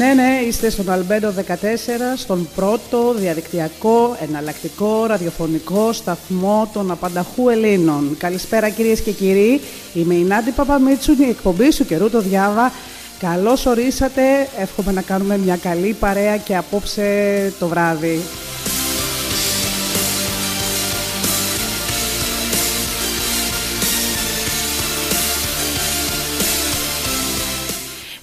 Ναι, ναι, είστε στον Αλμπέντο 14, στον πρώτο διαδικτυακό, εναλλακτικό, ραδιοφωνικό σταθμό των απανταχού Ελλήνων. Καλησπέρα κυρίες και κύριοι, είμαι η Νάντι Παπαμίτσου, η εκπομπή σου καιρού το διάβα. Καλώς ορίσατε, εύχομαι να κάνουμε μια καλή παρέα και απόψε το βράδυ.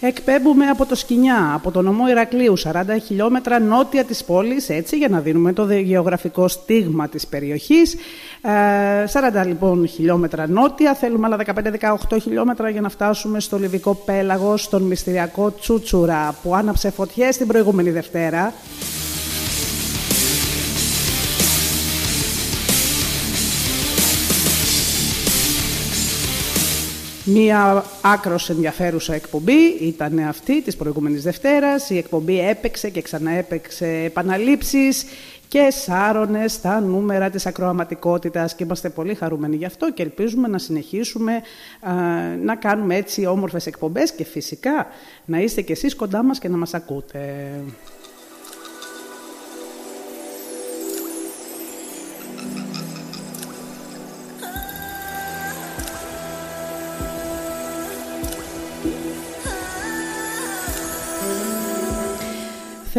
Εκπέμπουμε από το Σκινιά, από το νομό Ηρακλείου, 40 χιλιόμετρα νότια της πόλης, έτσι για να δίνουμε το γεωγραφικό στίγμα της περιοχής. 40 ε, λοιπόν χιλιόμετρα νότια, θέλουμε άλλα 15-18 χιλιόμετρα για να φτάσουμε στο Λιβικό Πέλαγο, στον μυστηριακό Τσούτσουρα, που άναψε φωτιές την προηγούμενη Δευτέρα. Μία άκρος ενδιαφέρουσα εκπομπή ήταν αυτή της προηγούμενης Δευτέρας. Η εκπομπή έπαιξε και ξαναέπαιξε επαναλήψεις και σάρωνες στα νούμερα της ακροαματικότητας και είμαστε πολύ χαρούμενοι γι' αυτό και ελπίζουμε να συνεχίσουμε να κάνουμε έτσι όμορφες εκπομπές και φυσικά να είστε κι εσείς κοντά μας και να μας ακούτε.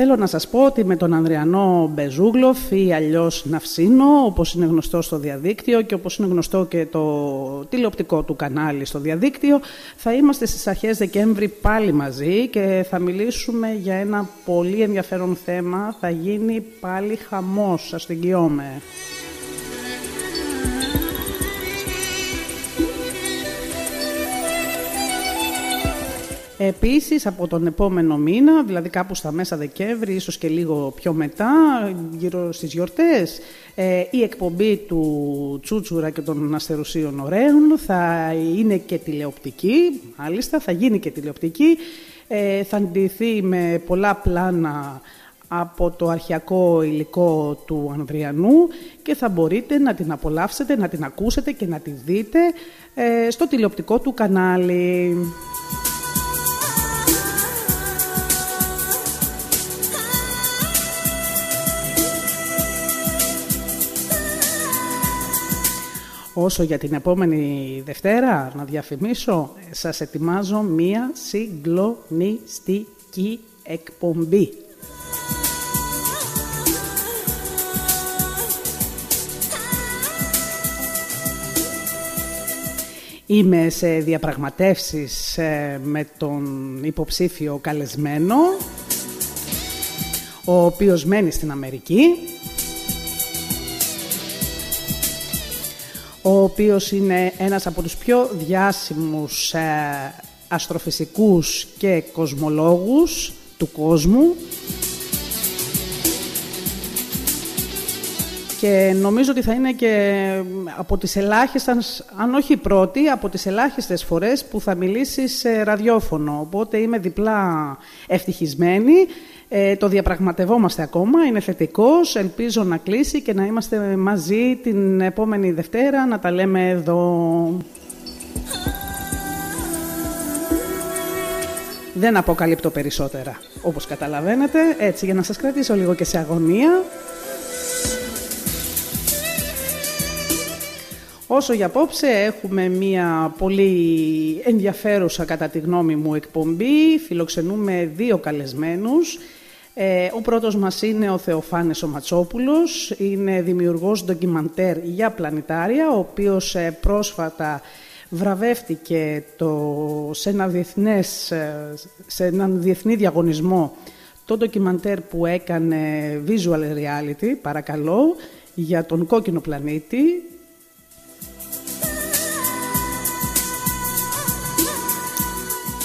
Θέλω να σας πω ότι με τον Ανδριανό Μπεζούγλοφ ή αλλιώς Ναυσίνο, όπως είναι γνωστό στο διαδίκτυο και όπως είναι γνωστό και το τηλεοπτικό του κανάλι στο διαδίκτυο, θα είμαστε στις αρχές Δεκέμβρη πάλι μαζί και θα μιλήσουμε για ένα πολύ ενδιαφέρον θέμα. Θα γίνει πάλι χαμός, σας την Επίσης από τον επόμενο μήνα, δηλαδή κάπου στα μέσα Δεκέμβρη, ίσως και λίγο πιο μετά, γύρω στις γιορτές, ε, η εκπομπή του Τσούτσουρα και των Αστερουσίων Ωραίων θα είναι και τηλεοπτική, μάλιστα, θα γίνει και τηλεοπτική, ε, θα αντιθεί με πολλά πλάνα από το αρχιακό υλικό του Ανδριανού και θα μπορείτε να την απολαύσετε, να την ακούσετε και να τη δείτε ε, στο τηλεοπτικό του κανάλι. Όσο για την επόμενη Δευτέρα, να διαφημίσω, σας ετοιμάζω μία συγκλονιστική εκπομπή. Είμαι σε διαπραγματεύσεις ε, με τον υποψήφιο καλεσμένο, ο οποίος μένει στην Αμερική ο οποίος είναι ένας από τους πιο διάσημους ε, αστροφυσικούς και κοσμολόγους του κόσμου και νομίζω ότι θα είναι και από τις ελάχιστες, αν όχι πρώτη, από τις ελάχιστες φορές που θα μιλήσει σε ραδιόφωνο. Οπότε είμαι διπλά ευτυχισμένη ε, το διαπραγματευόμαστε ακόμα, είναι θετικός, ελπίζω να κλείσει και να είμαστε μαζί την επόμενη Δευτέρα, να τα λέμε εδώ. Δεν αποκαλύπτω περισσότερα, όπως καταλαβαίνετε, έτσι για να σας κρατήσω λίγο και σε αγωνία. Όσο για απόψε έχουμε μια πολύ ενδιαφέρουσα κατά τη γνώμη μου εκπομπή. Φιλοξενούμε δύο καλεσμένους. Ε, ο πρώτος μας είναι ο Θεοφάνης ο Ματσόπουλος, είναι δημιουργός ντοκιμαντέρ για πλανητάρια, ο οποίος ε, πρόσφατα βραβεύτηκε το, σε, ένα διεθνές, ε, σε έναν διεθνή διαγωνισμό το ντοκιμαντέρ που έκανε Visual Reality, παρακαλώ, για τον κόκκινο πλανήτη,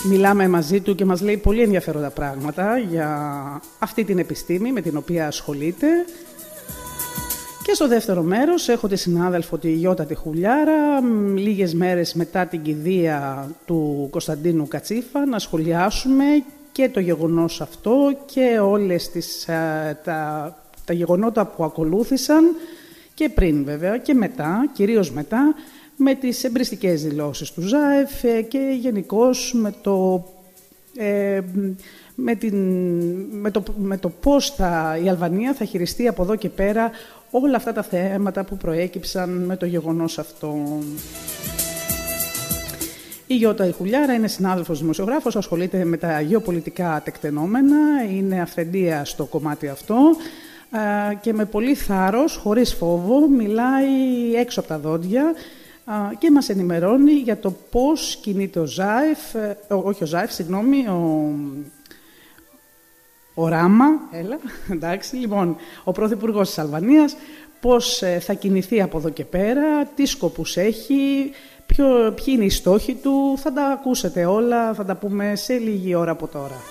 Μιλάμε μαζί του και μας λέει πολύ ενδιαφέροντα πράγματα για αυτή την επιστήμη με την οποία ασχολείται. Και στο δεύτερο μέρος έχω τη συνάδελφο τη Γιώτα τη Χουλιάρα, λίγες μέρες μετά την κηδεία του Κωνσταντίνου Κατσίφα, να σχολιάσουμε και το γεγονός αυτό και όλες τις, τα, τα γεγονότα που ακολούθησαν και πριν βέβαια και μετά, κυρίως μετά, με τις εμπριστικές δηλώσεις του ΖΑΕΦ και γενικώς με το ε, με, την, με, το, με το πώς θα, η Αλβανία θα χειριστεί από εδώ και πέρα όλα αυτά τα θέματα που προέκυψαν με το γεγονός αυτό. Η Γιώτα Ιχουλιάρα είναι συνάδελφος δημοσιογράφος, ασχολείται με τα γεωπολιτικά τεκτενόμενα, είναι αυθεντία στο κομμάτι αυτό και με πολύ θάρρος, χωρίς φόβο, μιλάει έξω από τα δόντια και μας ενημερώνει για το πώς κινείται ο Ζάιφ, ε, όχι ο Ζάιφ, συγγνώμη, ο, ο Ράμα, έλα, εντάξει, λοιπόν, ο Πρωθυπουργός της Αλβανίας, πώς ε, θα κινηθεί από εδώ και πέρα, τι σκοπούς έχει, ποιο, ποιοι είναι οι στόχοι του, θα τα ακούσετε όλα, θα τα πούμε σε λίγη ώρα από τώρα.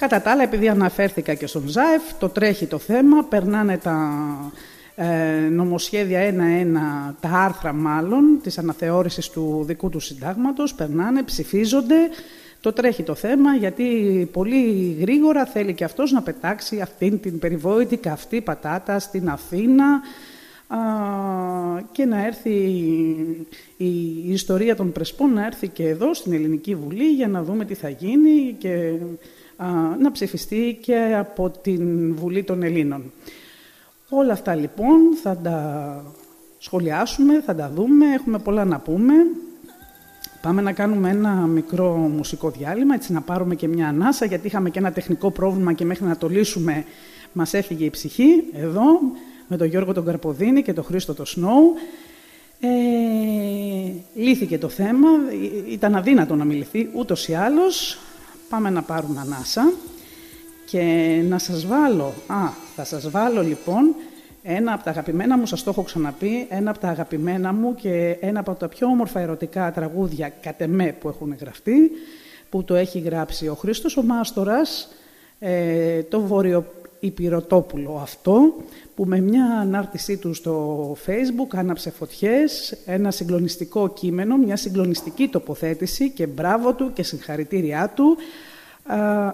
Κατά τα άλλα, επειδή αναφέρθηκα και στον ΖΑΕΦ, το τρέχει το θέμα, περνάνε τα ε, νομοσχέδια ένα-ένα, τα άρθρα μάλλον, της αναθεώρησης του δικού του συντάγματος, περνάνε, ψηφίζονται, το τρέχει το θέμα, γιατί πολύ γρήγορα θέλει και αυτός να πετάξει αυτήν την περιβόητη καυτή πατάτα στην Αθήνα, και να έρθει η, ιστορία των Πρεσπών να έρθει και εδώ στην Ελληνική Βουλή για να δούμε τι θα γίνει και να ψηφιστεί και από την Βουλή των Ελλήνων. Όλα αυτά λοιπόν θα τα σχολιάσουμε, θα τα δούμε, έχουμε πολλά να πούμε. Πάμε να κάνουμε ένα μικρό μουσικό διάλειμμα, έτσι να πάρουμε και μια ανάσα, γιατί είχαμε και ένα τεχνικό πρόβλημα και μέχρι να το λύσουμε μας έφυγε η ψυχή, εδώ, με τον Γιώργο τον Καρποδίνη και τον Χρήστο το Σνόου. Ε, λύθηκε το θέμα, ήταν αδύνατο να μιληθεί ούτως ή άλλως. Πάμε να πάρουμε ανάσα και να σας βάλω, α, θα σας βάλω λοιπόν ένα από τα αγαπημένα μου, σας το έχω ξαναπεί, ένα από τα αγαπημένα μου και ένα από τα πιο όμορφα ερωτικά τραγούδια κατ' εμέ που έχουν γραφτεί, που το έχει γράψει ο Χρήστος ο Μάστορας, ε, το Βόρειο Υπηρωτόπουλο αυτό, που με μια ανάρτησή του στο facebook άναψε φωτιές, ένα συγκλονιστικό κείμενο, μια συγκλονιστική τοποθέτηση και μπράβο του και συγχαρητήριά του,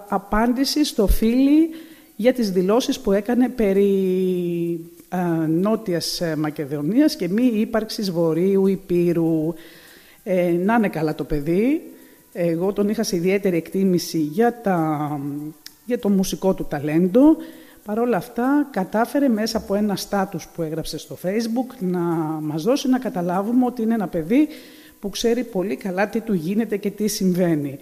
απάντηση στο φίλι για τις δηλώσεις που έκανε περί α, Νότιας Μακεδονίας και μη ύπαρξης Βορείου Υπήρου. Ε, να είναι καλά το παιδί. Εγώ τον είχα σε ιδιαίτερη εκτίμηση για, τα, για το μουσικό του ταλέντο. Παρ' όλα αυτά, κατάφερε μέσα από ένα στάτους που έγραψε στο Facebook να μας δώσει να καταλάβουμε ότι είναι ένα παιδί που ξέρει πολύ καλά τι του γίνεται και τι συμβαίνει.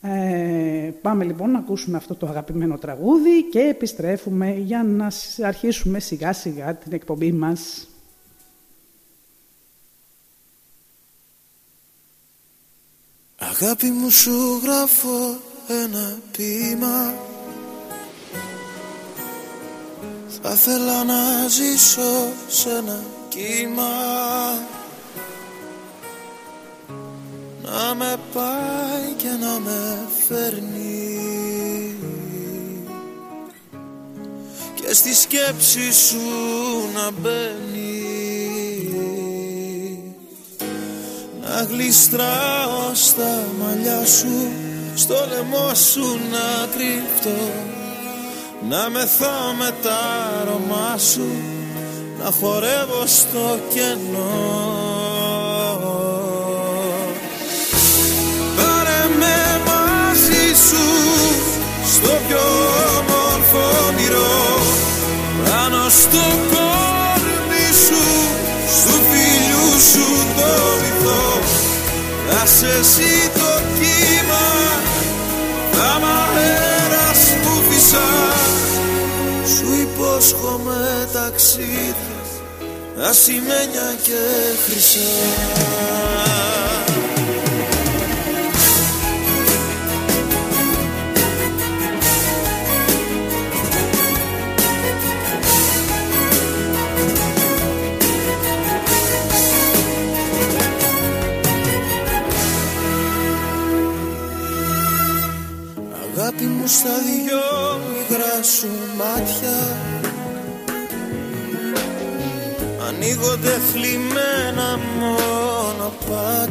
Ε, πάμε λοιπόν να ακούσουμε αυτό το αγαπημένο τραγούδι και επιστρέφουμε για να αρχίσουμε σιγά σιγά την εκπομπή μας. Αγάπη μου σου γράφω ένα ποίημα Θα ήθελα να ζήσω σε ένα κύμα. Να με πάει και να με φέρνει. Και στη σκέψη σου να μπαίνει. Να γλιστράω στα μαλλιά σου Στο λαιμό σου να κρύφτω να μεθώ με τα αρώμα σου Να χορεύω στο κενό. Πάρε με μαζί σου Στο πιο όμορφο όνειρο. Πάνω στο κόρμι σου Στου φίλου σου το βυθό Θα σε εσύ το κύμα Θα μ' αέρας που φυσάς σου υπόσχομαι ταξίδι ασημένια και χρυσά. Αγάπη μου στα δυο υγρά σου μάτια. Ανοίγονται θλιμμένα μονοπάτια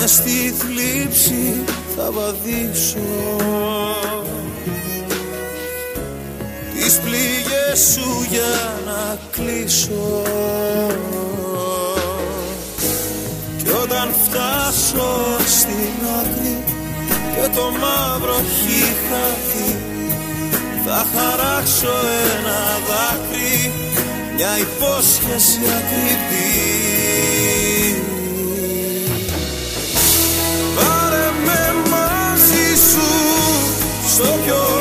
μες στη θλίψη θα βαδίσω. Τις πληγές σου για να κλείσω. Κι όταν φτάσω στην άκρη και το μαύρο έχει χαθεί. Θα χαράξω ένα δάκρυ μια υπόσχεση ακριβή. Πάρε με μαζί σου στο πιο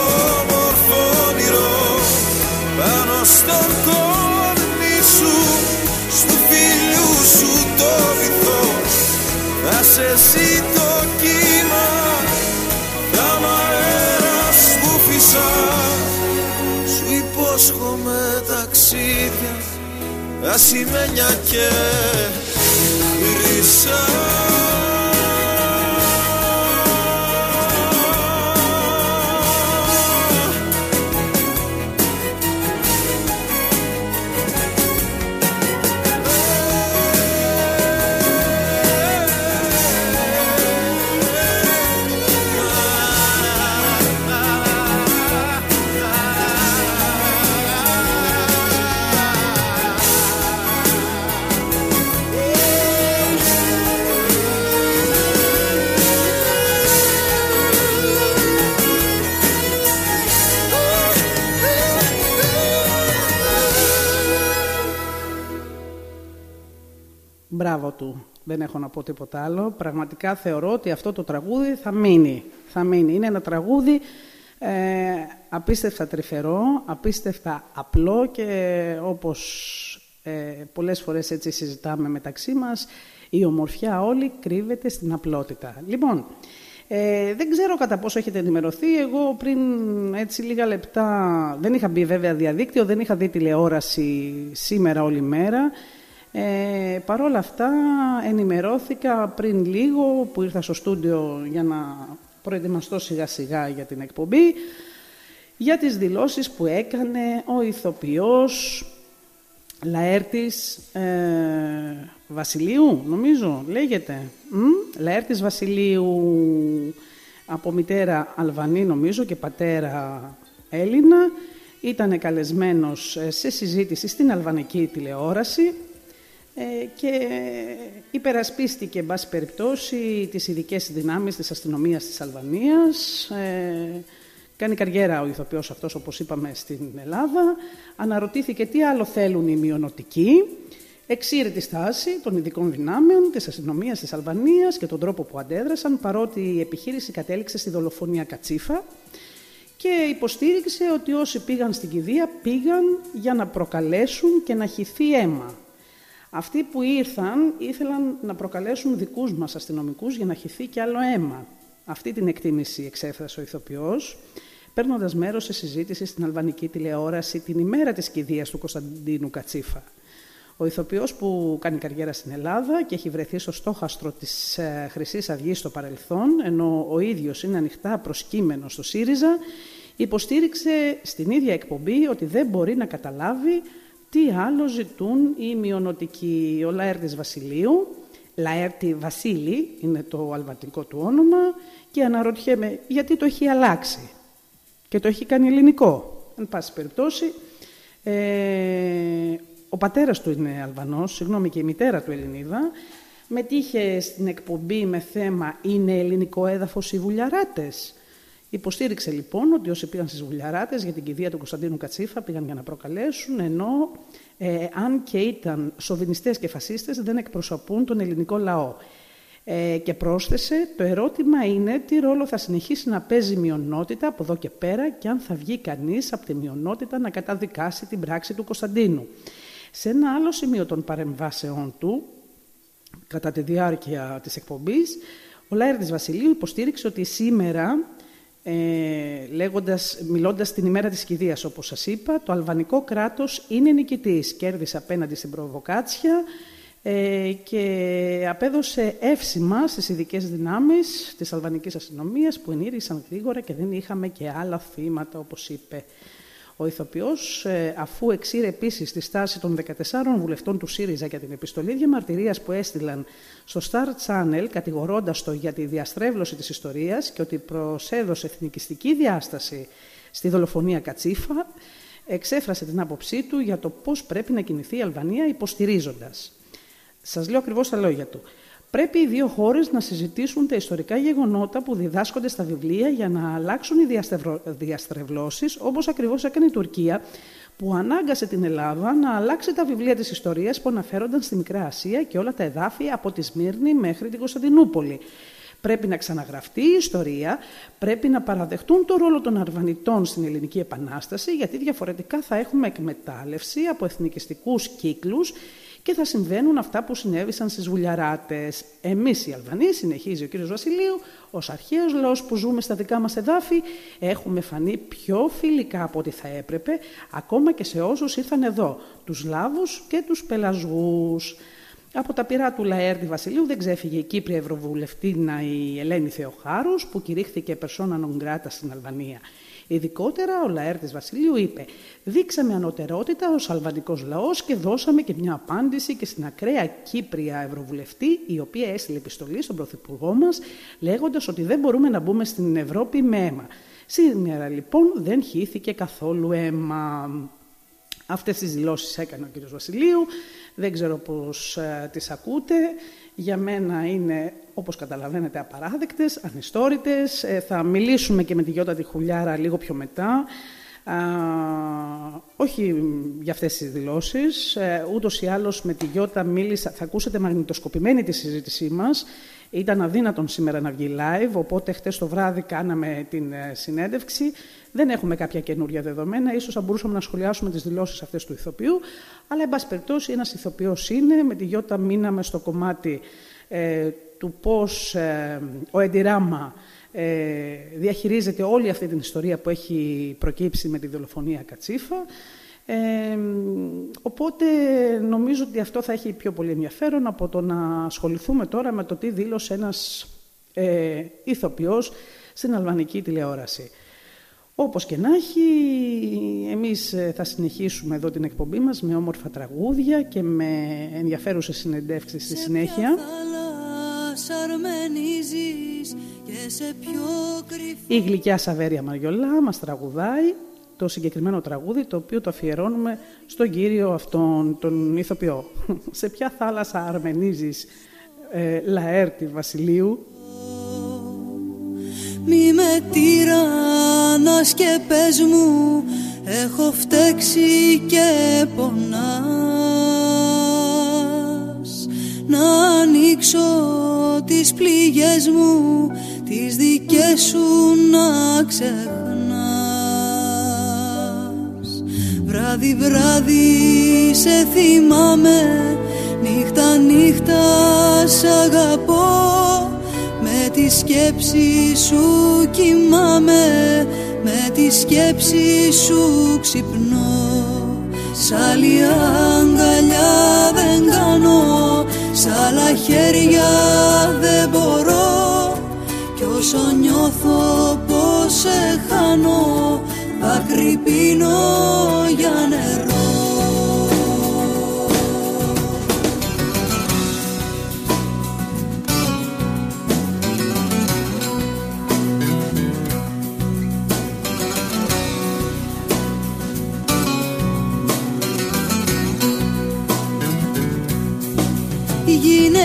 υπόσχομαι ταξίδια ασημένια και χρυσά Μπράβο του. Δεν έχω να πω τίποτα άλλο. Πραγματικά θεωρώ ότι αυτό το τραγούδι θα μείνει. Θα μείνει. Είναι ένα τραγούδι ε, απίστευτα τρυφερό, απίστευτα απλό και όπως ε, πολλές φορές έτσι συζητάμε μεταξύ μας, η ομορφιά όλη κρύβεται στην απλότητα. Λοιπόν, ε, δεν ξέρω κατά πόσο έχετε ενημερωθεί. Εγώ πριν έτσι λίγα λεπτά, δεν είχα μπει βέβαια διαδίκτυο, δεν είχα δει τηλεόραση σήμερα όλη μέρα. Ε, Παρ' όλα αυτά ενημερώθηκα πριν λίγο που ήρθα στο στούντιο για να προετοιμαστώ σιγά σιγά για την εκπομπή για τις δηλώσεις που έκανε ο ηθοποιός Λαέρτης ε, Βασιλείου, νομίζω λέγεται. Μ; Λαέρτης Βασιλείου από μητέρα Αλβανή νομίζω και πατέρα Έλληνα. Ήταν καλεσμένος σε συζήτηση στην αλβανική τηλεόραση ε, και υπερασπίστηκε, εν πάση περιπτώσει, τις ειδικές δυνάμεις της αστυνομίας της Αλβανίας. Ε, κάνει καριέρα ο ηθοποιός αυτός, όπως είπαμε, στην Ελλάδα. Αναρωτήθηκε τι άλλο θέλουν οι μειονοτικοί. Εξήρε τη στάση των ειδικών δυνάμεων της αστυνομίας της Αλβανίας και τον τρόπο που αντέδρασαν, παρότι η επιχείρηση κατέληξε στη δολοφονία Κατσίφα και υποστήριξε ότι όσοι πήγαν στην κηδεία πήγαν για να προκαλέσουν και να χυθεί αίμα. Αυτοί που ήρθαν ήθελαν να προκαλέσουν δικούς μας αστυνομικούς για να χυθεί και άλλο αίμα. Αυτή την εκτίμηση εξέφρασε ο ηθοποιός, παίρνοντας μέρος σε συζήτηση στην αλβανική τηλεόραση την ημέρα της κηδείας του Κωνσταντίνου Κατσίφα. Ο ηθοποιός που κάνει καριέρα στην Ελλάδα και έχει βρεθεί στο στόχαστρο της ε, Χρυσής Αυγής στο παρελθόν, ενώ ο ίδιος είναι ανοιχτά προσκύμενος στο ΣΥΡΙΖΑ, υποστήριξε στην ίδια εκπομπή ότι δεν μπορεί να καταλάβει τι άλλο ζητούν οι μειονοτικοί. Ο Λαέρτης Βασιλείου, Λαέρτη Βασίλη είναι το αλβατικό του όνομα και αναρωτιέμαι γιατί το έχει αλλάξει και το έχει κάνει ελληνικό. Εν πάση περιπτώσει, ε, ο πατέρας του είναι Αλβανός, συγγνώμη και η μητέρα του Ελληνίδα, μετήχε στην εκπομπή με θέμα «Είναι ελληνικό έδαφος οι βουλιαράτες» Υποστήριξε λοιπόν ότι όσοι πήγαν στις Βουλιαράτες για την κηδεία του Κωνσταντίνου Κατσίφα πήγαν για να προκαλέσουν, ενώ ε, αν και ήταν σοβινιστές και φασίστες δεν εκπροσωπούν τον ελληνικό λαό. Ε, και πρόσθεσε, το ερώτημα είναι τι ρόλο θα συνεχίσει να παίζει η μειονότητα από εδώ και πέρα και αν θα βγει κανείς από τη μειονότητα να καταδικάσει την πράξη του Κωνσταντίνου. Σε ένα άλλο σημείο των παρεμβάσεών του, κατά τη διάρκεια της εκπομπής, ο Λάιρδης Βασιλείου υποστήριξε ότι σήμερα ε, λέγοντας, μιλώντας την ημέρα της κηδείας, όπως σας είπα, το αλβανικό κράτος είναι νικητής. Κέρδισε απέναντι στην προβοκάτσια ε, και απέδωσε εύσημα στις ειδικές δυνάμεις της αλβανικής αστυνομίας που ενήργησαν γρήγορα και δεν είχαμε και άλλα θύματα, όπως είπε. Ο ηθοποιός, ε, αφού εξήρε επίσης τη στάση των 14 βουλευτών του ΣΥΡΙΖΑ για την επιστολή διαμαρτυρίας που έστειλαν στο Star Channel, κατηγορώντας το για τη διαστρέβλωση της ιστορίας και ότι προσέδωσε εθνικιστική διάσταση στη δολοφονία Κατσίφα, εξέφρασε την άποψή του για το πώς πρέπει να κινηθεί η Αλβανία υποστηρίζοντας. Σας λέω ακριβώς τα λόγια του. Πρέπει οι δύο χώρες να συζητήσουν τα ιστορικά γεγονότα που διδάσκονται στα βιβλία για να αλλάξουν οι διαστρεβλώσεις, όπως ακριβώς έκανε η Τουρκία, που ανάγκασε την Ελλάδα να αλλάξει τα βιβλία της ιστορίας που αναφέρονταν στη Μικρά Ασία και όλα τα εδάφη από τη Σμύρνη μέχρι την Κωνσταντινούπολη. Πρέπει να ξαναγραφτεί η ιστορία, πρέπει να παραδεχτούν το ρόλο των Αρβανιτών στην Ελληνική Επανάσταση, γιατί διαφορετικά θα έχουμε εκμετάλλευση από εθνικιστικούς κύκλους και θα συμβαίνουν αυτά που συνέβησαν στις βουλιαράτες. Εμείς οι Αλβανοί, συνεχίζει ο κύριος Βασιλείου, ως αρχαίος λαός που ζούμε στα δικά μας εδάφη, έχουμε φανεί πιο φιλικά από ό,τι θα έπρεπε, ακόμα και σε όσους ήρθαν εδώ, τους Λάβους και τους Πελασγούς. Από τα πειρά του Λαέρτη Βασιλείου δεν ξέφυγε η Κύπρια Ευρωβουλευτήνα η Ελένη Θεοχάρους, που κηρύχθηκε περσόνα νομγκράτα στην Αλβανία. Ειδικότερα, ο Λαέρτης Βασιλείου είπε «Δείξαμε ανωτερότητα ως αλβανικός λαός και δώσαμε και μια απάντηση και στην ακραία Κύπρια Ευρωβουλευτή, η οποία έστειλε επιστολή στον Πρωθυπουργό μας, λέγοντας ότι δεν μπορούμε να μπούμε στην Ευρώπη με αίμα. Σήμερα λοιπόν δεν χύθηκε καθόλου αίμα. Αυτές τις δηλώσεις έκανε ο κ. Βασιλείου. Δεν ξέρω πώς ε, τις ακούτε. Για μένα είναι, όπως καταλαβαίνετε, απαράδεκτες, ανιστόρητες. Ε, θα μιλήσουμε και με τη Γιώτα τη Χουλιάρα λίγο πιο μετά. Α, όχι για αυτές τις δηλώσεις. Ε, ούτως ή άλλως με τη Γιώτα μίλησα, θα ακούσετε μαγνητοσκοπημένη τη συζήτησή μας. Ήταν αδύνατον σήμερα να βγει live, οπότε χτες το βράδυ κάναμε την ε, συνέντευξη. Δεν έχουμε κάποια καινούργια δεδομένα. Ίσως θα μπορούσαμε να σχολιάσουμε τις δηλώσεις αυτές του ηθοποιού. Αλλά, εν πάση περιπτώσει, ένας ηθοποιός είναι. Με τη Γιώτα μείναμε στο κομμάτι ε, του πώς ε, ο Εντιράμα ε, διαχειρίζεται όλη αυτή την ιστορία που έχει προκύψει με τη δολοφονία Κατσίφα. Ε, οπότε νομίζω ότι αυτό θα έχει πιο πολύ ενδιαφέρον από το να ασχοληθούμε τώρα με το τι δήλωσε ένας ε, ηθοποιός στην αλβανική τηλεόραση. Όπως και να έχει, εμείς ε, θα συνεχίσουμε εδώ την εκπομπή μας με όμορφα τραγούδια και με ενδιαφέρουσες συνεντεύξεις στη συνέχεια. Η γλυκιά Σαβέρια Μαριολά μας τραγουδάει το συγκεκριμένο τραγούδι, το οποίο το αφιερώνουμε στον κύριο αυτόν, τον ηθοποιό. Σε ποια θάλασσα αρμενίζεις, ε, Λαέρτη Βασιλείου; Μη με τυραννάς και πες μου, έχω φταίξει και πονάς. Να ανοίξω τις πληγές μου, τις δικές σου να ξεχνάς. Βράδυ βράδυ σε θυμάμαι Νύχτα νύχτα σ' αγαπώ Με τη σκέψη σου κοιμάμαι Με τη σκέψη σου ξυπνώ Σ' άλλη αγκαλιά δεν κάνω Σ' άλλα χέρια δεν μπορώ. Κι όσο νιώθω πως σε χάνω δάκρυ πίνω για νερό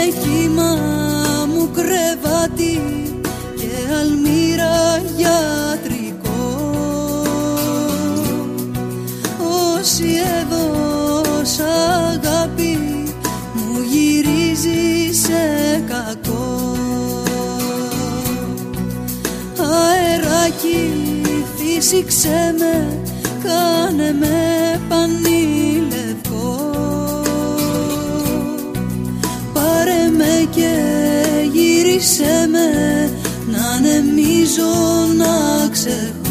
γυναίκη μου κρεβάτι και αλμύρα γιατρή Όσοι έδωσα αγάπη μου γυρίζει σε κακό. Αεράκι φύσηξε με, κάνε με πανίλευκο γύρισε με, να ανεμίζω να ξεχάσω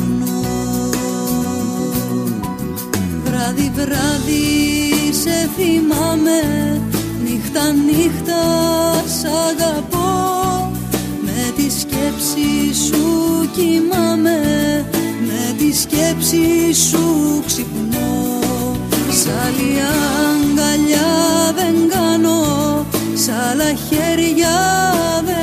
Βράδυ βράδυ σε θυμάμαι Νύχτα νύχτα σ' αγαπώ. Με τη σκέψη σου κοιμάμαι Με τη σκέψη σου ξυπνώ. Σ' άλλη αγκαλιά δεν κάνω Σ' άλλα χέρια δεν μπορώ Κι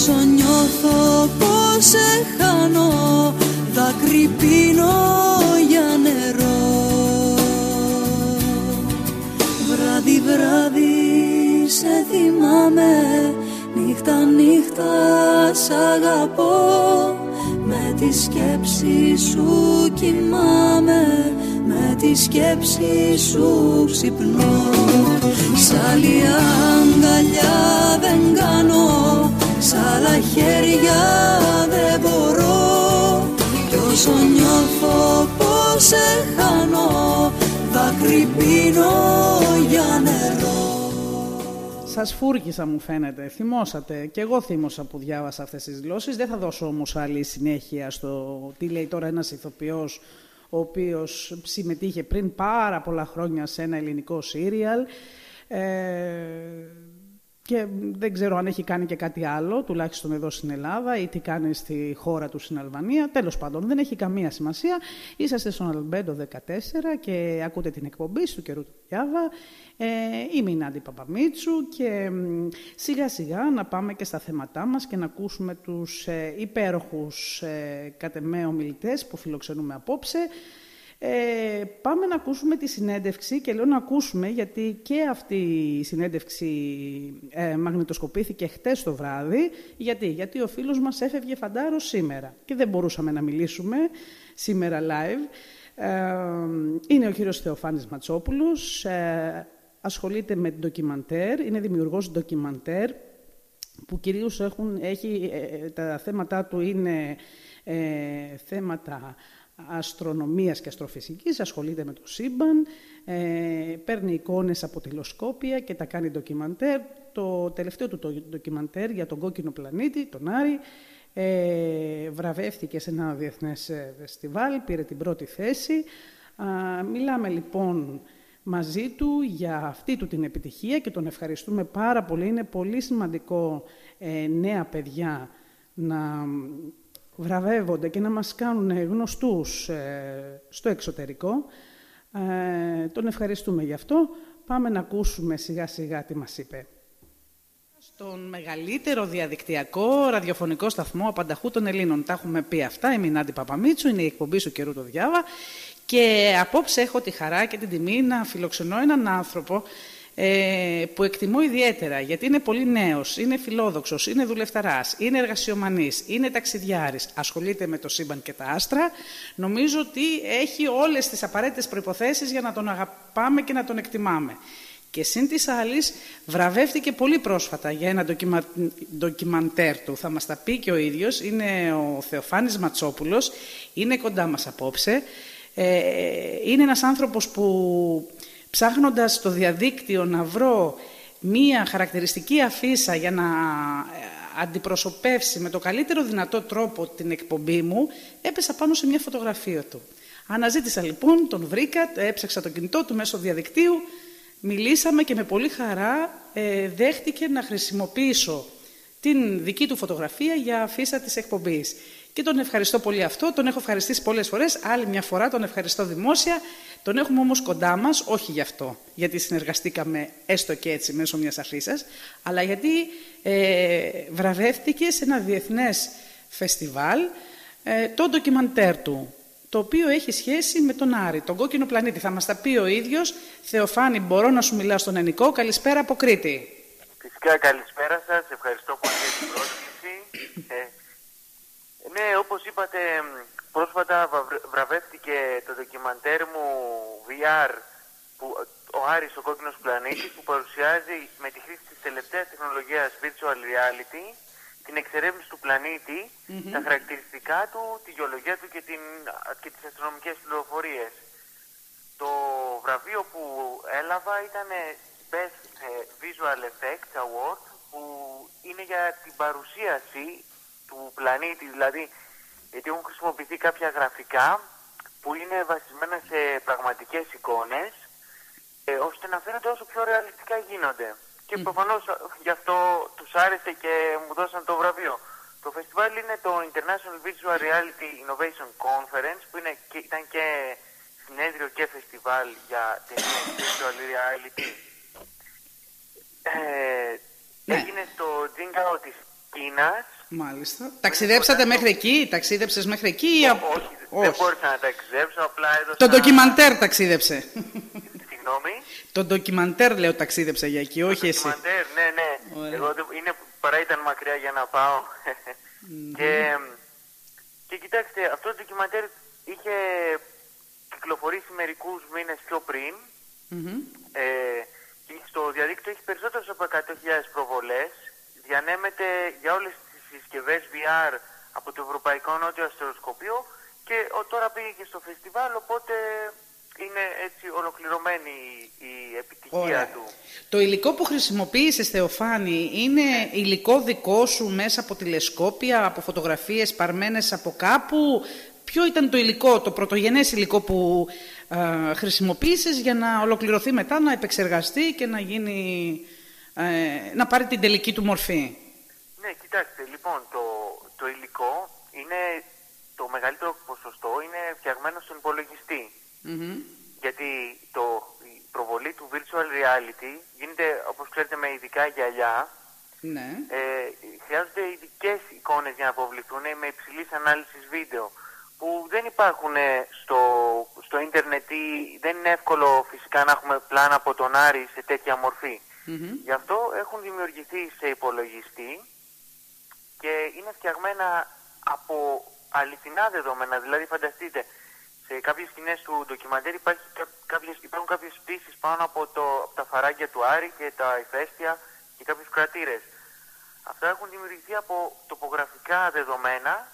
όσο νιώθω πως σε χάνω δάκρυ πίνω για νερό. Βράδυ βράδυ σε θυμάμαι Νύχτα νύχτα σ' αγαπώ. Με τη σκέψη σου κοιμάμαι Με τη σκέψη σου ξυπνώ. Σ' άλλη αγκαλιά δεν κάνω Σ' άλλα χέρια δεν μπορώ Κι όσο νιώθω πως σε χάνω Δάκρυ πίνω για νερό Σας φούρκισα, μου φαίνεται. Θυμόσατε. Και εγώ θύμωσα που διάβασα αυτές τις δηλώσεις. Δεν θα δώσω όμως άλλη συνέχεια στο τι λέει τώρα ένας ηθοποιός, ο οποίος συμμετείχε πριν πάρα πολλά χρόνια σε ένα ελληνικό σύριαλ. Ε, και δεν ξέρω αν έχει κάνει και κάτι άλλο, τουλάχιστον εδώ στην Ελλάδα, ή τι κάνει στη χώρα του στην Αλβανία. Τέλος πάντων, δεν έχει καμία σημασία. Είσαστε στον Αλμπέντο 14 και ακούτε την εκπομπή του καιρού του Διάβα. Ε, είμαι η Νάντι Παπαμίτσου και σιγά σιγά να πάμε και στα θέματά μας και να ακούσουμε τους ε, υπέροχους ε, κατεμέ ομιλητές που φιλοξενούμε απόψε. Ε, πάμε να ακούσουμε τη συνέντευξη και λέω να ακούσουμε γιατί και αυτή η συνέντευξη ε, μαγνητοσκοπήθηκε χτες το βράδυ. Γιατί, γιατί ο φίλος μας έφευγε φαντάρο σήμερα και δεν μπορούσαμε να μιλήσουμε σήμερα live. Ε, είναι ο κύριος Θεοφάνης Ματσόπουλος, ε, ασχολείται με ντοκιμαντέρ, είναι δημιουργός ντοκιμαντέρ που κυρίως έχουν, έχει, ε, τα θέματα του είναι θέματα αστρονομίας και αστροφυσικής, ασχολείται με το σύμπαν, ε, παίρνει εικόνες από τηλεσκόπια και τα κάνει ντοκιμαντέρ. Το τελευταίο του το ντοκιμαντέρ για τον κόκκινο πλανήτη, τον Άρη, ε, βραβεύτηκε σε ένα διεθνές ε, φεστιβάλ, πήρε την πρώτη θέση. μιλάμε λοιπόν μαζί του για αυτή του την επιτυχία και τον ευχαριστούμε πάρα πολύ. Είναι πολύ σημαντικό ε, νέα παιδιά να βραβεύονται και να μας κάνουν γνωστούς ε, στο εξωτερικό. Ε, τον ευχαριστούμε γι' αυτό. Πάμε να ακούσουμε σιγά σιγά τι μας είπε. Στον μεγαλύτερο διαδικτυακό ραδιοφωνικό σταθμό απανταχού των Ελλήνων. Τα έχουμε πει αυτά. Είμαι η Νάντι Παπαμίτσου, είναι η εκπομπή σου καιρού το διάβα. Και απόψε έχω τη χαρά και την τιμή να φιλοξενώ έναν άνθρωπο ε, που εκτιμώ ιδιαίτερα, γιατί είναι πολύ νέος, είναι φιλόδοξος, είναι δουλευταράς, είναι εργασιομανής, είναι ταξιδιάρης, ασχολείται με το σύμπαν και τα άστρα, νομίζω ότι έχει όλες τις απαραίτητες προϋποθέσεις για να τον αγαπάμε και να τον εκτιμάμε. Και σύν της άλλης βραβεύτηκε πολύ πρόσφατα για ένα ντοκιμα... ντοκιμαντέρ του. Θα μας τα πει και ο ίδιος. Είναι ο Θεοφάνης Ματσόπουλος. Είναι κοντά μας απόψε. Ε, είναι ένας άνθρωπος που ψάχνοντας στο διαδίκτυο να βρω μία χαρακτηριστική αφίσα για να ε, αντιπροσωπεύσει με το καλύτερο δυνατό τρόπο την εκπομπή μου, έπεσα πάνω σε μια φωτογραφία του. Αναζήτησα λοιπόν, τον βρήκα, έψαξα το κινητό του μέσω διαδικτύου, μιλήσαμε και με πολύ χαρά ε, δέχτηκε να χρησιμοποιήσω την δική του φωτογραφία για αφίσα της εκπομπής. Και τον ευχαριστώ πολύ αυτό, τον έχω ευχαριστήσει πολλές φορές, άλλη μια φορά τον ευχαριστώ δημόσια. Τον έχουμε όμως κοντά μας, όχι γι' αυτό, γιατί συνεργαστήκαμε έστω και έτσι μέσω μιας αφήσας, αλλά γιατί ε, βραβεύτηκε σε ένα διεθνές φεστιβάλ ε, το ντοκιμαντέρ του, το οποίο έχει σχέση με τον Άρη, τον κόκκινο πλανήτη. Θα μας τα πει ο ίδιος. Θεοφάνη, μπορώ να σου μιλάω στον Ενικό. Καλησπέρα από Κρήτη. Φυσικά καλησπέρα σας. Ευχαριστώ πολύ για την πρόσκληση. Ε, ναι, όπως είπατε, πρόσφατα βραβεύτηκε το ντοκιμαντέρ μου VR, που, ο Άρης ο κόκκινος πλανήτης, που παρουσιάζει με τη χρήση της τελευταίας τεχνολογίας Virtual Reality την εξερεύνηση του πλανητη τα χαρακτηριστικά του, τη γεωλογία του και, την, και τις αστρονομικές πληροφορίες. Το βραβείο που έλαβα ήταν Best ε, Visual Effects Award, που είναι για την παρουσίαση του πλανήτη, δηλαδή γιατί έχουν χρησιμοποιηθεί κάποια γραφικά που είναι βασισμένα σε πραγματικές εικόνες ε, ώστε να φαίνονται όσο πιο ρεαλιστικά γίνονται. Και mm. προφανώς ε, γι' αυτό τους άρεσε και μου δώσαν το βραβείο. Το φεστιβάλ είναι το International Virtual Reality Innovation Conference που είναι και, ήταν και συνέδριο και φεστιβάλ για την Virtual Reality. Ε, ναι. Έγινε στο Τζίνγκαο της Κίνας Μάλιστα. Ταξιδέψατε μέχρι εκεί, ταξίδεψες μέχρι εκεί ή... Ό- απ- όχι, δεν μπόρεσα να ταξιδέψω, απλά έδωσα... Το ντοκιμαντέρ ταξίδεψε. Συγγνώμη; Το ντοκιμαντέρ λέω ταξίδεψε για εκεί, όχι Το εσύ. ντοκιμαντέρ, ναι, ναι. Ωραία. Εγώ δεν- είναι, παρά ήταν μακριά για να πάω. και, και κοιτάξτε, αυτό το ντοκιμαντέρ είχε κυκλοφορήσει μερικούς μήνες πιο πριν. Μμμ. Ε, και στο διαδίκτυο έχει περισσότερες από 100.000 προβολές. Διανέμεται για όλες τις συσκευές VR από το Ευρωπαϊκό Νότιο Αστεροσκοπείο και ο, τώρα πήγε και στο φεστιβάλ, οπότε είναι έτσι ολοκληρωμένη η, η επιτυχία Ωραία. του. Το υλικό που χρησιμοποίησες, Θεοφάνη, είναι υλικό δικό σου μέσα από τηλεσκόπια, από φωτογραφίες παρμένες από κάπου; Ποιο ήταν το υλικό, το πρωτογενές υλικό που α, χρησιμοποίησες για να ολοκληρωθεί μετά, να επεξεργαστεί και να γίνει, ε, να πάρει την τελική του μορφή; Ναι, κοιτάξτε, λοιπόν, το, το υλικό είναι, το μεγαλύτερο ποσοστό είναι φτιαγμένο στον υπολογιστή. Μμμ. Γιατί το, η προβολή του virtual reality γίνεται, όπως ξέρετε, με ειδικά γυαλιά. Ναι. Ε, χρειάζονται ειδικές εικόνες για να αποβληθούν με υψηλής ανάλυσης βίντεο που δεν υπάρχουν ε, στο, στο ίντερνετ ή δεν είναι εύκολο φυσικά να έχουμε πλάνα από τον Άρη σε τέτοια μορφή. Μμμ. Γι' αυτό έχουν δημιουργηθεί σε υπολογιστή και είναι φτιαγμένα από αληθινά δεδομένα. Δηλαδή φανταστείτε, σε κάποιες σκηνές του ντοκιμαντέρ υπάρχει κα- κάποιες, υπάρχουν κάποιες πτήσεις πάνω από, το, από τα φαράγγια του Άρη και τα ηφαίστεια και κάποιους κρατήρες. Αυτά έχουν δημιουργηθεί από τοπογραφικά δεδομένα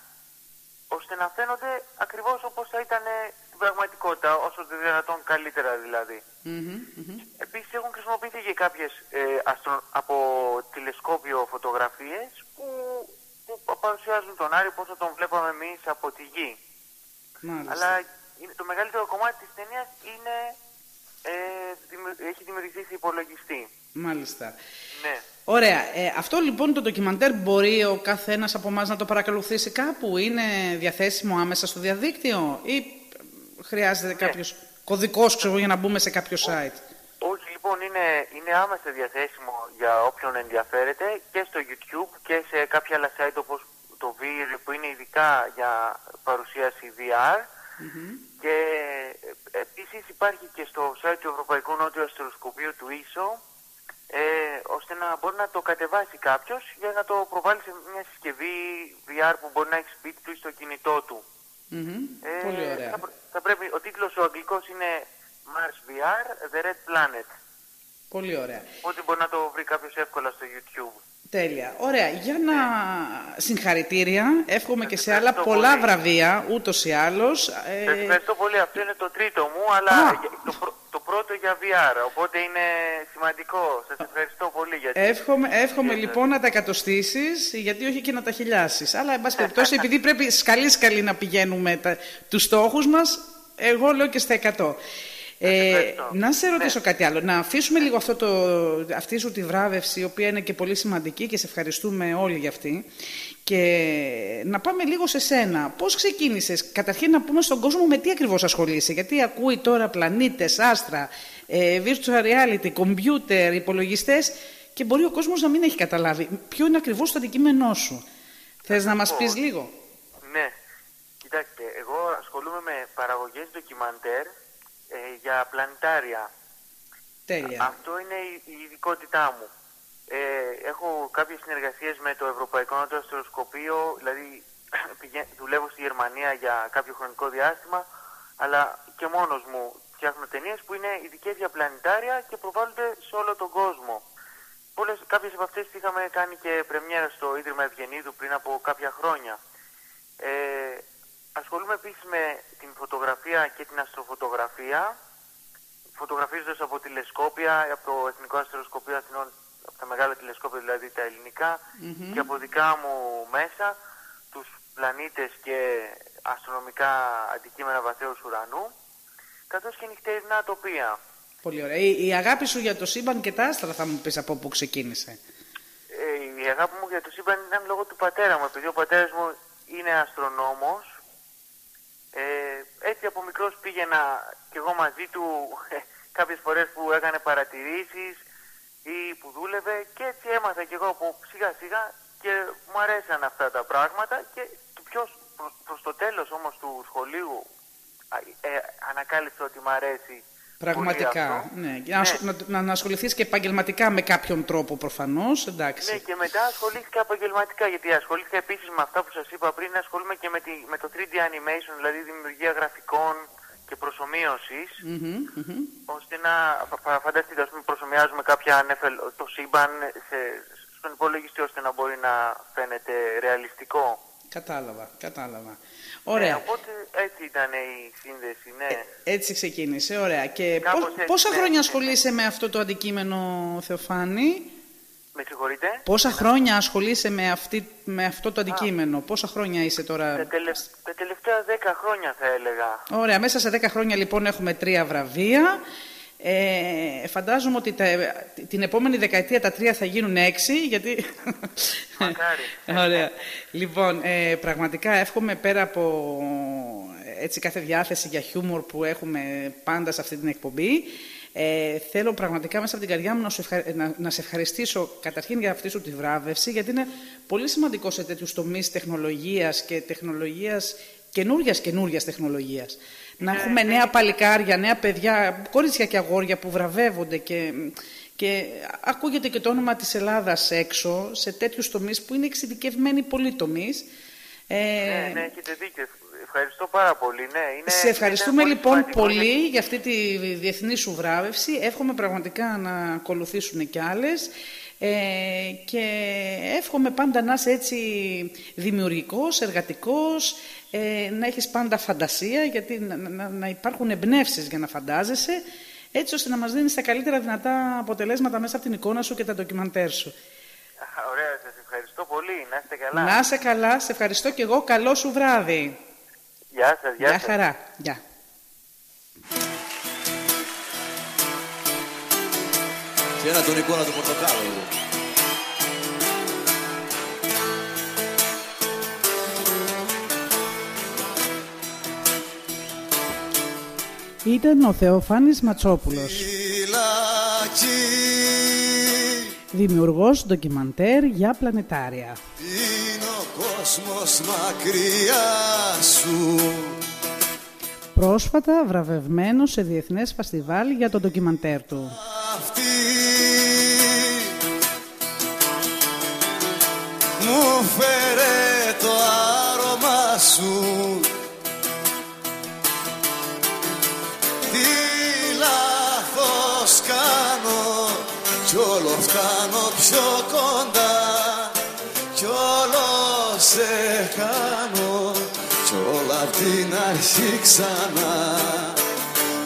ώστε να φαίνονται ακριβώς όπως θα ήταν στην πραγματικότητα, όσο το δυνατόν καλύτερα δηλαδή. Μμμ, μμμ. Επίσης έχουν χρησιμοποιηθεί και κάποιες ε, αστρο- από τηλεσκόπιο φωτογραφίες που, που παρουσιάζουν τον Άρη πώς θα τον βλέπαμε εμείς από τη γη. Μάλιστα. Αλλά είναι, το μεγαλύτερο κομμάτι της ταινίας είναι, ε, δημιου- έχει δημιουργηθεί σε υπολογιστή. Μάλιστα. Ναι. Ωραία. Ε, αυτό λοιπόν το ντοκιμαντέρ μπορεί ο καθένας από εμάς να το παρακολουθήσει κάπου; Είναι διαθέσιμο άμεσα στο διαδίκτυο ή ε, χρειάζεται κάποιος κωδικός ξέρω, για να μπούμε σε κάποιο site; Όχι, λοιπόν, είναι, είναι άμεσα διαθέσιμο για όποιον ενδιαφέρεται και στο YouTube και σε κάποια άλλα site όπως το VR που είναι ειδικά για παρουσίαση VR. Και ε, επίσης υπάρχει και στο site του Ευρωπαϊκού Νότιου Αστεροσκοπείου του ISO ε, ώστε να μπορεί να το κατεβάσει κάποιος για να το προβάλλει σε μια συσκευή VR που μπορεί να έχει σπίτι του ή στο κινητό του. Μμμ. Ε, Πολύ ωραία. Θα, πρέ- θα πρέπει, ο τίτλος ο αγγλικός είναι Mars VR, The Red Planet. Πολύ ωραία. Οπότε μπορεί να το βρει κάποιος εύκολα στο YouTube. Τέλεια. Ωραία. Για να συγχαρητήρια. Εύχομαι και σε άλλα ευχαριστώ πολλά πολύ. βραβεία, ούτως ή άλλως. Σας Ε, ευχαριστώ πολύ. Αυτό είναι το τρίτο μου, αλλά Α. για- το, πρω- το πρώτο για VR. Οπότε είναι σημαντικό. Σας ευχαριστώ πολύ γιατί... Εύχομαι, εύχομαι Yes, λοιπόν να τα εκατοστήσεις, γιατί όχι και να τα χιλιάσεις. Αλλά, εν πάση περιπτώσει, επειδή πρέπει σκαλί-σκαλί να πηγαίνουμε τα, τους στόχους μας, εγώ λέω και στα 100. Ε, ευχαριστώ. να σε ρωτήσω Ναι. κάτι άλλο. Να αφήσουμε λίγο αυτό το, αυτή σου τη βράβευση, η οποία είναι και πολύ σημαντική και σε ευχαριστούμε όλοι για αυτή. Και να πάμε λίγο σε σένα. Πώς ξεκίνησες, καταρχήν να πούμε στον κόσμο με τι ακριβώς ασχολείσαι. Γιατί ακούει τώρα πλανήτες, άστρα, ε, virtual reality, computer, υπολογιστές και μπορεί ο κόσμος να μην έχει καταλάβει. Ποιο είναι ακριβώς το αντικείμενό σου; Θες να μας πω. πεις λίγο; Ναι. Κοιτάξτε, εγώ ασχολούμαι με παραγωγές ντοκιμαντέρ ε, για πλανητάρια. Τέλεια. Αυτό είναι η, η ειδικότητά μου. Ε, έχω κάποιες συνεργασίες με το Ευρωπαϊκό Νότιο Αστεροσκοπείο, δηλαδή πηγα- δουλεύω στη Γερμανία για κάποιο χρονικό διάστημα, αλλά και μόνος μου φτιάχνω ταινίες που είναι ειδικές για πλανητάρια και προβάλλονται σε όλο τον κόσμο. Πολλές, κάποιες από αυτές τις είχαμε κάνει και πρεμιέρα στο Ίδρυμα Ευγενίδου πριν από κάποια χρόνια. Ε, ασχολούμαι επίσης με την φωτογραφία και την αστροφωτογραφία, φωτογραφίζοντας από τηλεσκόπια, από το Εθνικό Αστεροσκοπείο Αθηνών, από τα μεγάλα τηλεσκόπια δηλαδή τα ελληνικα και από δικά μου μέσα, τους πλανήτες και αστρονομικά αντικείμενα βαθέως ουρανού, καθώς και νυχτερινά τοπία. Πολύ ωραία. Η, η αγάπη σου για το σύμπαν και τα άστρα θα μου πεις από πού ξεκίνησε. Ε, η αγάπη μου για το σύμπαν ήταν λόγω του πατέρα μου, επειδή ο πατέρας μου είναι αστρονόμος. Ε, έτσι από μικρός πήγαινα κι εγώ μαζί του κάποιες φορές που έκανε παρατηρήσεις ή που δούλευε και έτσι έμαθα κι εγώ από σιγά σιγά και και μου αρέσαν αυτά τα πράγματα και το πιο προς, προς το τέλος όμως του σχολείου α, ε, ανακάλυψα ότι μου αρέσει πολύ Πραγματικά. αυτό. Ναι. Να, ασχολ- να, να, να ασχοληθείς και επαγγελματικά με κάποιον τρόπο προφανώς. Εντάξει. Ναι, και μετά ασχολήθηκα επαγγελματικά, γιατί ασχολήθηκα επίσης με αυτά που σας είπα πριν, ασχολούμαι και με, τη, με το 3D animation, δηλαδή δημιουργία γραφικών και προσωμείωσης, Μμμ, μμμ. ώστε να φα- φα- φανταστείτε, ας πούμε, προσωμιάζουμε κάποια νεφελ, το σύμπαν σε, στον υπολογιστή, ώστε να μπορεί να φαίνεται ρεαλιστικό. Κατάλαβα, κατάλαβα. Ναι, Ωραία. οπότε έτσι ήταν η σύνδεση, ναι. Έτσι ξεκίνησε, ωραία. Και Κάπως πώς- έτσι, πόσα ναι, χρόνια ναι. ασχολείσαι με αυτό το αντικείμενο, Θεοφάνη; Με συγχωρείτε; Πόσα χρόνια ασχολείσαι με, αυτή, με αυτό το αντικείμενο, πόσα χρόνια είσαι τώρα; Τα, τελε, τα τελευταία δέκα χρόνια θα έλεγα. Ωραία, μέσα σε 10 χρόνια λοιπόν έχουμε τρία βραβεία. Ε, φαντάζομαι ότι τα, την επόμενη δεκαετία τα τρία θα γίνουν έξι, γιατί... Μακάρι. Ωραία. Λοιπόν, ε, πραγματικά εύχομαι πέρα από έτσι κάθε διάθεση για χιούμορ που έχουμε πάντα σε αυτή την εκπομπή, ε, θέλω πραγματικά μέσα από την καρδιά μου να, σου ευχα- να, να σε ευχαριστήσω καταρχήν για αυτή σου τη βράβευση, γιατί είναι πολύ σημαντικό σε τέτοιους τομείς τεχνολογίας και τεχνολογίας καινούργιας καινούργιας τεχνολογίας. Να έχουμε νέα παλικάρια, νέα παιδιά, κορίτσια και αγόρια που βραβεύονται και, και ακούγεται και το όνομα της Ελλάδας έξω σε τέτοιους τομείς που είναι εξειδικευμένοι πολλοί τομείς. Ε, Ναι, ναι, έχετε δίκιο. Ευχαριστώ πάρα πολύ. Ναι, είναι, σε ευχαριστούμε είναι λοιπόν σημαντικό, πολύ είναι- για αυτή τη διεθνή σου βράβευση. Εύχομαι πραγματικά να ακολουθήσουν και άλλες. Ε, και εύχομαι πάντα να είσαι έτσι δημιουργικός, εργατικός, ε, να έχεις πάντα φαντασία, γιατί να, να, να υπάρχουν εμπνεύσεις για να φαντάζεσαι, έτσι ώστε να μας δίνεις τα καλύτερα δυνατά αποτελέσματα μέσα από την εικόνα σου και τα ντοκιμαντέρ σου. Α, Ωραία, σας ευχαριστώ πολύ. Να είστε καλά. Να είσαι καλά, σε ευχαριστώ και εγώ. Καλό σου βράδυ. Γεια σας, γεια Γεια σας. χαρά. Γεια. Και ένα τον εικόνα του πορτοκάλου. Ήταν ο Θεοφάνης Ματσόπουλος, Φυλακή δημιουργός ντοκιμαντέρ για πλανετάρια. είναι ο κόσμος μακριά σου Πρόσφατα βραβευμένος σε διεθνές φαστιβάλ για το ντοκιμαντέρ του. αυτή μου φέρε το άρωμά σου πιο κοντά κι όλο σε κάνω κι όλα απ' την αρχή ξανά.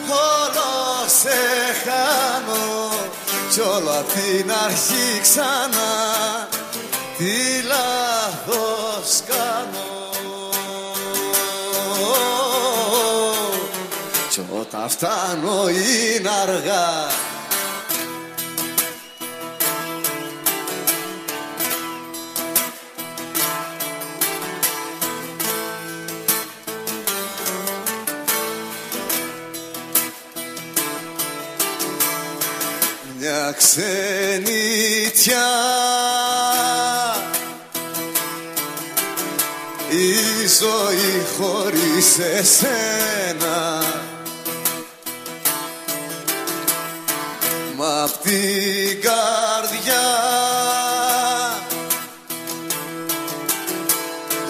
Όλο σε χάνω κι όλο απ' την αρχή ξανά. Τι λάθος κάνω. Κι όταν φτάνω είναι αργά μια ξενιτιά. Η ζωή χωρίς εσένα. Μα απ' την καρδιά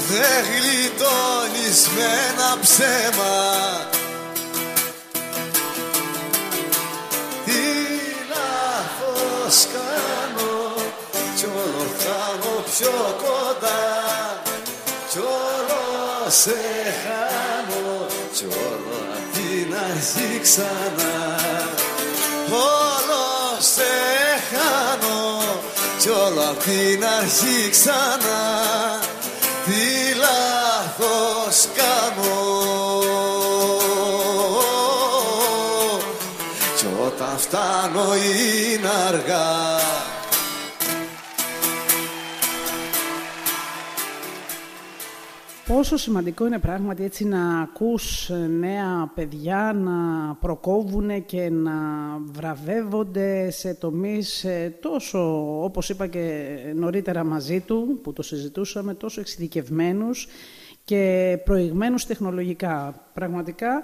δεν γλιτώνεις με ένα ψέμα πιο κοντά. Κι όλο σε χάνω κι όλο απ' την αρχή ξανά. Όλο σε χάνω κι όλο απ' την αρχή ξανά. Τι λάθος κάνω. Κι όταν φτάνω είναι αργά Πόσο σημαντικό είναι πράγματι έτσι να ακούς νέα παιδιά να προκόβουν και να βραβεύονται σε τομείς ε, τόσο, όπως είπα και νωρίτερα μαζί του, που το συζητούσαμε, τόσο εξειδικευμένους και προηγμένους τεχνολογικά. Πραγματικά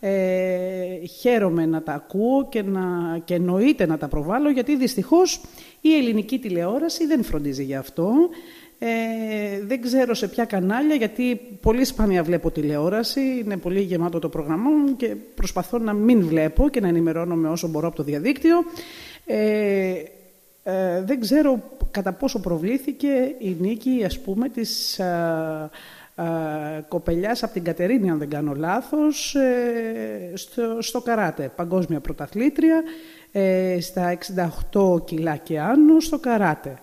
ε, χαίρομαι να τα ακούω και, να, και εννοείται να τα προβάλλω, γιατί δυστυχώς η ελληνική τηλεόραση δεν φροντίζει γι' αυτό. Ε, δεν ξέρω σε ποια κανάλια, γιατί πολύ σπάνια βλέπω τηλεόραση, είναι πολύ γεμάτο το πρόγραμμά μου και προσπαθώ να μην βλέπω και να ενημερώνομαι όσο μπορώ από το διαδίκτυο. Ε, ε, δεν ξέρω κατά πόσο προβλήθηκε η νίκη, ας πούμε, της α, α, κοπελιάς από την Κατερίνη, αν δεν κάνω λάθος, ε, στο, στο καράτε, παγκόσμια πρωταθλήτρια, ε, στα 68 κιλά και άνω στο καράτε.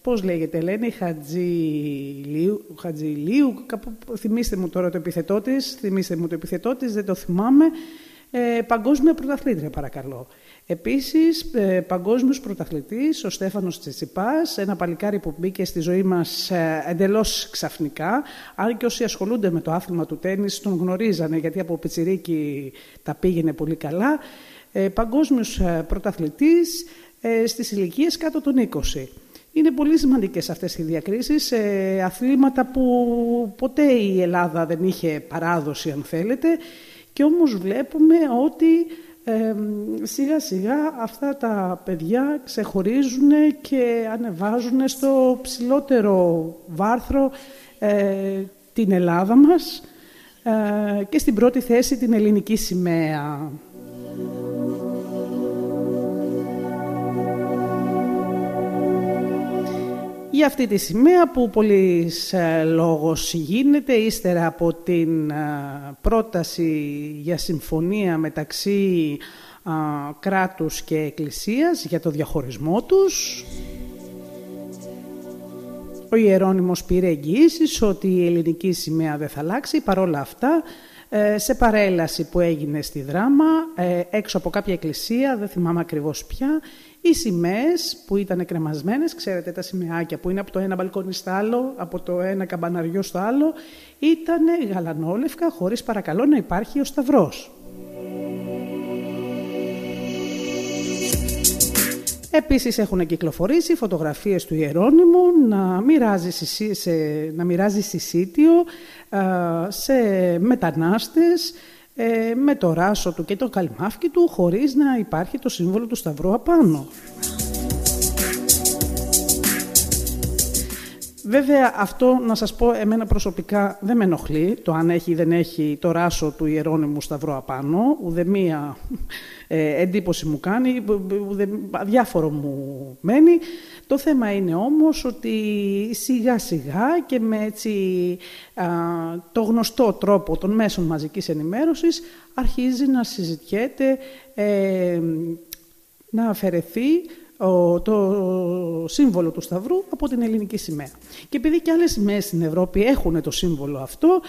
Ε, πώς λέγεται, λένε Χατζηλίου, Χατζηλίου κάπου, θυμίστε μου τώρα το επιθετό της, θυμίστε μου το επιθετό της, δεν το θυμάμαι, ε, παγκόσμια πρωταθλήτρια παρακαλώ. Επίσης, ε, παγκόσμιος πρωταθλητής, ο Στέφανος Τσιτσιπάς, ένα παλικάρι που μπήκε στη ζωή μας ε, εντελώς ξαφνικά, αν και όσοι ασχολούνται με το άθλημα του τέννις τον γνωρίζανε, γιατί από πιτσιρίκι τα πήγαινε πολύ καλά, ε, παγκόσμιος ε, πρωταθλητής ε, στις ηλικίες κάτω των 20. Είναι πολύ σημαντικές αυτές οι διακρίσεις, ε, αθλήματα που ποτέ η Ελλάδα δεν είχε παράδοση αν θέλετε και όμως βλέπουμε ότι σιγά σιγά αυτά τα παιδιά ξεχωρίζουν και ανεβάζουν στο ψηλότερο βάρθρο ε, την Ελλάδα μας ε, και στην πρώτη θέση την ελληνική σημαία. Για αυτή τη σημαία που πολύς ε, λόγος γίνεται ύστερα από την ε, πρόταση για συμφωνία μεταξύ κράτους και εκκλησίας για το διαχωρισμό τους. Ο Ιερώνυμος πήρε εγγυήσεις ότι η ελληνική σημαία δεν θα αλλάξει. Παρόλα αυτά, ε, σε παρέλαση που έγινε στη Δράμα, έξω από κάποια εκκλησία, δεν θυμάμαι ακριβώς ποια, οι σημαίες που ήταν κρεμασμένες, ξέρετε τα σημαίακια που είναι από το ένα μπαλκόνι στο άλλο, από το ένα καμπαναριό στο άλλο, ήταν γαλανόλευκα χωρίς παρακαλώ να υπάρχει ο Σταυρός. Επίσης έχουν κυκλοφορήσει φωτογραφίες του Ιερώνυμου να μοιράζει, σε, να μοιράζει συσίτιο σε μετανάστες, ε, με το ράσο του και το καλμάφκι του χωρίς να υπάρχει το σύμβολο του Σταυρού απάνω. Βέβαια αυτό να σας πω εμένα προσωπικά δεν με ενοχλεί το αν έχει ή δεν έχει το ράσο του Ιερώνυμου Σταυρό απάνω, ουδε μία ε, εντύπωση μου κάνει, ουδε, αδιάφορο μου μένει. Το θέμα είναι όμως ότι σιγά σιγά και με έτσι, το γνωστό τρόπο των μέσων μαζικής ενημέρωσης αρχίζει να συζητιέται, ε, να αφαιρεθεί το σύμβολο του Σταυρού από την ελληνική σημαία. Και επειδή και άλλες σημαίες στην Ευρώπη έχουν το σύμβολο αυτό,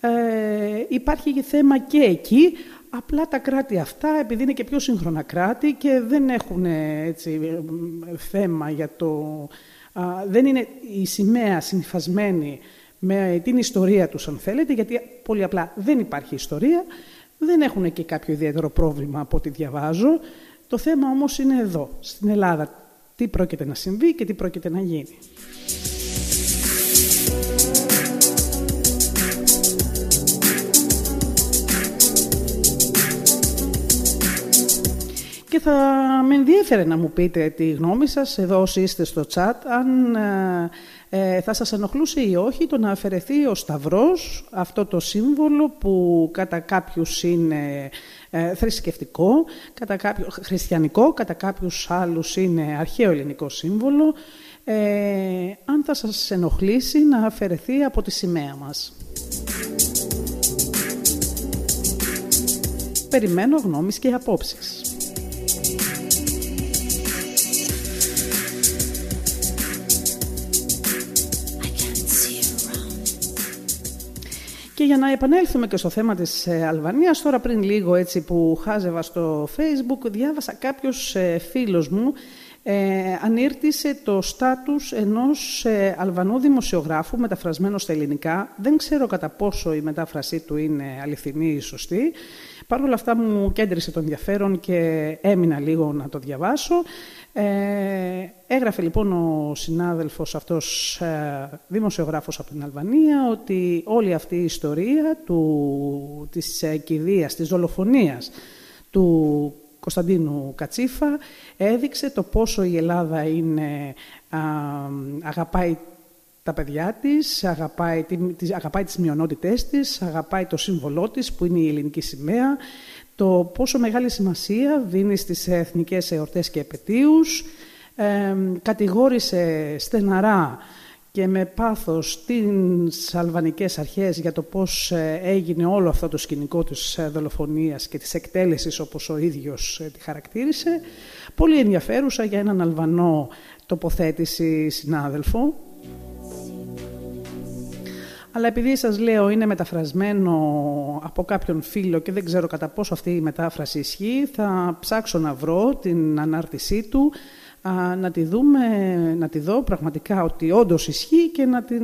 ε, υπάρχει θέμα και εκεί, απλά τα κράτη αυτά, επειδή είναι και πιο σύγχρονα κράτη και δεν έχουν έτσι, θέμα για το... δεν είναι η σημαία συμφασμένη με την ιστορία τους, αν θέλετε, γιατί πολύ απλά δεν υπάρχει ιστορία, δεν έχουν και κάποιο ιδιαίτερο πρόβλημα από ό,τι διαβάζω, το θέμα όμως είναι εδώ, στην Ελλάδα. Τι πρόκειται να συμβεί και τι πρόκειται να γίνει. Και θα με ενδιέφερε να μου πείτε τη γνώμη σας, εδώ όσοι είστε στο chat, αν ε, ε, θα σας ενοχλούσε ή όχι το να αφαιρεθεί ο Σταυρός, αυτό το σύμβολο που κατά κάποιους είναι ε, θρησκευτικό, κατά κάποιο, χριστιανικό, κατά κάποιους άλλους είναι αρχαίο ελληνικό σύμβολο, ε, αν θα σας ενοχλήσει να αφαιρεθεί από τη σημαία μας. Περιμένω γνώμης και απόψεις. Και για να επανέλθουμε και στο θέμα της ε, Αλβανίας, τώρα πριν λίγο έτσι που χάζευα στο facebook, διάβασα κάποιος ε, φίλος μου ε, ανήρτησε το στάτους ενός ε, Αλβανού δημοσιογράφου μεταφρασμένο στα ελληνικά. Δεν ξέρω κατά πόσο η μετάφρασή του είναι αληθινή ή σωστή. Παρ' όλα αυτά μου κέντρισε το ενδιαφέρον και έμεινα λίγο να το διαβάσω. Ε, έγραφε λοιπόν ο συνάδελφος αυτός, ε, δημοσιογράφος από την Αλβανία, ότι όλη αυτή η ιστορία του, της ε, κηδείας, της δολοφονίας του Κωνσταντίνου Κατσίφα έδειξε το πόσο η Ελλάδα είναι, αγαπάει τα παιδιά της, αγαπάει, τις, αγαπάει τις μειονότητές της, αγαπάει το σύμβολό της που είναι η ελληνική σημαία, το πόσο μεγάλη σημασία δίνει στις εθνικές εορτές και επαιτίους, ε, κατηγόρησε στεναρά και με πάθος τις αλβανικές αρχές για το πώς ε, έγινε όλο αυτό το σκηνικό της ε, δολοφονίας και της εκτέλεσης όπως ο ίδιος ε, τη χαρακτήρισε. Πολύ ενδιαφέρουσα για έναν Αλβανό τοποθέτηση συνάδελφο. Αλλά επειδή σας λέω είναι μεταφρασμένο από κάποιον φίλο και δεν ξέρω κατά πόσο αυτή η μετάφραση ισχύει, θα ψάξω να βρω την ανάρτησή του να τη δούμε, να τη δω πραγματικά ότι όντως ισχύει και να την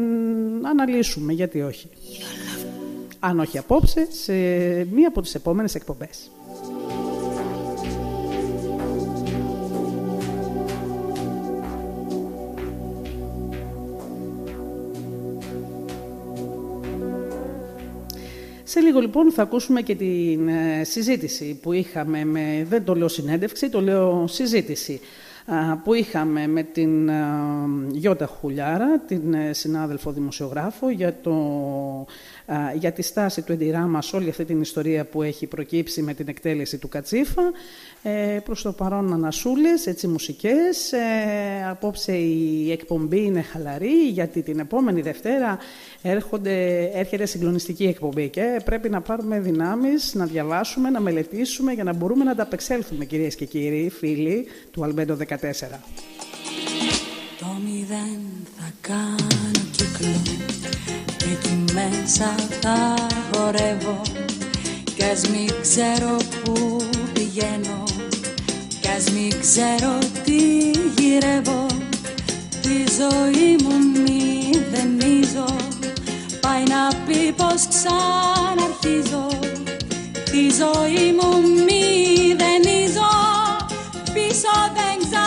αναλύσουμε, γιατί όχι. Αν όχι απόψε, σε μία από τις επόμενες εκπομπές. Σε λίγο λοιπόν θα ακούσουμε και την ε, συζήτηση που είχαμε με, δεν το λέω συνέντευξη, το λέω συζήτηση που είχαμε με την Γιώτα Χουλιάρα, την ε, συνάδελφο δημοσιογράφο, για, το, για τη στάση του Εντιράμα σε όλη αυτή την ιστορία που έχει προκύψει με την εκτέλεση του Κατσίφα. Ε, προς το παρόν ανασούλες, έτσι μουσικές. Ε, απόψε η εκπομπή είναι χαλαρή, γιατί την επόμενη Δευτέρα έρχονται, έρχεται συγκλονιστική εκπομπή και πρέπει να πάρουμε δυνάμεις, να διαβάσουμε, να μελετήσουμε για να μπορούμε να ανταπεξέλθουμε, κυρίες και κύριοι, φίλοι του Αλμπέντο 14. Το μηδέν θα κάνω κύκλο και εκεί μέσα θα χορεύω. Κι ας μην ξέρω που πηγαίνω. Κι ας μην ξέρω τι γυρεύω. Τη ζωή μου μηδενίζω πάει να πει πως ξαναρχίζω. Τη ζωή μου μηδενίζω πίσω δεν ξαναγυρίζω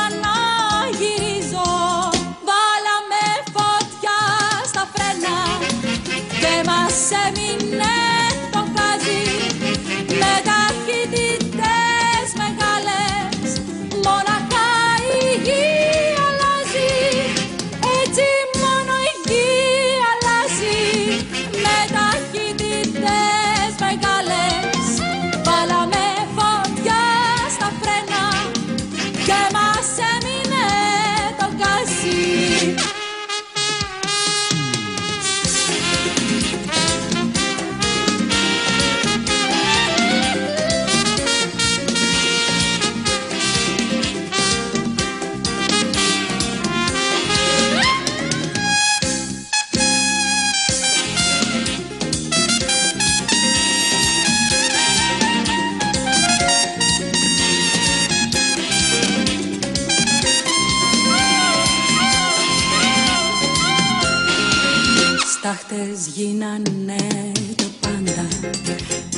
γίνανε το πάντα.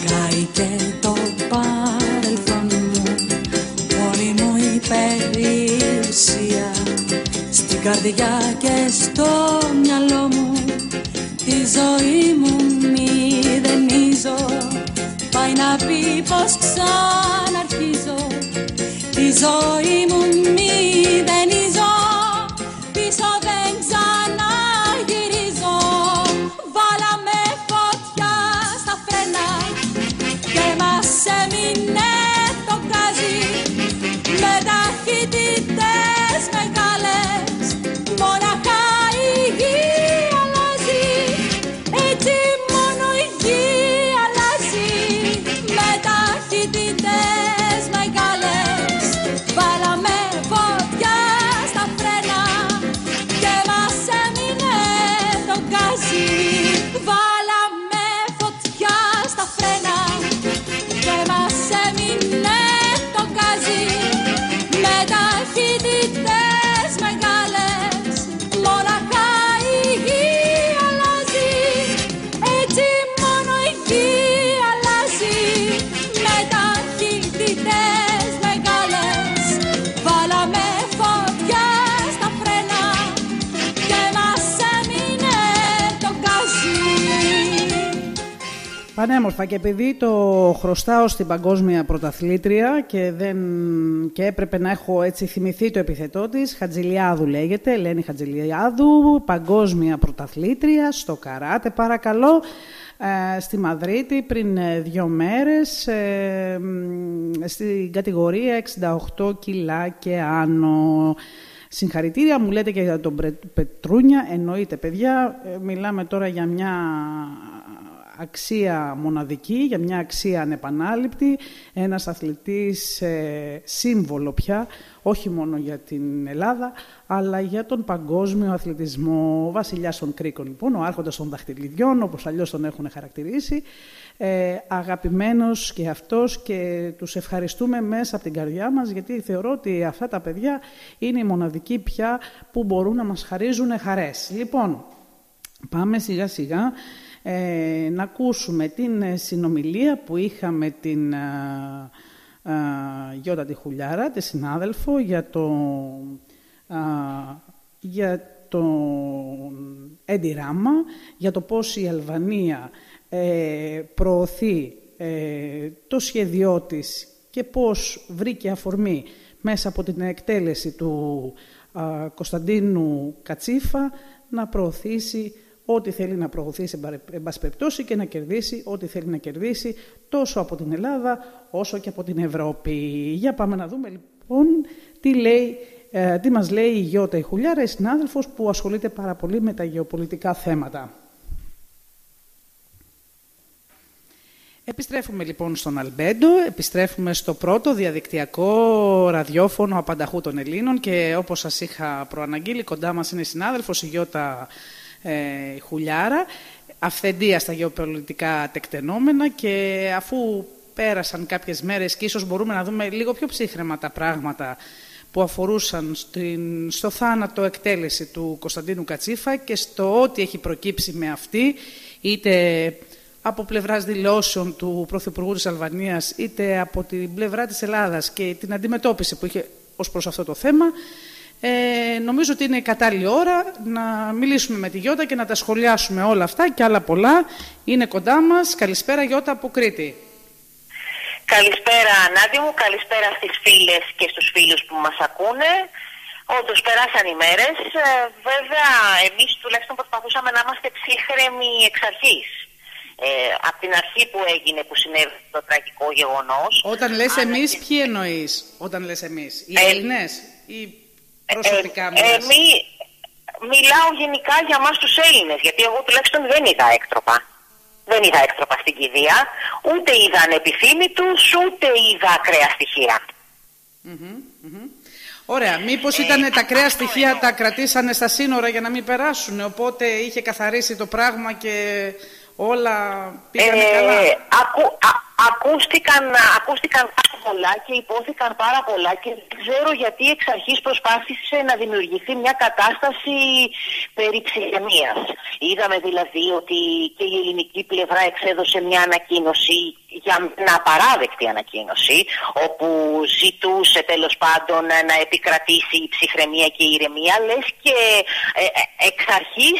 Κάει και το παρελθόν μου. Όλη μου η περιουσία. Στην καρδιά και στο μυαλό μου. Τη ζωή μου μηδενίζω. Πάει να πει πως ξαναρχίζω. Τη ζωή μου μηδενίζω Πανέμορφα και επειδή το χρωστάω στην παγκόσμια πρωταθλήτρια και, δεν... και έπρεπε να έχω έτσι θυμηθεί το επιθετό της, Χατζηλιάδου λέγεται, Ελένη Χατζηλιάδου, παγκόσμια πρωταθλήτρια στο καράτε παρακαλώ, ε, στη Μαδρίτη πριν ε, δύο μέρες, ε, στην κατηγορία 68 κιλά και άνω. Συγχαρητήρια μου λέτε και για τον Πετρούνια, εννοείται παιδιά, μιλάμε τώρα για μια αξία μοναδική, για μια αξία ανεπανάληπτη, ένας αθλητής ε, σύμβολο πια, όχι μόνο για την Ελλάδα, αλλά για τον παγκόσμιο αθλητισμό. Ο βασιλιάς των κρίκων, λοιπόν, ο άρχοντας των δαχτυλιδιών, όπως αλλιώς τον έχουν χαρακτηρίσει, ε, αγαπημένος και αυτός και τους ευχαριστούμε μέσα από την καρδιά μας, γιατί θεωρώ ότι αυτά τα παιδιά είναι οι μοναδικοί πια που μπορούν να μας χαρίζουν χαρές. Λοιπόν, πάμε σιγά σιγά ε, να ακούσουμε την ε, συνομιλία που είχαμε την ε, ε, Γιώτα τη Χουλιάρα, τη συνάδελφο, για το, για το Έντι για το πώς η Αλβανία προωθεί το σχέδιό της και πώς βρήκε αφορμή μέσα από την εκτέλεση του Κωνσταντίνου Κατσίφα να προωθήσει ό,τι θέλει να προωθήσει εν πάση περιπτώσει και να κερδίσει ό,τι θέλει να κερδίσει τόσο από την Ελλάδα όσο και από την Ευρώπη. Για πάμε να δούμε λοιπόν τι, λέει, ε, τι μας λέει η Γιώτα η Χουλιάρα, η συνάδελφος που ασχολείται πάρα πολύ με τα γεωπολιτικά θέματα. Επιστρέφουμε λοιπόν στον Αλμπέντο, επιστρέφουμε στο πρώτο διαδικτυακό ραδιόφωνο απανταχού των Ελλήνων και όπως σας είχα προαναγγείλει κοντά μας είναι η συνάδελφος η Γιώτα ε, Χουλιάρα, αυθεντία στα γεωπολιτικά τεκτενόμενα και αφού πέρασαν κάποιες μέρες και ίσως μπορούμε να δούμε λίγο πιο ψύχρεμα τα πράγματα που αφορούσαν στην, στο θάνατο εκτέλεση του Κωνσταντίνου Κατσίφα και στο ό,τι έχει προκύψει με αυτή, είτε από πλευράς δηλώσεων του Πρωθυπουργού της Αλβανίας, είτε από την πλευρά της Ελλάδας και την αντιμετώπιση που είχε ως προς αυτό το θέμα, ε, νομίζω ότι είναι η κατάλληλη ώρα να μιλήσουμε με τη Γιώτα και να τα σχολιάσουμε όλα αυτά και άλλα πολλά. Είναι κοντά μας. Καλησπέρα Γιώτα από Κρήτη. Καλησπέρα Νάντι μου, καλησπέρα στις φίλες και στους φίλους που μας ακούνε. Όντως περάσαν οι μέρες. Ε, βέβαια, εμείς τουλάχιστον προσπαθούσαμε να είμαστε ψύχρεμοι εξ αρχής. Ε, από την αρχή που έγινε, που συνέβη το τραγικό γεγονός. Όταν λες εμείς, ποιοι εννοείς όταν λες εμείς, οι ε, Έλληνες, οι προσωπικά ε, ε, μη, μιλάω γενικά για μας τους Έλληνες, γιατί εγώ τουλάχιστον δεν είδα έκτροπα. Δεν είδα έκτροπα στην κηδεία, ούτε είδα ανεπιθύμητους, ούτε είδα ακραία στοιχεία. Ωραία. Μήπως ε, ήταν τα ακραία στοιχεία τα κρατήσανε στα σύνορα για να μην περάσουν. Οπότε είχε καθαρίσει το πράγμα και όλα πήγανε ε, καλά. Ακού, ακούστηκαν, ακούστηκαν πάρα πολλά και υπόθηκαν πάρα πολλά και δεν ξέρω γιατί εξ αρχής προσπάθησε να δημιουργηθεί μια κατάσταση περί ψυχραιμίας. Είδαμε δηλαδή ότι και η ελληνική πλευρά εξέδωσε μια ανακοίνωση για μια απαράδεκτη ανακοίνωση όπου ζητούσε τέλος πάντων να επικρατήσει η ψυχραιμία και η ηρεμία λες και ε, ε εξ αρχής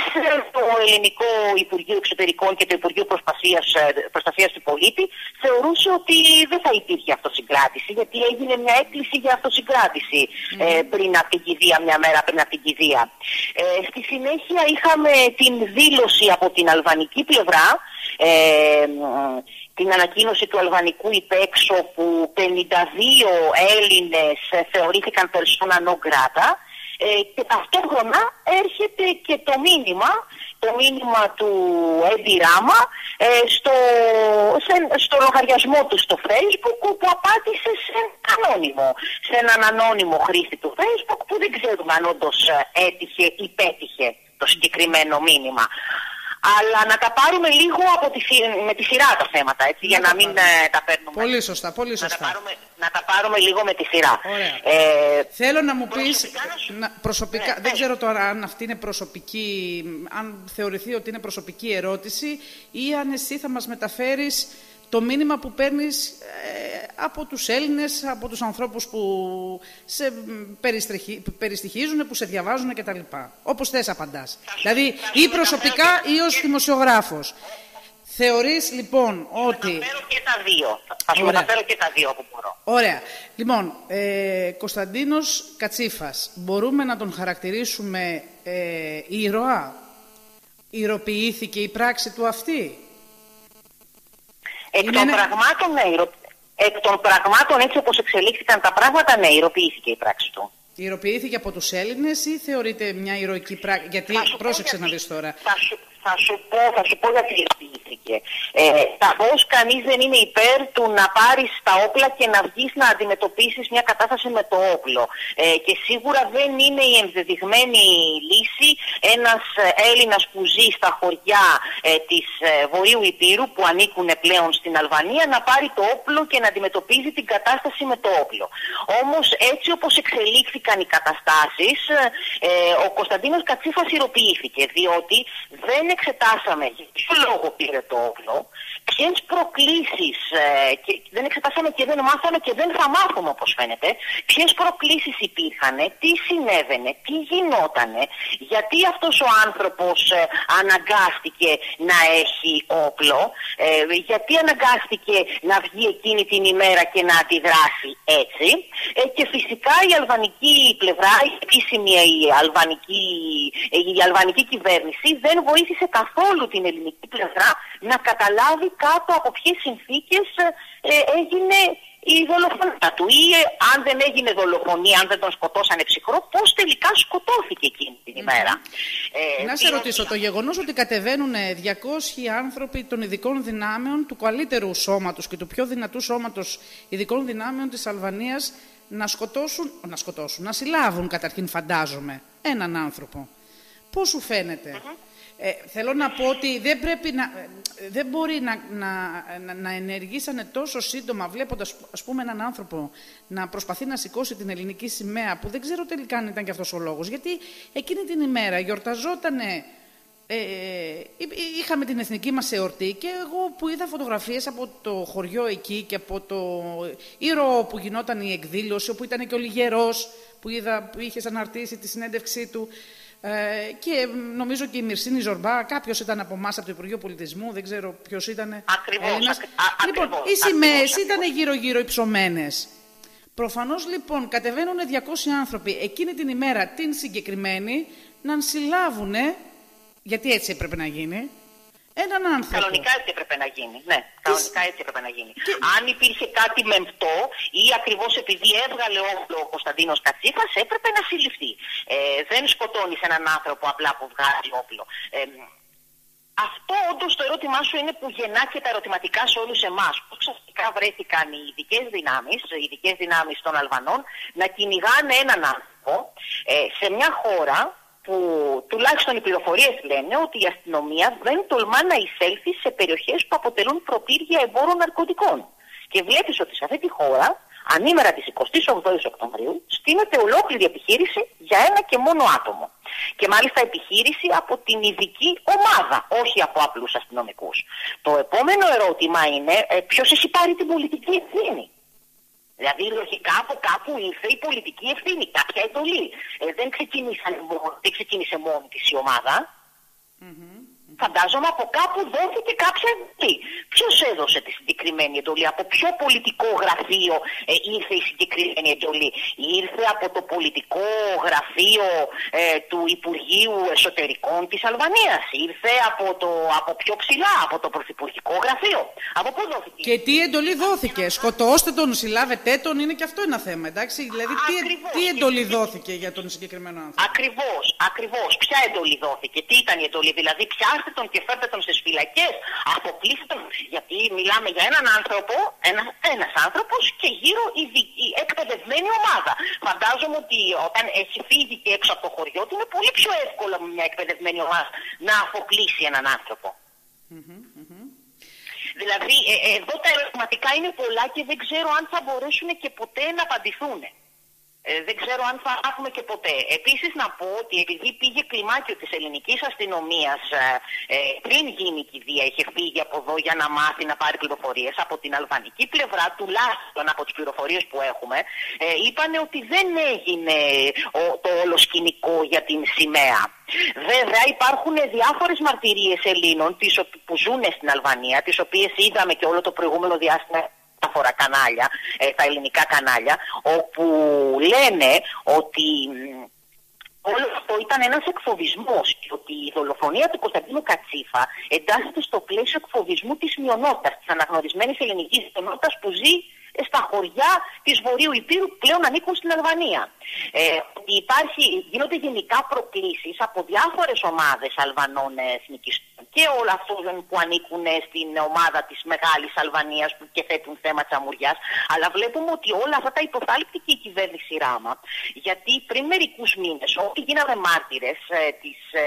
το ελληνικό Υπουργείο Εξωτερικών και το Υπουργείο Προστασίας, ε, Προστασίας του Πολίτη θεωρούσε ότι δεν θα υπήρχε αυτοσυγκράτηση, γιατί έγινε μια έκκληση για αυτοσυγκράτηση ε, πριν από την κηδεία, μια μέρα πριν από την κηδεία. Ε, στη συνέχεια είχαμε την δήλωση από την αλβανική πλευρά, ε, την ανακοίνωση του αλβανικού υπέξω που 52 Έλληνες θεωρήθηκαν persona non grata ε, και ταυτόχρονα έρχεται και το μήνυμα το μήνυμα του Έντι Ράμα ε, στο, στο λογαριασμό του στο Facebook που απάντησε σε ανώνυμο, σε έναν ανώνυμο χρήστη του Facebook που δεν ξέρουμε αν όντως ε, έτυχε ή πέτυχε το συγκεκριμένο μήνυμα αλλά να τα πάρουμε λίγο από τη, με τη σειρά τα θέματα, έτσι, για να μην ε, τα παίρνουμε. Πολύ σωστά, πολύ σωστά. Να τα, πάρουμε, να τα πάρουμε λίγο με τη σειρά. Ε, Θέλω να μου πεις, προσωπικά, ναι, δεν ξέρω τώρα αν αυτή είναι προσωπική, αν θεωρηθεί ότι είναι προσωπική ερώτηση ή αν εσύ θα μας μεταφέρεις το μήνυμα που παίρνεις ε, από τους Έλληνες, από τους ανθρώπους που σε περιστοιχίζουν, που σε διαβάζουν κτλ. Όπως θες απαντάς. δηλαδή ή προσωπικά ή ως δημοσιογράφος. Θεωρείς λοιπόν ότι... Αναφέρω και τα δύο. Θα σου Ωραία. αναφέρω και τα δύο που μπορώ. Ωραία. Λοιπόν, ε, Κωνσταντίνος Κατσίφας, μπορούμε να τον χαρακτηρίσουμε ε, ήρωα; Ηρωποιήθηκε η πράξη του αυτή; Εκ Είναι των ένα- πραγμάτων, ναι, ηρο- εκ των πραγμάτων έτσι όπως εξελίχθηκαν τα πράγματα, ναι, ηρωποιήθηκε η πράξη του. Ηρωποιήθηκε από τους Έλληνες ή θεωρείται μια ηρωική πράξη; Γιατί Θα σου πω πρόσεξε να γιατί. δεις τώρα. Θα σου, θα σου πω, θα σου πω γιατί ηρωποιήθηκε. Ε, Σαφώς κανείς δεν είναι υπέρ του να πάρεις τα όπλα και να βγεις να αντιμετωπίσεις μια κατάσταση με το όπλο. Ε, και σίγουρα δεν είναι η ενδεδειγμένη λύση ένας ε, Έλληνας που ζει στα χωριά ε, της ε, Βορείου Υπήρου που ανήκουν πλέον στην Αλβανία να πάρει το όπλο και να αντιμετωπίζει την κατάσταση με το όπλο. Όμως έτσι όπως εξελίχθηκαν οι καταστάσεις ε, ο Κωνσταντίνος Κατσίφας ηρωποιήθηκε διότι δεν εξετάσαμε. Για ποιο λόγο πήρε το όπλο, ποιες προκλήσεις ε, και δεν εξετάσαμε και δεν μάθαμε και δεν θα μάθουμε όπως φαίνεται ποιες προκλήσεις υπήρχαν, τι συνέβαινε, τι γινότανε, γιατί αυτός ο άνθρωπος ε, αναγκάστηκε να έχει όπλο, ε, γιατί αναγκάστηκε να βγει εκείνη την ημέρα και να αντιδράσει έτσι. Ε, και φυσικά η αλβανική πλευρά, η επίσημη η αλβανική, η αλβανική κυβέρνηση δεν βοήθησε καθόλου την ελληνική πλευρά να καταλάβει κάτω από ποιες συνθήκες ε, έγινε η δολοφονία του ή ε, αν δεν έγινε δολοφονία, αν δεν τον σκοτώσανε ψυχρό, πώς τελικά σκοτώθηκε εκείνη την ημέρα. Ε, Να σε διότι- ρωτήσω, το γεγονός ότι κατεβαίνουν 200 άνθρωποι των ειδικών δυνάμεων του καλύτερου σώματος και του πιο δυνατού σώματος ειδικών δυνάμεων της Αλβανίας να σκοτώσουν, να σκοτώσουν, να συλλάβουν καταρχήν φαντάζομαι έναν άνθρωπο. Πώς σου φαινεται Ε, θέλω να πω ότι δεν πρέπει να, ε, δεν μπορεί να, να, να, να ενεργήσανε τόσο σύντομα βλέποντας ας πούμε έναν άνθρωπο να προσπαθεί να σηκώσει την ελληνική σημαία που δεν ξέρω τελικά αν ήταν και αυτός ο λόγος γιατί εκείνη την ημέρα γιορταζότανε ε, εί- εί- είχαμε την εθνική μας εορτή και εγώ που είδα φωτογραφίες από το χωριό εκεί και από το ήρωο που γινόταν η εκδήλωση, όπου ήταν και ο Λιγερός που, είδα, που είχε αναρτήσει τη συνέντευξή του ε, και νομίζω και η Μυρσίνη Ζορμπά, κάποιος ήταν από εμάς από το Υπουργείο Πολιτισμού, δεν ξέρω ποιος ήταν. Ακριβώς, Έλληνας. ακ- α- λοιπόν, ακριβώς, οι σημαίες ακριβώς, ήταν γύρω-γύρω υψωμένες. Προφανώς λοιπόν κατεβαίνουν 200 άνθρωποι εκείνη την ημέρα την συγκεκριμένη να συλλάβουν, γιατί έτσι έπρεπε να γίνει, έναν άνθρωπο. Κανονικά έτσι έπρεπε να γίνει. Ναι, κανονικά έτσι έπρεπε να γίνει. Αν υπήρχε κάτι μεμπτό ή ακριβώς επειδή έβγαλε όπλο ο Κωνσταντίνος Κατσίφας, έπρεπε να συλληφθεί. Ε, δεν σκοτώνεις έναν άνθρωπο απλά που βγάζει όπλο. Ε, αυτό όντως το ερώτημά σου είναι που γεννά και τα ερωτηματικά σε όλους εμάς. Πώς ξαφνικά βρέθηκαν οι ειδικές δυνάμεις, οι ειδικές δυνάμεις των Αλβανών, να κυνηγάνε έναν άνθρωπο ε, σε μια χώρα που τουλάχιστον οι πληροφορίες λένε ότι η αστυνομία δεν τολμά να εισέλθει σε περιοχές που αποτελούν προπύργια εμπόρων ναρκωτικών. Και βλέπεις ότι σε αυτή τη χώρα, ανήμερα της 28η Οκτωβρίου, στείνεται ολόκληρη επιχείρηση για ένα και μόνο άτομο. Και μάλιστα επιχείρηση από την ειδική ομάδα, όχι από απλούς αστυνομικούς. Το επόμενο ερώτημα είναι ε, ποιος έχει πάρει την πολιτική ευθύνη; Δηλαδή, λογικά από κάπου ήρθε η πολιτική ευθύνη, κάποια εντολή. Ε, δεν, ξεκίνησαν, μο- δεν ξεκίνησε μόνη της η ομάδα. Φαντάζομαι από κάπου δόθηκε κάποια εντολή. Ποιος έδωσε τη συγκεκριμένη εντολή, από ποιο πολιτικό γραφείο ε, ήρθε η συγκεκριμένη εντολή; Ήρθε από το πολιτικό γραφείο ε, του Υπουργείου Εσωτερικών της Αλβανίας. Ήρθε από, το, από πιο ψηλά, από το Πρωθυπουργικό Γραφείο. Από πού δόθηκε; Και τι εντολή δόθηκε, σκοτώστε τον, συλλάβετε τον, είναι και αυτό ένα θέμα, εντάξει; Δηλαδή, τι, Ακριβώς. τι εντολή δόθηκε για τον συγκεκριμένο άνθρωπο; Ακριβώς, ακριβώς. Ποια εντολή δόθηκε, τι ήταν η εντολή, δηλαδή πιάστε τον και φέρτε τον στις φυλακές, αποκλείστε τον. Γιατί μιλάμε για έναν άνθρωπο, ένα ένας άνθρωπος και γύρω η, δι- η εκπαιδευμένη ομάδα. Φαντάζομαι ότι όταν έχει φύγει και έξω από το χωριό του είναι πολύ πιο εύκολο με μια εκπαιδευμένη ομάδα να αποκλείσει έναν άνθρωπο. Δηλαδή, ε, ε, εδώ τα ερωτηματικά είναι πολλά και δεν ξέρω αν θα μπορέσουν και ποτέ να απαντηθούν. Ε, δεν ξέρω αν θα έχουμε και ποτέ. Επίσης, να πω ότι επειδή πήγε κλιμάκιο της ελληνικής αστυνομίας ε, ε, πριν γίνει η κηδεία, είχε φύγει από εδώ για να μάθει να πάρει πληροφορίες. Από την αλβανική πλευρά, τουλάχιστον από τις πληροφορίες που έχουμε, ε, είπαν ότι δεν έγινε ο, το όλο σκηνικό για την σημαία. Βέβαια, υπάρχουν διάφορες μαρτυρίες Ελλήνων τις, οπ- που ζουν στην Αλβανία, τις οποίες είδαμε και όλο το προηγούμενο διάστημα διάφορα κανάλια, ε, τα ελληνικά κανάλια, όπου λένε ότι μ, όλο αυτό ήταν ένας εκφοβισμός και ότι η δολοφονία του Κωνσταντίνου Κατσίφα εντάσσεται στο πλαίσιο εκφοβισμού της μειονότητας, της αναγνωρισμένης ελληνικής μειονότητας που ζει ε, στα χωριά της Βορείου Υπήρου που πλέον ανήκουν στην Αλβανία. Ε, ότι υπάρχει, γίνονται γενικά προκλήσεις από διάφορες ομάδες Αλβανών ε, εθνικιστών και όλα αυτών που ανήκουν ε, στην ομάδα της Μεγάλης Αλβανίας που και θέτουν θέμα τσαμουριάς αλλά βλέπουμε ότι όλα αυτά τα υποθάλπτει και η κυβέρνηση Ράμα γιατί πριν μερικούς μήνες ό,τι γίναμε μάρτυρες ε, της, ε,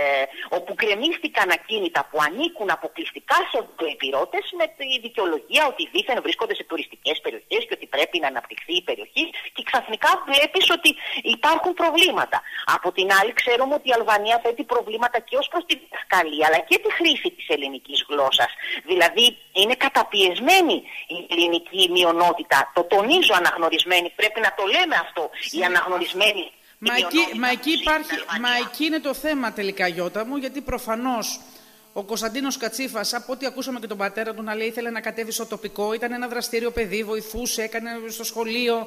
όπου γκρεμίστηκαν ακίνητα που ανήκουν αποκλειστικά σε επιρρότες με τη δικαιολογία ότι δήθεν βρίσκονται σε τουριστικές περιοχές και ότι πρέπει να αναπτυχθεί η περιοχή και ξαφνικά βλέπεις ότι υπάρχουν προβλήματα. Από την άλλη ξέρουμε ότι η Αλβανία θέτει προβλήματα και ως προς τη διδασκαλία αλλά και τη χρήση της ελληνικής γλώσσας. Δηλαδή είναι καταπιεσμένη η ελληνική μειονότητα. Το τονίζω αναγνωρισμένη, πρέπει να το λέμε αυτό. Η αναγνωρισμένη Μα εκεί, μειονότητα μα, εκεί που ζει στην υπάρχει, Αλβανίας. μα εκεί είναι το θέμα τελικά, Γιώτα μου, γιατί προφανώς ο Κωνσταντίνος Κατσίφας, από ό,τι ακούσαμε και τον πατέρα του να λέει, ήθελε να κατέβει στο τοπικό, ήταν ένα δραστήριο παιδί, βοηθούσε, έκανε στο σχολείο,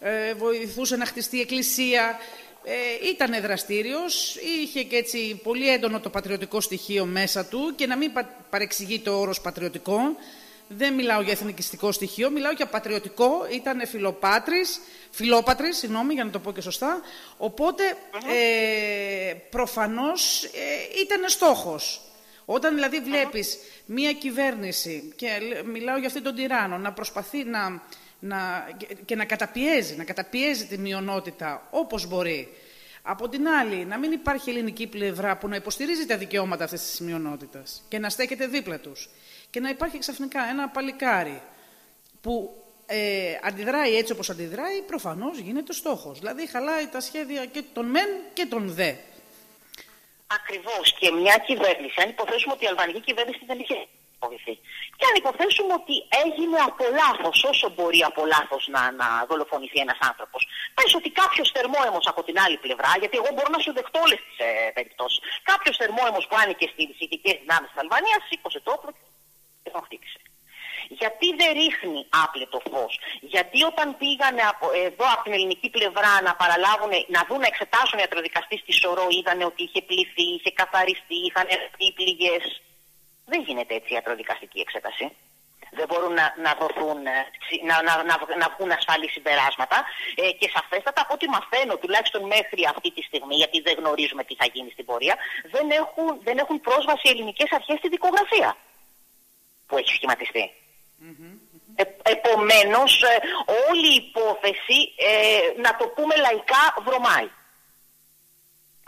ε, βοηθούσε να χτιστεί η εκκλησία. Ε, ήταν δραστήριος, είχε και έτσι πολύ έντονο το πατριωτικό στοιχείο μέσα του και να μην πα, παρεξηγεί το όρος πατριωτικό, δεν μιλάω για εθνικιστικό στοιχείο, μιλάω για πατριωτικό, ήταν φιλοπάτρης, φιλόπατρης, συγγνώμη για να το πω και σωστά, οπότε ε, προφανώς ε, ήταν στόχος. Όταν δηλαδή βλέπεις μία κυβέρνηση, και λέ- μιλάω για αυτήν τον τυράννο, να προσπαθεί να, να, και- και να καταπιέζει, να καταπιέζει τη μειονότητα όπως μπορεί. Από την άλλη, να μην υπάρχει ελληνική πλευρά που να υποστηρίζει τα δικαιώματα αυτής της μειονότητας και να στέκεται δίπλα τους. Και να υπάρχει ξαφνικά ένα παλικάρι που ε, αντιδράει έτσι όπως αντιδράει, προφανώς γίνεται στόχος. Δηλαδή χαλάει τα σχέδια και των μεν και των δε. Ακριβώς. Και μια κυβέρνηση, αν υποθέσουμε ότι η αλβανική κυβέρνηση δεν είχε φοβηθεί. Και αν υποθέσουμε ότι έγινε από λάθος, όσο μπορεί από λάθος να, να δολοφονηθεί ένας άνθρωπος. Πες ότι κάποιος θερμόαιμο από την άλλη πλευρά, γιατί εγώ μπορώ να σου δεχτώ όλες τις ε, περιπτώσεις. Κάποιος θερμόαιμο που άνοιγε στις ειδικέ δυνάμεις της Αλβανίας, σήκωσε το όπλο και τον χτύπησε. Γιατί δεν ρίχνει άπλετο φως. Γιατί όταν πήγανε από, εδώ από την ελληνική πλευρά να παραλάβουν, να δουν να εξετάσουν ιατροδικαστή στη Σωρό, είδανε ότι είχε πληθεί, είχε καθαριστεί, είχαν έρθει πληγές. Δεν γίνεται έτσι η ιατροδικαστική εξέταση. Δεν μπορούν να, να δοθούν, ε, ξυ- να, να, να, να βγουν ασφαλή συμπεράσματα ε, και σαφέστατα από ό,τι μαθαίνω, τουλάχιστον μέχρι αυτή τη στιγμή, γιατί δεν γνωρίζουμε τι θα γίνει στην πορεία, δεν έχουν, δεν έχουν πρόσβαση οι ελληνικές αρχές στη δικογραφία που έχει σχηματιστεί. Ε, επομένως, ε, όλη η υπόθεση, ε, να το πούμε λαϊκά, βρωμάει.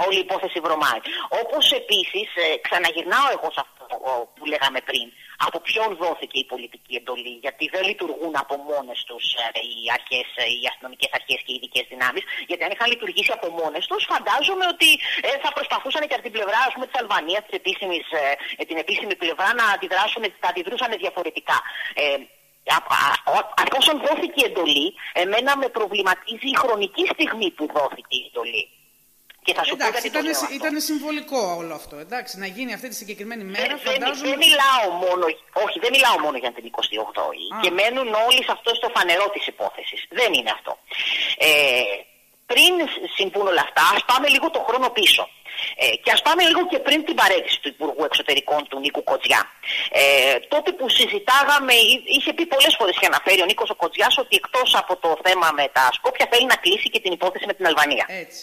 Όλη η υπόθεση βρωμάει. Όπως επίσης, ε, ξαναγυρνάω εγώ σε αυτό ο, που λέγαμε πριν, από ποιον δόθηκε η πολιτική εντολή, γιατί δεν λειτουργούν από μόνες τους ε, οι, αρχές, ε, οι αστυνομικές αρχές και οι ειδικές δυνάμεις, γιατί αν είχαν λειτουργήσει από μόνες τους, φαντάζομαι ότι ε, θα προσπαθούσαν και από την πλευρά ας πούμε, της Αλβανίας, της επίσημης, ε, ε, την επίσημη πλευρά να αντιδράσουν, θα αντιδρούσαν διαφορετικά. Ε, Α- α- ο- Εφόσον δόθηκε η εντολή, εμένα με προβληματίζει η χρονική στιγμή που δόθηκε η εντολή. Και θα σου πω Εντάξει, γιατί το ήταν, λέω αυτό. ήταν συμβολικό όλο αυτό. Εντάξει, να γίνει αυτή τη συγκεκριμένη μέρα, Δεν, δεν, φαντάζομαι. δεν μιλάω μόνο, όχι, δεν μιλάω μόνο για την 28η Α. και μένουν όλοι σε αυτό στο φανερό της υπόθεσης. Δεν είναι αυτό. Ε, πριν συμβούν όλα αυτά, ας πάμε λίγο το χρόνο πίσω. Ε, και ας πάμε λίγο και πριν την παρέτηση του Υπουργού Εξωτερικών του Νίκου Κοτζιά. Ε, τότε που συζητάγαμε, εί- είχε πει πολλές φορές και αναφέρει ο Νίκος ο Κοτζιάς ότι εκτός από το θέμα με τα Σκόπια θέλει να κλείσει και την υπόθεση με την Αλβανία. Έτσι.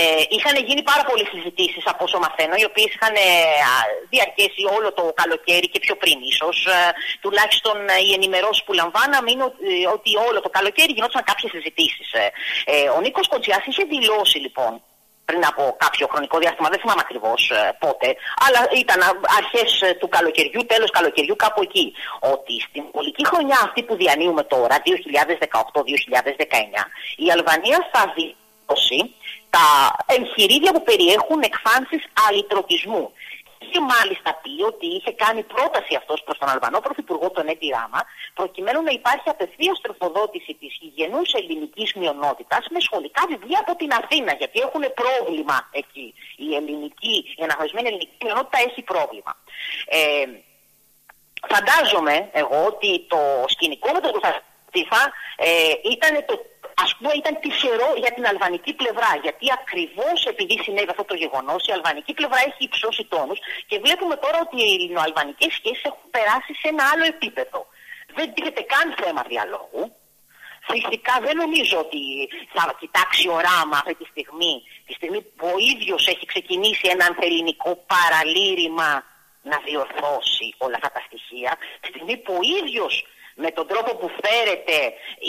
Ε, είχαν γίνει πάρα πολλές συζητήσεις από όσο μαθαίνω, οι οποίες είχαν ε, α, διαρκέσει όλο το καλοκαίρι και πιο πριν ίσως. Ε, τουλάχιστον ε, οι ενημερώσεις που λαμβάναμε είναι ότι, ε, ότι όλο το καλοκαίρι γινόταν κάποιες συζητήσεις. Ε, ε, ο Νίκος Κοντζιάς είχε δηλώσει λοιπόν πριν από κάποιο χρονικό διάστημα, δεν θυμάμαι ακριβώς πότε, αλλά ήταν αρχές του καλοκαιριού, τέλος καλοκαιριού, κάπου εκεί. Ότι στην πολιτική χρονιά αυτή που διανύουμε τώρα, 2018-2019, η Αλβανία θα δώσει τα εγχειρίδια που περιέχουν εκφάνσεις αλυτρωτισμού είχε μάλιστα πει ότι είχε κάνει πρόταση αυτός προς τον Αλβανό Πρωθυπουργό, τον Έντι Ράμα, προκειμένου να υπάρχει απευθείας τροφοδότηση της γηγενού ελληνικής μειονότητας με σχολικά βιβλία από την Αθήνα. Γιατί έχουν πρόβλημα εκεί. Η ελληνική, η αναγνωρισμένη ελληνική μειονότητα έχει πρόβλημα. Ε, φαντάζομαι εγώ ότι το σκηνικό με τον Κωνσταντίνα ε, ήταν το ας πούμε ήταν τυχερό για την αλβανική πλευρά. Γιατί ακριβώς επειδή συνέβη αυτό το γεγονός, η αλβανική πλευρά έχει υψώσει τόνους και βλέπουμε τώρα ότι οι ελληνοαλβανικές σχέσεις έχουν περάσει σε ένα άλλο επίπεδο. Δεν τίθεται καν θέμα διαλόγου. Φυσικά δεν νομίζω ότι θα κοιτάξει οράμα αυτή τη στιγμή, τη στιγμή που ο ίδιος έχει ξεκινήσει ένα ανθεληνικό παραλήρημα να διορθώσει όλα αυτά τα στοιχεία, τη στιγμή που ο ίδιος με τον τρόπο που φέρεται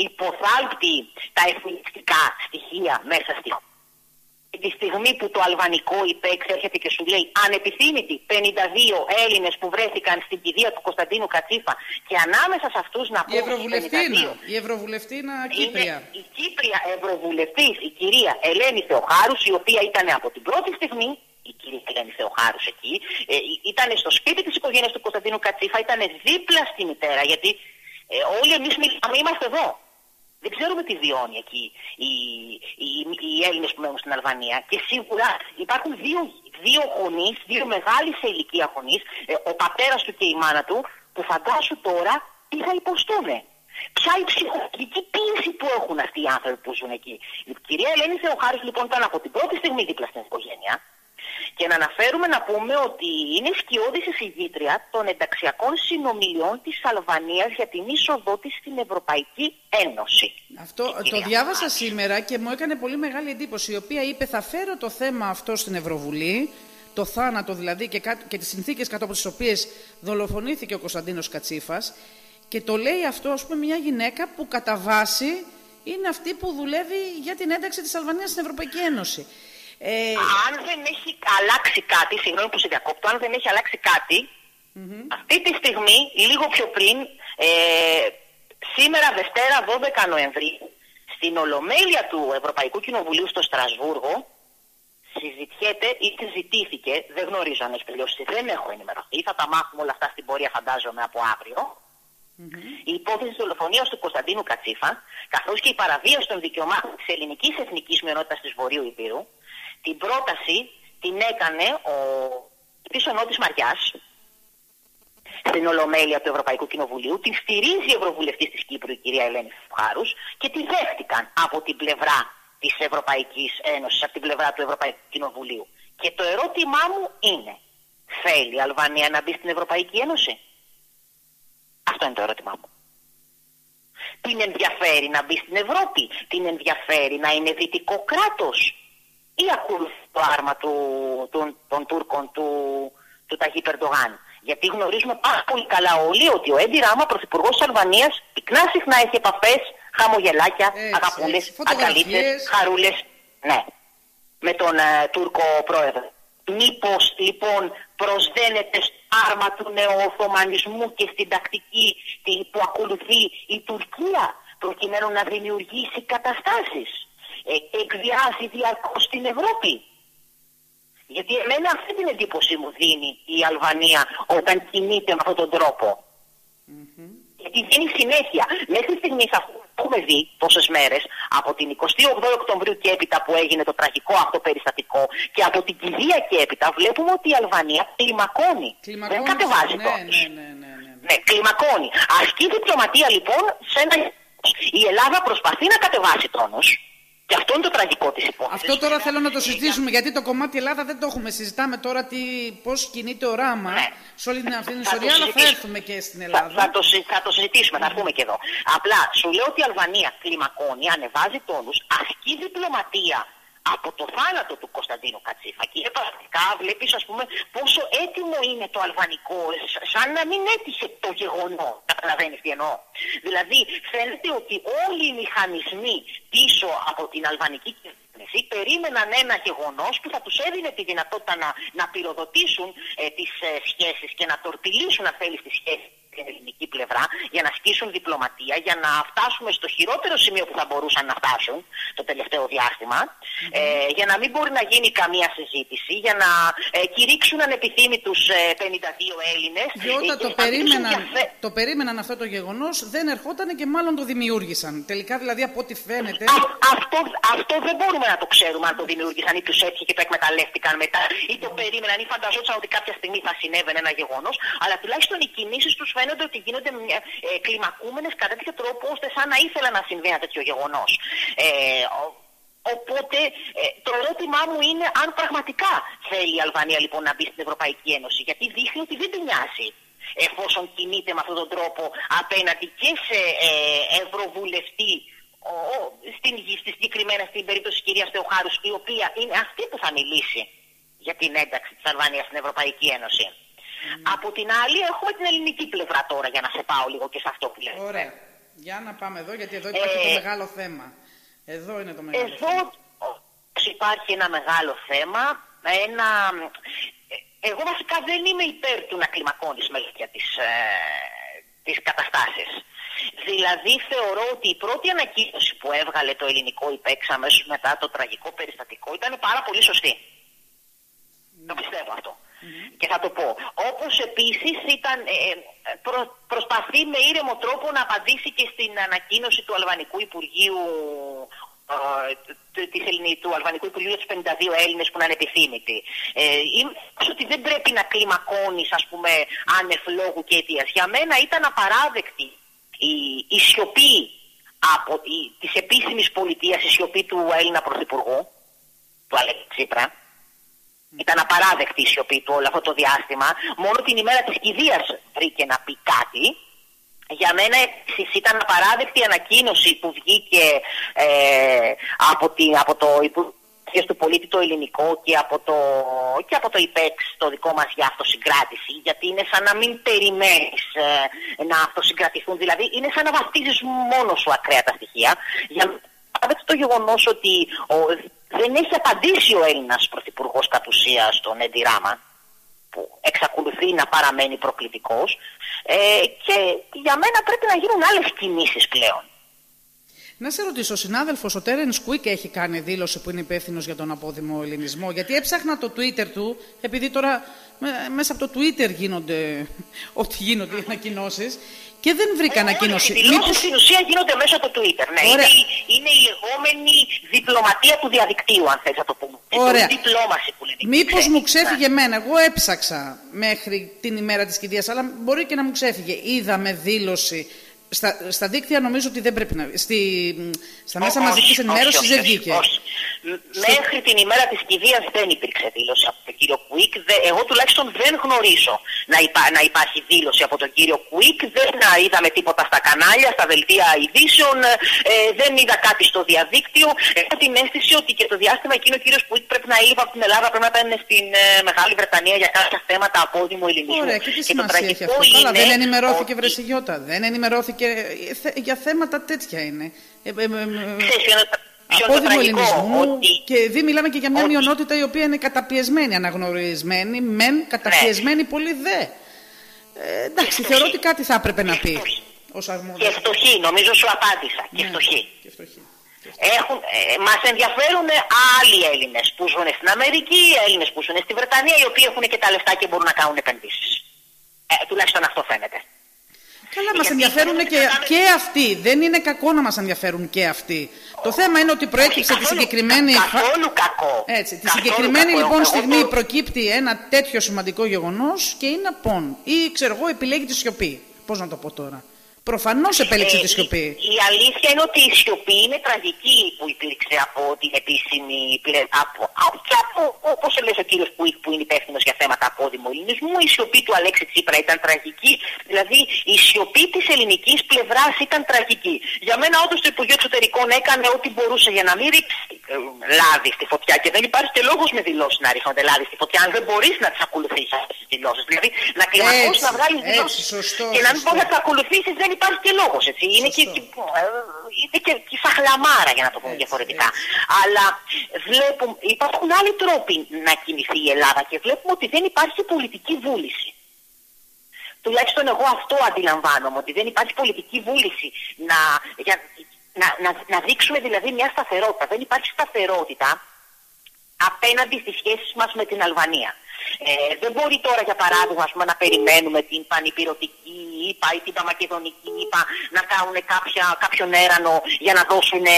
υποθάλπτει τα εθνικά στοιχεία μέσα στη χώρα. Τη στιγμή που το αλβανικό υπέξ έρχεται και σου λέει ανεπιθύμητοι 52 Έλληνες που βρέθηκαν στην κηδεία του Κωνσταντίνου Κατσίφα και ανάμεσα σε αυτούς να πούμε. Η Ευρωβουλευτήνα, η Ευρωβουλευτήνα Κύπρια. η Κύπρια Ευρωβουλευτής, η κυρία Ελένη Θεοχάρους, η οποία ήταν από την πρώτη στιγμή η κυρία Ελένη Θεοχάρους εκεί, ε, ήταν στο σπίτι της οικογένειας του Κωνσταντίνου Κατσίφα, ήταν δίπλα στη μητέρα, γιατί ε, όλοι εμείς μιλάμε, είμαστε εδώ. Δεν ξέρουμε τι βιώνει εκεί οι, οι, οι Έλληνες που μένουν στην Αλβανία. Και σίγουρα υπάρχουν δύο, δύο γονείς, δύο μεγάλοι σε ηλικία γονείς, ε, ο πατέρας του και η μάνα του, που φαντάσου τώρα τι θα υποστούν. Ποια η ψυχολογική πίεση που έχουν αυτοί οι άνθρωποι που ζουν εκεί. Η κυρία Ελένη Θεοχάρης λοιπόν ήταν από την πρώτη στιγμή δίπλα στην οικογένεια. Και να αναφέρουμε να πούμε ότι είναι σκιώδη εισηγήτρια των ενταξιακών συνομιλιών της Αλβανίας για την είσοδό της στην Ευρωπαϊκή Ένωση. Αυτό το διάβασα σήμερα και μου έκανε πολύ μεγάλη εντύπωση, η οποία είπε θα φέρω το θέμα αυτό στην Ευρωβουλή, το θάνατο δηλαδή και, και τις συνθήκες κάτω από τις οποίες δολοφονήθηκε ο Κωνσταντίνος Κατσίφας και το λέει αυτό ας πούμε μια γυναίκα που κατά βάση είναι αυτή που δουλεύει για την ένταξη της Αλβανίας στην Ευρωπαϊκή Ένωση. Ε... Αν δεν έχει αλλάξει κάτι, συγγνώμη που σε διακόπτω, αν δεν έχει αλλάξει αυτή τη στιγμή, λίγο πιο πριν, ε, σήμερα Δευτέρα 12 Νοεμβρίου, στην Ολομέλεια του Ευρωπαϊκού Κοινοβουλίου στο Στρασβούργο, συζητιέται ή συζητήθηκε, δεν γνωρίζω αν έχει τελειώσει, δεν έχω ενημερωθεί, θα τα μάθουμε όλα αυτά στην πορεία φαντάζομαι από αύριο. Η υπόθεση της δολοφονίας του Κωνσταντίνου Κατσίφα, καθώς και η παραβίαση των δικαιωμάτων της ελληνικής εθνικής μειονότητας της Βορείου Υπήρου, την πρόταση την έκανε ο πίσω της Μαριάς στην Ολομέλεια του Ευρωπαϊκού Κοινοβουλίου, την στηρίζει η Ευρωβουλευτής της Κύπρου η κυρία Ελένη Φουχάρους και τη δέχτηκαν από την πλευρά της Ευρωπαϊκής Ένωσης, από την πλευρά του Ευρωπαϊκού Κοινοβουλίου. Και το ερώτημά μου είναι, θέλει η Αλβανία να μπει στην Ευρωπαϊκή Ένωση; Αυτό είναι το ερώτημά μου. Την ενδιαφέρει να μπει στην Ευρώπη, την ενδιαφέρει να είναι δυτικό κράτος; Ή ακολουθεί το άρμα του, του, των Τούρκων του, του Ταγί Περντογάν. Γιατί γνωρίζουμε πάρα πολύ καλά όλοι ότι ο Έντι Ράμα, πρωθυπουργός της Αλβανίας, πυκνά συχνά έχει επαφές, χαμογελάκια, αγαπούλες, αγκαλίτσε, χαρούλες. Ναι, με τον uh, Τούρκο πρόεδρο. Μήπως λοιπόν προσδένεται στο άρμα του νεοοθωμανισμού και στην τακτική που ακολουθεί η Τουρκία προκειμένου να δημιουργήσει καταστάσεις; Ε, εκδιάζει διαρκώς στην Ευρώπη. Γιατί εμένα αυτή την εντύπωση μου δίνει η Αλβανία όταν κινείται με αυτόν τον τρόπο. Mm-hmm. Γιατί δίνει συνέχεια. Μέχρι στιγμής αυτό έχουμε δει τόσες μέρες από την 28 Οκτωβρίου και έπειτα που έγινε το τραγικό αυτό περιστατικό και από την κηδεία και έπειτα βλέπουμε ότι η Αλβανία κλιμακώνει. Δεν κατεβάζει ναι, ναι, ναι, ναι, ναι, ναι. κλιμακώνει. Ασκεί διπλωματία λοιπόν σε ένα. Η Ελλάδα προσπαθεί να κατεβάσει τόνους και αυτό είναι το τραγικό της υπόθεσης. Αυτό τώρα θέλω να το συζητήσουμε, γιατί το κομμάτι Ελλάδα δεν το έχουμε. Συζητάμε τώρα πώς κινείται ο ράμα ναι. σε όλη την αυτή την ιστορία, αλλά θα έρθουμε και στην Ελλάδα. Θα, θα, το, θα το συζητήσουμε, θα έρθουμε και εδώ. Απλά σου λέω ότι η Αλβανία κλιμακώνει, ανεβάζει τόνους, ασκεί διπλωματία από το θάνατο του Κωνσταντίνου Κατσίφα και πραγματικά βλέπεις, ας πούμε, πόσο έτοιμο είναι το αλβανικό, σαν να μην έτυχε το γεγονό. Καταλαβαίνεις τι εννοώ. Δηλαδή, φαίνεται ότι όλοι οι μηχανισμοί πίσω από την αλβανική κυβέρνηση περίμεναν ένα γεγονός που θα τους έδινε τη δυνατότητα να, να πυροδοτήσουν ε, τις ε, σχέσεις και να τορπιλήσουν, αν θέλεις, τις σχέσεις στην ελληνική πλευρά για να ασκήσουν διπλωματία, για να φτάσουμε στο χειρότερο σημείο που θα μπορούσαν να φτάσουν το τελευταίο διάστημα, ε, για να μην μπορεί να γίνει καμία συζήτηση, για να ε, κηρύξουν ανεπιθύμητους ε, 52 Έλληνες. Διότι ε, το και θα μιλήσουν περίμεναν, για θε- το περίμεναν αυτό το γεγονός, δεν ερχόταν και μάλλον το δημιούργησαν. Τελικά δηλαδή από ό,τι φαίνεται... Α, αυτό, αυτό δεν μπορούμε να το ξέρουμε αν το δημιούργησαν ή τους έτυχε και το εκμεταλλεύτηκαν μετά ή το περίμεναν ή φανταζόταν ότι κάποια στιγμή θα συνέβαινε ένα γεγονός. Αλλά τουλάχιστον οι κινήσεις τους φαίνονται ότι γίνονται ε, κλιμακούμενες κατά τέτοιο τρόπο ώστε σαν να ήθελαν να συμβεί ένα τέτοιο γεγονός. Ε, ο- Οπότε ε, το ερώτημά μου είναι αν πραγματικά θέλει η Αλβανία λοιπόν να μπει στην Ευρωπαϊκή Ένωση. Γιατί δείχνει ότι δεν την νοιάζει εφόσον κινείται με αυτόν τον τρόπο απέναντι και σε ε, ευρωβουλευτή ο, ο- στην, στη συγκεκριμένα στην περίπτωση της κυρίας Θεοχάρου η οποία είναι αυτή που θα μιλήσει για την ένταξη της Αλβανίας στην Ευρωπαϊκή Ένωση. Από την άλλη έχουμε την ελληνική πλευρά τώρα για να σε πάω λίγο και σε αυτό που λέτε. Ωραία. Για να πάμε εδώ, γιατί εδώ υπάρχει Ε, το μεγάλο θέμα. Εδώ είναι το μεγάλο Εδώ θέμα. υπάρχει ένα μεγάλο θέμα, ένα... ε, Εγώ βασικά δεν είμαι υπέρ του να κλιμακώνεις μελέτια τις, ε, τις καταστάσεις. Δηλαδή θεωρώ ότι η πρώτη ανακοίνωση που έβγαλε το ελληνικό υπέξ αμέσως μετά το τραγικό περιστατικό ήταν πάρα πολύ σωστή. Το πιστεύω αυτό. Και θα το πω. Όπως επίσης ήταν, ε, ε, προ- προσπαθεί με ήρεμο τρόπο να απαντήσει και στην ανακοίνωση του Αλβανικού Υπουργείου ε, του- της Ελληνι- του Αλβανικού Υπουργείου για τους 52 Έλληνες που είναι ανεπιθύμητοι. Ε, είμαι σίγουρος ότι δεν πρέπει να κλιμακώνεις ας πούμε άνευ λόγου και αιτίας. Για μένα ήταν απαράδεκτη η, η σιωπή από η, της επίσημης πολιτείας, η σιωπή του Έλληνα Πρωθυπουργού, του Αλέξη Τσίπρα. Ήταν απαράδεκτη η σιωπή του όλο αυτό το διάστημα. Μόνο την ημέρα της κηδείας βρήκε να πει κάτι. Για μένα επίσης ήταν απαράδεκτη η ανακοίνωση που βγήκε ε, από, τη, από το Υπουργείο του πολίτη το ελληνικό και από το, και από το ΙΠΕΞ το δικό μας για αυτοσυγκράτηση γιατί είναι σαν να μην περιμένεις ε, να αυτοσυγκρατηθούν δηλαδή είναι σαν να βαφτίζεις μόνος σου ακραία τα στοιχεία για απαράδεκτο το γεγονός ότι ο, δεν έχει απαντήσει ο Έλληνας Πρωθυπουργός κατ' ουσία στον Εντιράμα που εξακολουθεί να παραμένει προκλητικός ε, και για μένα πρέπει να γίνουν άλλες κινήσεις πλέον. Να σε ρωτήσω, ο συνάδελφος ο Τέρεν Κουίκ έχει κάνει δήλωση που είναι υπεύθυνος για τον απόδημο ελληνισμό. Γιατί έψαχνα το Twitter του, επειδή τώρα με- μέσα από το Twitter γίνονται ό,τι γίνονται οι ανακοινώσεις, και δεν βρήκα ανακοίνωση. Οι δηλώσεις Μήπως- στην ουσία γίνονται μέσω από το Twitter. Ναι, είναι, Ωραία. η- είναι η λεγόμενη διπλωματία του διαδικτύου, αν θες να το πούμε. Ωραία. Η διπλώμαση που λένε. οι Μήπως ξένοι. μου ξέφυγε Ναι. εμένα. Εγώ έψαξα μέχρι την ημέρα της κηδείας, αλλά μπορεί και να μου ξέφυγε. Είδαμε δήλωση. Στα, στα δίκτυα νομίζω ότι δεν πρέπει να. Στη, στα μέσα Όχι, μαζικής όχι, ενημέρωσης όχι, δεν όχι, βγήκε. όχι. Μ- Μέχρι την ημέρα της κηδείας δεν υπήρξε δήλωση από τον κύριο Κουίκ. Δε- Εγώ τουλάχιστον δεν γνωρίζω να, υπά- να υπάρχει δήλωση από τον κύριο Κουίκ. Δεν α, είδαμε τίποτα στα κανάλια, στα δελτία ειδήσεων. ε, δεν είδα κάτι στο διαδίκτυο. Έχω την αίσθηση ότι και το διάστημα εκείνο ο κύριος Κουίκ πρέπει να έλειπε από την Ελλάδα, πρέπει να ήταν στην ε, Μεγάλη Βρετανία για κάποια θέματα απόδημου ελληνισμού. Ωραία, και τι το σημασία έχει τραγικό αυτό. Καλά, είναι δεν ενημερώθηκε ότι- Βρεσιγιώτα. Δεν ενημερώθηκε. Ε, θε- Για θέματα τέτοια είναι. Ε, ε, ε, ε, Ξέρεις ποιος είναι το- ποιος είναι το Απόδημο τραγικό, ελληνισμού. ότι Και δι μιλάμε και για μια ότι- μειονότητα η οποία είναι καταπιεσμένη, αναγνωρισμένη, μεν, καταπιεσμένη πολύ δε. Ε, εντάξει, Και θεωρώ φτωχή. ότι κάτι θα έπρεπε να Και πει φτωχή. ως και αρμόδιος. φτωχοί, νομίζω σου απάντησα. Και Ναι, φτωχοί. και φτωχή. Έχουν, ε, μας ενδιαφέρουν άλλοι Έλληνες που ζουν στην Αμερική, Έλληνες που ζουν στη Βρετανία, οι οποίοι έχουν και τα λεφτά και μπορούν να κάνουν επενδύσεις. Ε, τουλάχιστον αυτό φαίνεται. Καλά, μας Γιατί ενδιαφέρουν θέλουμε και, να κάνουμε- και αυτοί. Δεν είναι κακό να μας ενδιαφέρουν και αυτοί. Το θέμα είναι ότι προέκυψε Όχι, τη καθόλου- συγκεκριμένη. κα- φα- Καθόλου κακό. Έτσι, τη Καθόλου συγκεκριμένη κακό. λοιπόν Εγώ στιγμή το- προκύπτει ένα τέτοιο σημαντικό γεγονός και είναι απόν. Ή ξέρω εγώ επιλέγει τη σιωπή. Πώς να το πω τώρα. Προφανώς επέλεξε Ε, τη σιωπή. Η, η αλήθεια είναι ότι η σιωπή είναι τραγική που υπήρξε από την επίσημη πλε- από, από, και από όπως λέει ο κύριος Πουίκ που είναι υπεύθυνος για θέματα απόδημου ελληνισμού η σιωπή του Αλέξη Τσίπρα ήταν τραγική δηλαδή η σιωπή της ελληνικής πλευράς ήταν τραγική για μένα όντως το Υπουργείο Εξωτερικών έκανε ό,τι μπορούσε για να μην ρίξει ε, ε, λάδι στη φωτιά και δεν υπάρχει και λόγος με δηλώσεις να ρίχνονται λάδι στη φωτιά αν δεν μπορείς να τις ακολουθήσεις αυτές τις δηλώσεις. Δηλαδή να κλιμακώσεις, Έτσι, να βγάλεις έτσι, δηλώσεις σωστό, και να μην σωστό. μπορείς να τις ακολουθήσεις δεν υπάρχει και λόγος. Έτσι. Είναι και, Σωστό. και, ε, είναι και, και σαν χλαμάρα για να το πούμε Έτσι, διαφορετικά. Αλλά βλέπουμε, υπάρχουν άλλοι τρόποι να κινηθεί η Ελλάδα και βλέπουμε ότι δεν υπάρχει πολιτική βούληση. Τουλάχιστον εγώ αυτό αντιλαμβάνομαι, ότι δεν υπάρχει πολιτική βούληση να, για, να, να, να δείξουμε δηλαδή μια σταθερότητα. Δεν υπάρχει σταθερότητα απέναντι στις σχέσεις μας με την Αλβανία. Ε, δεν μπορεί τώρα για παράδειγμα ας πούμε, να περιμένουμε την πανυπηρωτική ύπα ή την παμακεδονική ύπα να κάνουν κάποια, κάποιον έρανο για να δώσουν ε,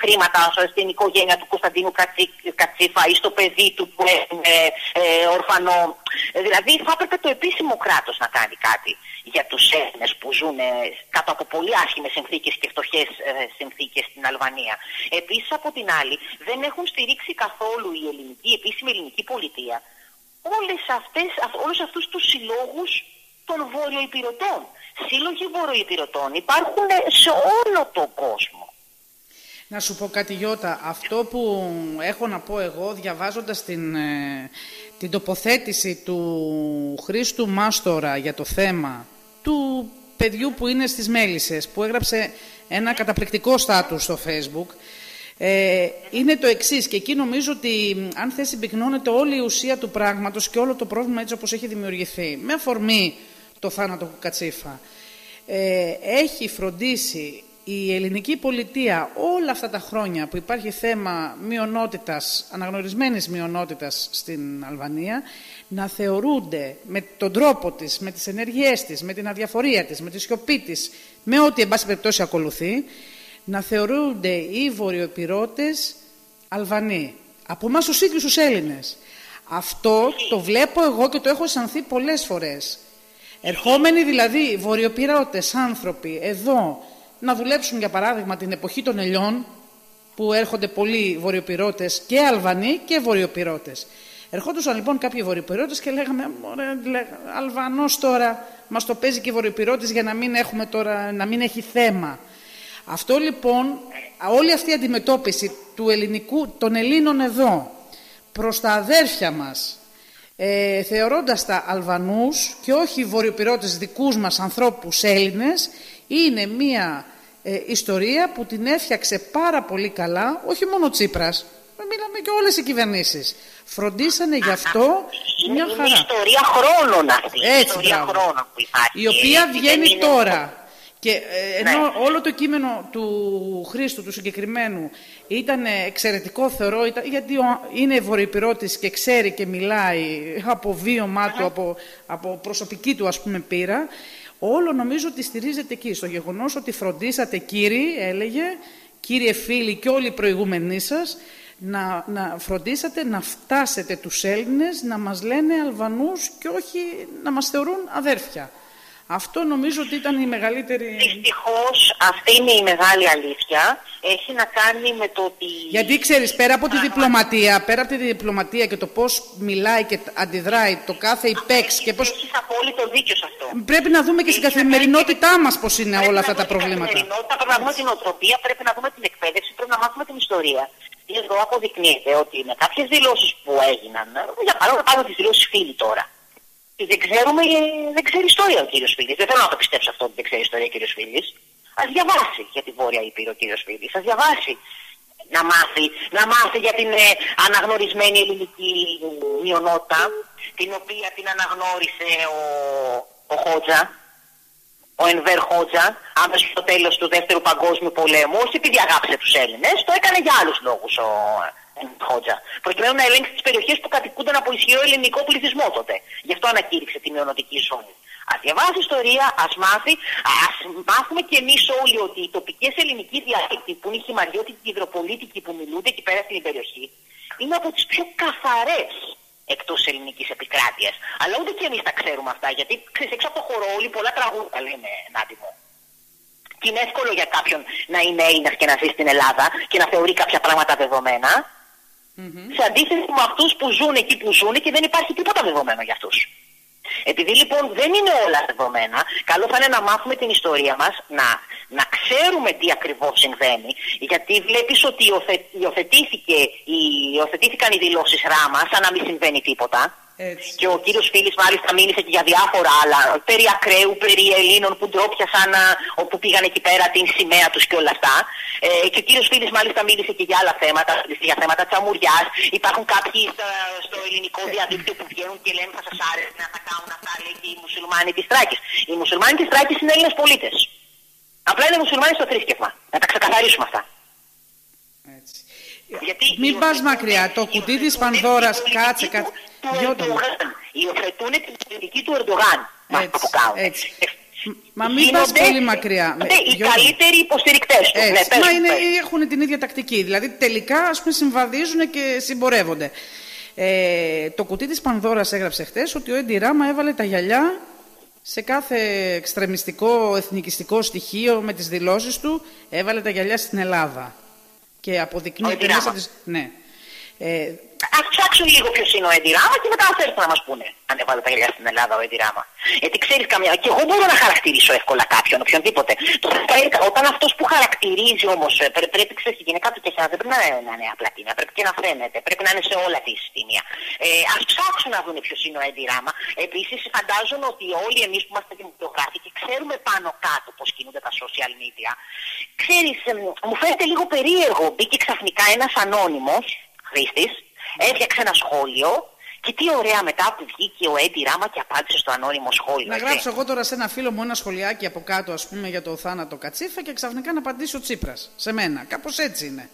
χρήματα στην οικογένεια του Κωνσταντίνου Κατσί- Κατσίφα ή στο παιδί του που έχουν ε, ε, ορφανό. Ε, δηλαδή θα έπρεπε το επίσημο κράτος να κάνει κάτι για τους Έλληνες που ζουν ε, κάτω από πολύ άσχημες συνθήκες και φτωχές ε, συνθήκες στην Αλβανία. Επίσης από την άλλη δεν έχουν στηρίξει καθόλου η ελληνική, η επίσημη ελληνική πολιτεία όλες αυτές, αυ- όλους αυτούς τους συλλόγους των βορειοϊπηρωτών. Σύλλογοι βορειοϊπηρωτών υπάρχουν ε, σε όλο τον κόσμο. Να σου πω κάτι Γιώτα, αυτό που έχω να πω εγώ διαβάζοντας την, ε, την τοποθέτηση του Χρήστου Μάστορα για το θέμα του παιδιού που είναι στις Μέλισσες που έγραψε ένα καταπληκτικό στάτους στο facebook ε, είναι το εξής και εκεί νομίζω ότι μ, αν θες συμπυκνώνεται όλη η ουσία του πράγματος και όλο το πρόβλημα έτσι όπως έχει δημιουργηθεί με αφορμή το θάνατο του Κατσίφα ε, έχει φροντίσει η ελληνική πολιτεία όλα αυτά τα χρόνια που υπάρχει θέμα μειονότητας, αναγνωρισμένης μειονότητας στην Αλβανία, να θεωρούνται με τον τρόπο της, με τις ενεργειές της, με την αδιαφορία της, με τη σιωπή της, με ό,τι εν πάση περιπτώσει ακολουθεί, να θεωρούνται οι βορειοεπιρώτες Αλβανοί. Από εμάς τους ίδιους τους Έλληνες. Αυτό το βλέπω εγώ και το έχω αισθανθεί πολλές φορές. Ερχόμενοι δηλαδή βορειοπυρώτες άνθρωποι εδώ να δουλέψουν για παράδειγμα την εποχή των ελιών που έρχονται πολλοί βορειοπυρώτες και Αλβανοί και βορειοπυρώτες. Ερχόντουσαν λοιπόν κάποιοι βορειοπυρώτες και λέγαμε «Ωραία, λέ, Αλβανός τώρα μας το παίζει και βορειοπυρώτης για να μην, έχουμε τώρα, να μην έχει θέμα. Αυτό λοιπόν, όλη αυτή η αντιμετώπιση του ελληνικού, των Ελλήνων εδώ προς τα αδέρφια μας ε, θεωρώντας τα Αλβανούς και όχι βορειοπυρώτες δικούς μας ανθρώπους Έλληνες είναι μία ε, ιστορία που την έφτιαξε πάρα πολύ καλά όχι μόνο ο Τσίπρας, μιλάμε και όλες οι κυβερνήσεις. Φροντίσανε γι' αυτό Είναι μια μια χαρά. ιστορία χρόνων αυτή. Έτσι, ιστορία μπράβο. χρόνων που υπάρχει. Η οποία Έτσι, βγαίνει δεν είναι- τώρα. Και ε, ενώ Ναι. όλο το κείμενο του Χρήστου, του συγκεκριμένου, ήταν εξαιρετικό θεωρώ, ήταν, γιατί ο- είναι βορειοπυρώτης και ξέρει και μιλάει από βίωμά του, από, από προσωπική του ας πούμε πείρα, όλο νομίζω ότι στηρίζεται εκεί, στο γεγονός ότι φροντίσατε κύριοι, έλεγε, κύριε φίλοι και όλοι οι προηγούμενοι σας, να, να φροντίσατε να φτάσετε τους Έλληνες να μας λένε Αλβανούς και όχι να μας θεωρούν αδέρφια. Αυτό νομίζω ότι ήταν η μεγαλύτερη... Δυστυχώς αυτή είναι η μεγάλη αλήθεια. Έχει να κάνει με το ότι. Γιατί ξέρεις, πέρα από τη διπλωματία, πέρα από τη διπλωματία και το πώς μιλάει και αντιδράει το κάθε υπέξ και πώς... Έχεις απόλυτο δίκιο σε αυτό. Πρέπει να δούμε και στην Έχει να κάνει καθημερινότητά μας πώς είναι Πρέπει όλα να αυτά τα δούμε την προβλήματα. καθημερινότητα, Πρέπει να δούμε την οτροπία, πρέπει να δούμε την εκπαίδευση, πρέπει να μάθουμε την ιστορία. Και εδώ αποδεικνύεται ότι με κάποιες δηλώσεις που έγιναν, για παράδειγμα πάνω τι δηλώσεις φίλοι τώρα. Και δεν ξέρουμε, ε, δεν ξέρει ιστορία ο κύριος Φίλης. Δεν θέλω να το πιστέψω αυτό ότι δεν ξέρει ιστορία ο κύριος Φίλης. Α διαβάσει για τη Βόρεια Ήπειρο ο κύριος Φίλης. Α διαβάσει να μάθει, να μάθει για την ε, αναγνωρισμένη ελληνική μειονότητα, την οποία την αναγνώρισε ο, ο Χότζα, ο Ενβέρ Χότζα, άμεσα στο τέλος του Δεύτερου Παγκόσμιου Πολέμου, όχι επειδή αγάπησε τους Έλληνες, το έκανε για άλλους λόγους ο Ενβέρ Χότζα. Προκειμένου να ελέγξει τις περιοχές που κατοικούνταν από ισχυρό ελληνικό πληθυσμό τότε. Γι' αυτό ανακήρυξε τη μειονοτική ζώνη. Α διαβάσει ιστορία, ας μάθει, ας μάθουμε κι εμείς όλοι ότι οι τοπικές ελληνικοί διαλέκτοι που είναι οι χυμαριώτικοι και οι υδροπολίτικοι που μιλούνται εκεί πέρα στην περιοχή είναι από τις πιο καθαρές εκτός ελληνικής επικράτειας. Αλλά ούτε και εμείς τα ξέρουμε αυτά, γιατί ξέρεις, έξω από το χώρο όλοι πολλά τραγούδια λένε Νάτι μου. Και είναι εύκολο για κάποιον να είναι Έλληνας και να ζει στην Ελλάδα και να θεωρεί κάποια πράγματα δεδομένα. Σε αντίθεση με αυτούς που ζουν εκεί που ζουν και δεν υπάρχει τίποτα δεδομένο για αυτούς. Επειδή λοιπόν δεν είναι όλα δεδομένα, καλό θα είναι να μάθουμε την ιστορία μας, να, να ξέρουμε τι ακριβώς συμβαίνει, γιατί βλέπεις ότι υιοθε- υιοθετήθηκε, η- υιοθετήθηκαν οι δηλώσεις Ράμα σαν να μην συμβαίνει τίποτα. Έτσι. Και ο κύριος Φίλης μάλιστα μίλησε και για διάφορα άλλα, περί ακραίου, περί Ελλήνων που ντρόπιασαν α, όπου πήγαν εκεί πέρα την σημαία τους και όλα αυτά. Ε, και ο κύριος Φίλης μάλιστα μίλησε και για άλλα θέματα, για θέματα τσαμουριάς. Υπάρχουν κάποιοι στα- στο ελληνικό διαδίκτυο που βγαίνουν και λένε θα σας άρεσε να τα κάνουν αυτά, λέει και οι μουσουλμάνοι της Τράκης. Οι μουσουλμάνοι της Τράκης είναι Έλληνες πολίτες. Απλά είναι μουσουλμάνοι στο θρήσκευμα. Να τα ξεκαθαρίσουμε αυτά. Έτσι. Γιατί Μην υιοθετούν- πας μακριά. Το κουτί της υιοθετούν Πανδώρας, την κάτσε, πολιτική κάτσε. Του- του Γιώτα μου. Ερντογάν. Υιοθετούν την πολιτική του Ερντογάν. Μα Έτσι, που κάνουν. έτσι. Μα μην πας Γίνονται- πολύ μακριά. γίνονται οι Γιώτα μου. καλύτεροι υποστηρικτές του. Ναι, Έτσι. πες Μα μου, είναι, πες. έχουν την ίδια τακτική. Δηλαδή τελικά ας πούμε, συμβαδίζουν και συμπορεύονται. Ε, το κουτί της Πανδώρας έγραψε χτες ότι ο Έντι Ράμα έβαλε τα γυαλιά σε κάθε εξτρεμιστικό εθνικιστικό στοιχείο με τις δηλώσεις του έβαλε τα γυαλιά στην Ελλάδα. Και Ο αποδεικνύεται Έντι μέσα Ράμα. της... Ναι. Ε, Ας ψάξουν λίγο ποιος είναι ο Έντι Ράμα και μετά θα έρθουν να μας πούνε αν έβαλε τα γυαλιά στην Ελλάδα ο Έντι Ράμα. Γιατί ξέρεις καμιά, και εγώ μπορώ να χαρακτηρίσω εύκολα κάποιον, οποιονδήποτε. Το θέμα είναι όταν αυτός που χαρακτηρίζει όμως, ε, πρέ- πρέπει ξέρεις η γυναίκα του και εσάς δεν πρέπει να είναι, να είναι απλά τίμια, πρέπει και να φαίνεται, πρέπει να είναι σε όλα τη τίμια. Ε, ας ψάξουν να δουν ποιος είναι ο Έντι Ράμα. Επίσης φαντάζομαι ότι όλοι εμείς που είμαστε δημοσιογράφοι και ξέρουμε πάνω κάτω πώς κινούνται τα social media, ξέρεις, ε, μου φαίνεται λίγο περίεργο, μπήκε ξαφνικά ένας ανώνυμος χρήστης, έφτιαξε ένα σχόλιο και τι ωραία μετά που βγήκε ο Έντι Ράμα και απάντησε στο ανώνυμο σχόλιο. να έτσι. γράψω εγώ τώρα σε ένα φίλο μου ένα σχολιάκι από κάτω ας πούμε για το θάνατο Κατσίφα και ξαφνικά να απαντήσει ο Τσίπρας σε μένα. Κάπως έτσι είναι.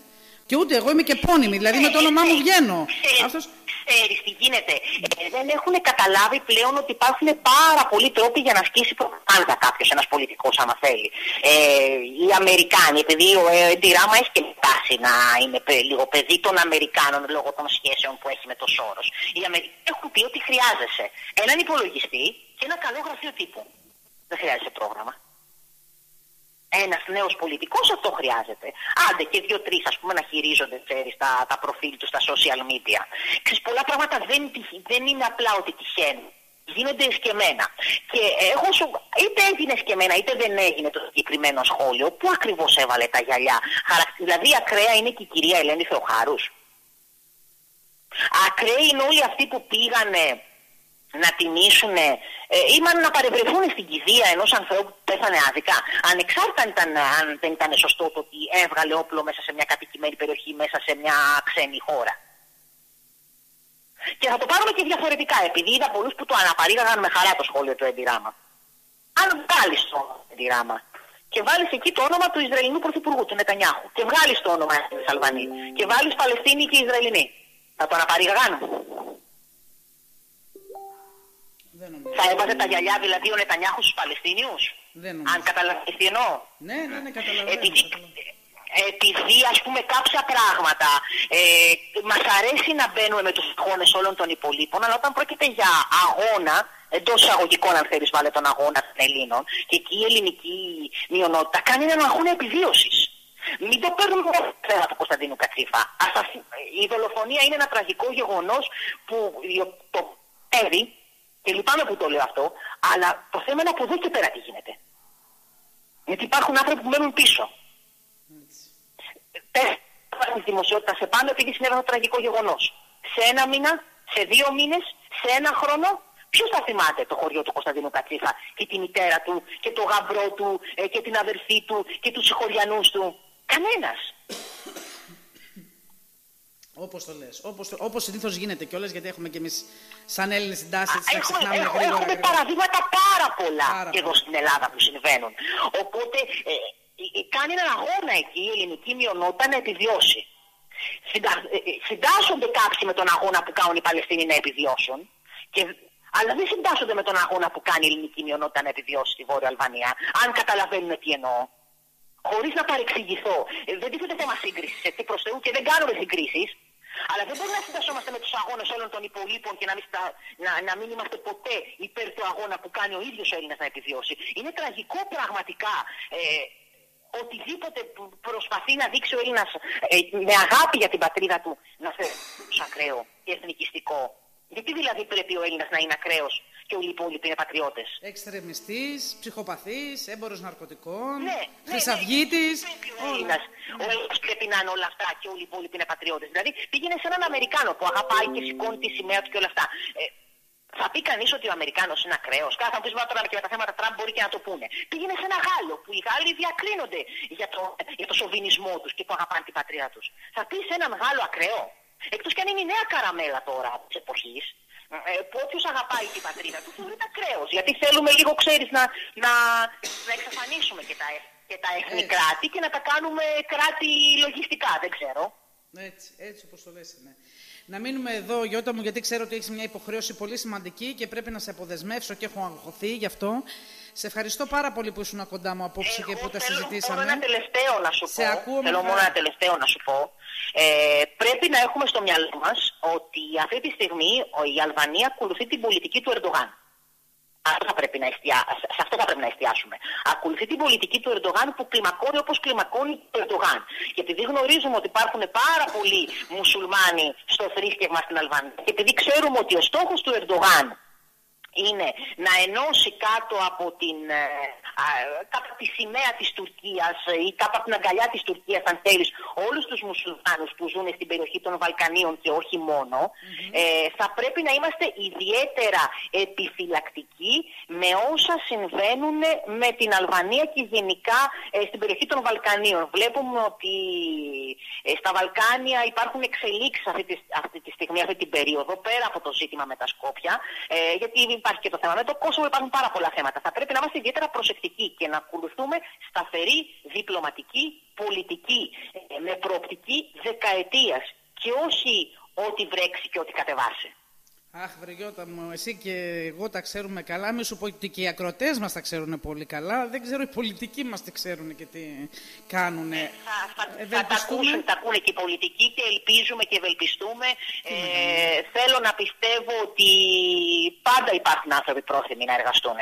Και ούτε εγώ είμαι και πόνιμη, δηλαδή με το όνομά μου βγαίνω. Ξέρεις, Αυτός... ξέρεις τι γίνεται. Ε, δεν έχουν καταλάβει πλέον ότι υπάρχουν πάρα πολλοί τρόποι για να ασκήσει προπαγάνδα κάποιος, ένας πολιτικός, άμα θέλει. Ε, οι Αμερικάνοι, επειδή ο Έντι Ράμα έχει και τάση να είναι παι- λίγο παιδί των Αμερικάνων λόγω των σχέσεων που έχει με το Σόρος. Οι Αμερικάνοι έχουν πει ότι χρειάζεσαι έναν υπολογιστή και ένα καλό γραφείο τύπου. Δεν χρειάζεσαι πρόγραμμα. Ένας νέος πολιτικός αυτό χρειάζεται. Άντε και δύο-τρει, ας πούμε, να χειρίζονται ξέρεις, τα, τα προφίλ τους στα social media. Ξέρεις, πολλά πράγματα δεν, τυχ- δεν είναι απλά ότι τυχαίνουν. Γίνονται εσκεμμένα. Και εγώ σου, είτε έγινε εσκεμμένα είτε δεν έγινε το συγκεκριμένο σχόλιο, πού ακριβώς έβαλε τα γυαλιά. Χαρακ- Δηλαδή, ακραία είναι και η κυρία Ελένη Θεοχάρους. Ακραίοι είναι όλοι αυτοί που πήγανε να τιμήσουν ε, ή μάλλον να παρευρεθούν στην κηδεία ενός ανθρώπου που πέθανε άδικα. Ανεξάρτητα αν, ήταν, αν δεν ήταν σωστό το ότι έβγαλε όπλο μέσα σε μια κατοικημένη περιοχή, μέσα σε μια ξένη χώρα. Και θα το πάρουμε και διαφορετικά, επειδή είδα πολλούς που το αναπαρήγαγαν με χαρά το σχόλιο του Εντιράμα. Αν βγάλεις το Εντιράμα και βάλεις εκεί το όνομα του Ισραηλινού Πρωθυπουργού, του Νετανιάχου, και βγάλεις το όνομα τη Αλβανή, και βάλεις Παλαιστίνη και Ισραηλινή, θα το αναπαρήγαγαν. Δεν νομίζω. Θα έβαζε τα γυαλιά δηλαδή ο Νετανιάχου στους Παλαιστίνιους; Δεν νομίζω. Αν καταλαβαίνεις τι εννοώ. Ναι, ναι, ναι, καταλαβαίνω. Επειδή, καταλαβαίνω. επειδή ας πούμε κάποια πράγματα ε, μας αρέσει να μπαίνουμε με τους αγώνες όλων των υπολείπων αλλά όταν πρόκειται για αγώνα εντός εισαγωγικών αν θέλεις βάλε τον αγώνα των Ελλήνων και εκεί η ελληνική μειονότητα κάνει έναν αγώνα επιβίωσης. Μην το παίρνουμε μόνο το θέμα του Κωνσταντίνου Κατσίφα. Ας αφ- η δολοφονία είναι ένα τραγικό γεγονός που το παίρνει και λυπάμαι που το λέω αυτό, αλλά το θέμα είναι από εδώ και πέρα τι γίνεται. Γιατί υπάρχουν άνθρωποι που μένουν πίσω. Πες τη δημοσιότητα σε πάνω επειδή συνέβη ένα τραγικό γεγονός. Σε ένα μήνα, σε δύο μήνες, σε ένα χρόνο, ποιος θα θυμάται το χωριό του Κωνσταντίνου Κατσίφα και τη μητέρα του και το γαμπρό του ε, και την αδερφή του και τους συγχωριανούς του; Κανένας. Όπως το λες. Όπως, το, όπως συνήθως γίνεται κιόλας, γιατί έχουμε κι εμείς σαν Έλληνες την τάση έτσι να Έχουμε, ξεχνάμε έχουμε, γρήγορα. έχουμε γρήγορα. παραδείγματα πάρα πολλά Πάρα και εδώ πολλά. στην Ελλάδα που συμβαίνουν. Οπότε ε, ε, κάνει έναν αγώνα εκεί η ελληνική μειονότητα να επιβιώσει. Συντα, ε, ε, συντάσσονται κάποιοι με τον αγώνα που κάνουν οι Παλαιστίνοι να επιβιώσουν, και, αλλά δεν συντάσσονται με τον αγώνα που κάνει η ελληνική μειονότητα να επιβιώσει στη Βόρεια Αλβανία, αν καταλαβαίνουν τι εννοώ. Χωρίς να παρεξηγηθώ. Ε, δεν τίθεται θέμα σύγκρισης, έτσι προς Θεού και δεν κάνουμε συγκρίσεις. Αλλά δεν μπορούμε να συντασσόμαστε με τους αγώνες όλων των υπολείπων και να μην, στα- να, να μην είμαστε ποτέ υπέρ του αγώνα που κάνει ο ίδιος ο Έλληνας να επιβιώσει. Είναι τραγικό πραγματικά. Ε, οτιδήποτε που προσπαθεί να δείξει ο Έλληνας με αγάπη για την πατρίδα του να θεωρεί ακραίο και εθνικιστικό. Γιατί δηλαδή πρέπει ο Έλληνας να είναι ακραίος; Και όλοι οι υπόλοιποι είναι πατριώτε. Εξτρεμιστής, ψυχοπαθής, έμπορος ναρκωτικών, Ναι, ναι, χρυσαυγήτη. Ο Έλληνας, ο Έλληνας πρέπει να είναι όλα αυτά και όλοι οι υπόλοιποι είναι πατριώτες. Δηλαδή πήγαινε σε έναν Αμερικάνο που αγαπάει και σηκώνει τη σημαία του και όλα αυτά. Ε, θα πει κανείς ότι ο Αμερικάνος είναι ακραίος. Κάθε θα μου πει «Μα τώρα και με τα θέματα Τραμπ μπορεί και να το πούνε. Πήγαινε σε ένα Γάλλο που οι Γάλλοι διακρίνονται για το, για το σοβινισμό τους και που αγαπάνε την πατρίδα τους. Θα πεις σε έναν Γάλλο ακραίο. Εκτός κι αν είναι η νέα καραμέλα τώρα της εποχής, ε, που όποιο αγαπάει την πατρίδα του θεωρείται ακραίος. Γιατί θέλουμε λίγο, ξέρεις, να, να, να εξαφανίσουμε και τα, και τα έθνη Έτσι. κράτη και να τα κάνουμε κράτη λογιστικά. Δεν ξέρω. Έτσι, έτσι όπως το λες, ναι. Να μείνουμε εδώ, Γιώτα μου, γιατί ξέρω ότι έχεις μια υποχρέωση πολύ σημαντική και πρέπει να σε αποδεσμεύσω και έχω αγχωθεί γι' αυτό. Σε ευχαριστώ πάρα πολύ που ήσουν κοντά μου απόψε και που τα θέλω συζητήσαμε. Μόνο ένα τελευταίο να σου Σε πω. ακούω με θέλω μόνο χαρά. ένα τελευταίο να σου πω. Ε, πρέπει να έχουμε στο μυαλό μας ότι αυτή τη στιγμή ο- η Αλβανία ακολουθεί την πολιτική του Ερντογάν. Αυτό θα πρέπει να εστιά... Σε αυτό θα πρέπει να εστιάσουμε. Ακολουθεί την πολιτική του Ερντογάν που κλιμακώνει όπως κλιμακώνει ο Ερντογάν. Γιατί επειδή γνωρίζουμε ότι υπάρχουν πάρα πολλοί μουσουλμάνοι στο θρήσκευμα στην Αλβανία και επειδή ξέρουμε ότι ο στόχος του Ερντογάν είναι να ενώσει κάτω από την, ε, α, κάτω από τη σημαία της Τουρκίας ε, ή κάτω από την αγκαλιά της Τουρκίας αν θέλεις όλους τους μουσουλμάνους που ζουν στην περιοχή των Βαλκανίων και όχι μόνο ε, θα πρέπει να είμαστε ιδιαίτερα επιφυλακτικοί με όσα συμβαίνουν με την Αλβανία και γενικά ε, στην περιοχή των Βαλκανίων. Βλέπουμε ότι ε, στα Βαλκάνια υπάρχουν εξελίξεις αυτή τη, αυτή τη στιγμή, αυτή την περίοδο, πέρα από το ζήτημα με τα Σκόπια, ε, γιατί υπάρχει και το θέμα με το Κόσοβο, υπάρχουν πάρα πολλά θέματα. Θα πρέπει να είμαστε ιδιαίτερα προσεκτικοί και να ακολουθούμε σταθερή διπλωματική πολιτική ε, με προοπτική δεκαετίας και όχι ό,τι βρέξει και ό,τι κατεβάσει. Αχ, βρεγιώτα μου, εσύ και εγώ τα ξέρουμε καλά. Μη σου πω ότι και οι ακροτές μας τα ξέρουν πολύ καλά. Δεν ξέρω, οι πολιτικοί μας τι ξέρουν και τι κάνουν. Θα, θα, θα τα Ευελπιστούμε; ακούσουν, τα ακούνε και οι πολιτικοί και ελπίζουμε και ευελπιστούμε. Ε, θέλω να πιστεύω ότι πάντα υπάρχουν άνθρωποι πρόθυμοι να εργαστούν.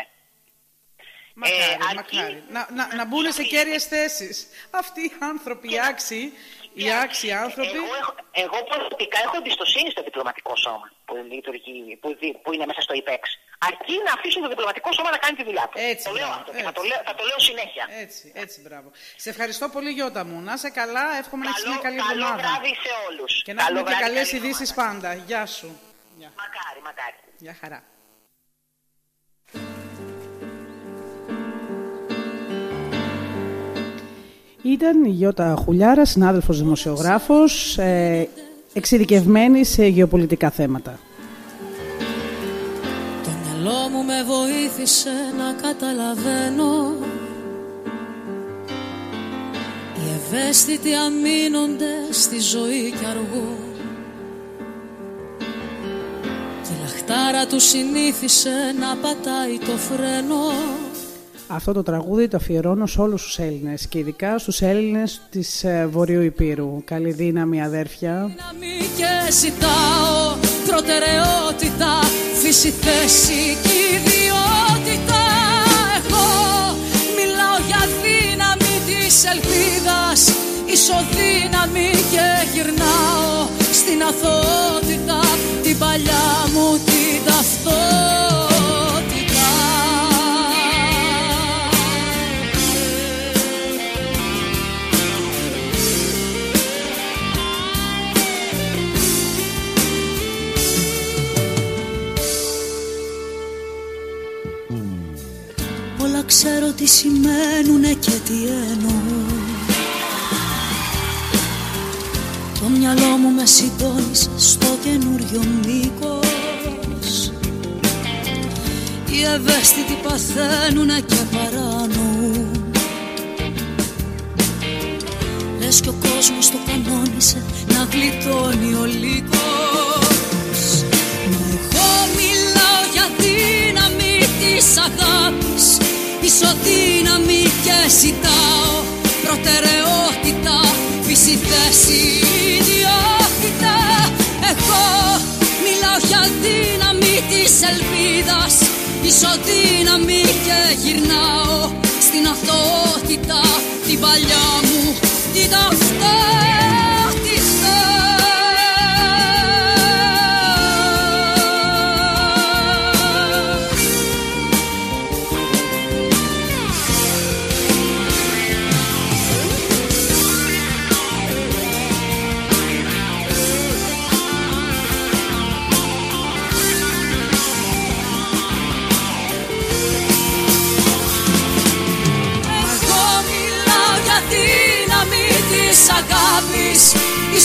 Μακάρι, Ε, αρκεί- μακάρι. Να, να, να μπουν σε κέρυες θέσεις. Αυτοί οι άνθρωποι, οι άξιοι, οι άξιοι άνθρωποι. Εγώ, έχω- εγώ προσωπικά έχω εμπιστοσύνη στο διπλωματικό σώμα που, λειτουργεί, που, δι- που είναι μέσα στο ΙΠΕΞ. Αρκεί να αφήσουν το διπλωματικό σώμα να κάνει τη δουλειά του. Έτσι, το λέω μπράβο, αυτό και θα το έτσι. λέω, θα το λέω συνέχεια. Έτσι, έτσι, μπράβο. Σε ευχαριστώ πολύ, Γιώτα μου. Να είσαι καλά, εύχομαι να έχεις καλό, μια καλή καλό εβδομάδα. βράδυ σε όλους. Και να Καλό έχουμε και βράδυ, καλές καλή ειδήσεις εβδομάδα. πάντα. Γεια σου. Γεια, Μακάρι, μακάρι. Γεια χαρά. Ήταν η Γιώτα Χουλιάρα, συνάδελφος δημοσιογράφος, ε, εξειδικευμένη σε γεωπολιτικά θέματα. Το μυαλό μου με βοήθησε να καταλαβαίνω. Οι ευαίσθητοι αμήνονται στη ζωή κι αργούν Και η λαχτάρα του συνήθισε να πατάει το φρένο Αυτό το τραγούδι το αφιερώνω σε όλους τους Έλληνες και ειδικά στους Έλληνες της ε, Βορείου Υπήρου. Καλή δύναμη αδέρφια. Δύναμη και ζητάω προτεραιότητα Φύση, θέση και ιδιότητα Εγώ μιλάω για δύναμη της ελπίδας Ισοδύναμη και γυρνάω στην αθωότητα Την παλιά μου την ταυτότητα ξέρω τι σημαίνουνε και τι εννοούν Το μυαλό μου με συντόνισε στο καινούριο μήκος. Οι ευαίσθητοι παθαίνουνε και παρανοούν Λες κι ο κόσμος το κανόνισε να γλιτώνει ο λύκος. Μα εγώ μιλάω για δύναμη της αγάπης Ισοδύναμη και ζητάω προτεραιότητα. Φύση, θέση, ιδιότητα. Εγώ μιλάω για δύναμη της ελπίδας. Ισοδύναμη και γυρνάω στην αυτότητα Την παλιά μου την ταυτότητα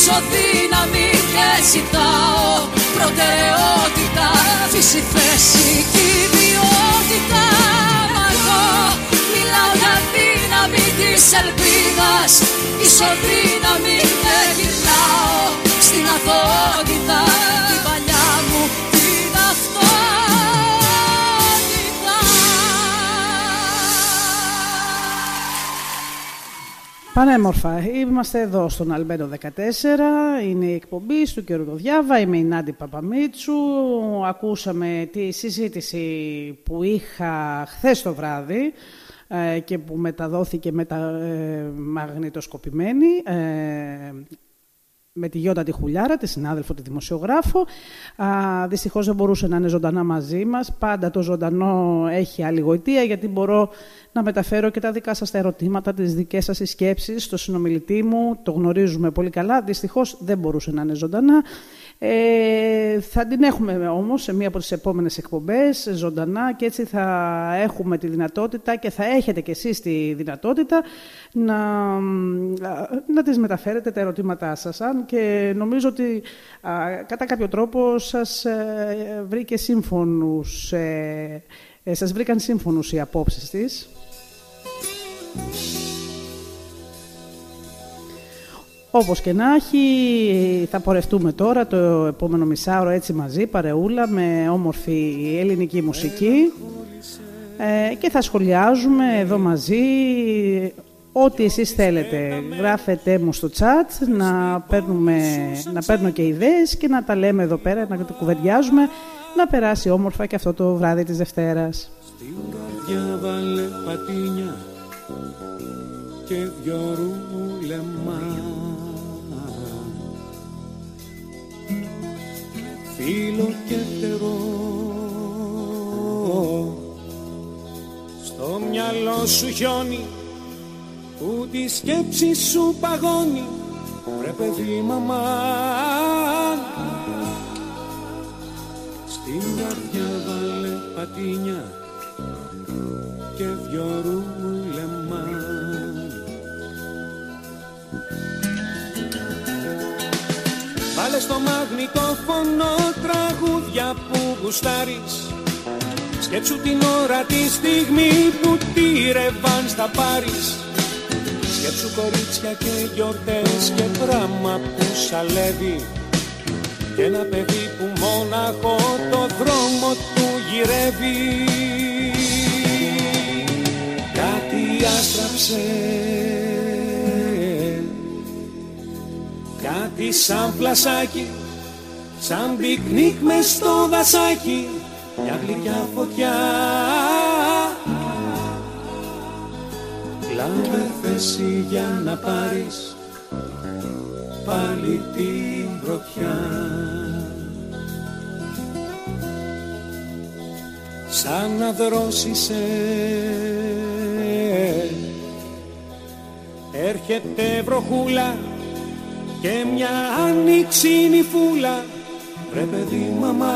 ισοδύναμη και ζητάω προτεραιότητα. Φύση θέση και ιδιότητα. Μα εγώ μιλάω για δύναμη της ελπίδας. Ισοδύναμη και γυρνάω Πανέμορφα. Είμαστε εδώ στον Αλμπέντο 14. Είναι η εκπομπή του καιρού το Διάβα. Είμαι η Νάντι Παπαμίτσου. Ακούσαμε τη συζήτηση που είχα χθες το βράδυ ε, και που μεταδόθηκε μετα, ε, μαγνητοσκοπημένη ε, με τη Γιώτα τη Χουλιάρα, τη συνάδελφο, τη δημοσιογράφο. Α, δυστυχώς δεν μπορούσε να είναι ζωντανά μαζί μας. Πάντα το ζωντανό έχει άλλη γοητεία, γιατί μπορώ να μεταφέρω και τα δικά σας τα ερωτήματα, τις δικές σας σκέψεις στο συνομιλητή μου. Το γνωρίζουμε πολύ καλά. Δυστυχώς δεν μπορούσε να είναι ζωντανά. Ε, θα την έχουμε όμως σε μία από τις επόμενες εκπομπές ζωντανά και έτσι θα έχουμε τη δυνατότητα και θα έχετε κι εσείς τη δυνατότητα να, να τις μεταφέρετε τα ερωτήματά σας. Αν και νομίζω ότι α, κατά κάποιο τρόπο σας ε, βρήκε σύμφωνους, ε, ε, σας βρήκαν σύμφωνους οι απόψεις της. Όπως και να έχει, θα πορευτούμε τώρα το επόμενο μισάωρο έτσι μαζί, παρεούλα, με όμορφη ελληνική μουσική ε, και θα σχολιάζουμε εδώ μαζί ό,τι εσείς θέλετε. Γράφετε μου στο chat να, παίρνουμε, να παίρνω και ιδέες και να τα λέμε εδώ πέρα, να το κουβεντιάζουμε, να περάσει όμορφα και αυτό το βράδυ της Δευτέρας. Στην καρδιά βάλε πατίνια και δυο ρούλεμα. Φίλο και φτερό Στο μυαλό σου χιόνι που τη σκέψη σου παγώνει Βρε παιδί μαμά. Στην καρδιά βάλε πατίνια και δυο ρούλεμα Βάλε στο μαγνητόφωνο τραγούδια που γουστάρεις. Σκέψου την ώρα τη στιγμή που τη ρεβάν θα πάρεις. Σκέψου κορίτσια και γιορτές και πράμα που σαλεύει. Και ένα παιδί που μόναχο το δρόμο του γυρεύει. Κάτι άστραψε Κάτι σαν φλασάκι Σαν πικνίκ μες στο δασάκι Μια γλυκιά φωτιά. Λάβε θέση για να πάρεις πάλι την πρωτιά σαν να δρόσισε έρχεται βροχούλα και μια άνοιξη φούλα ρε παιδί μαμά.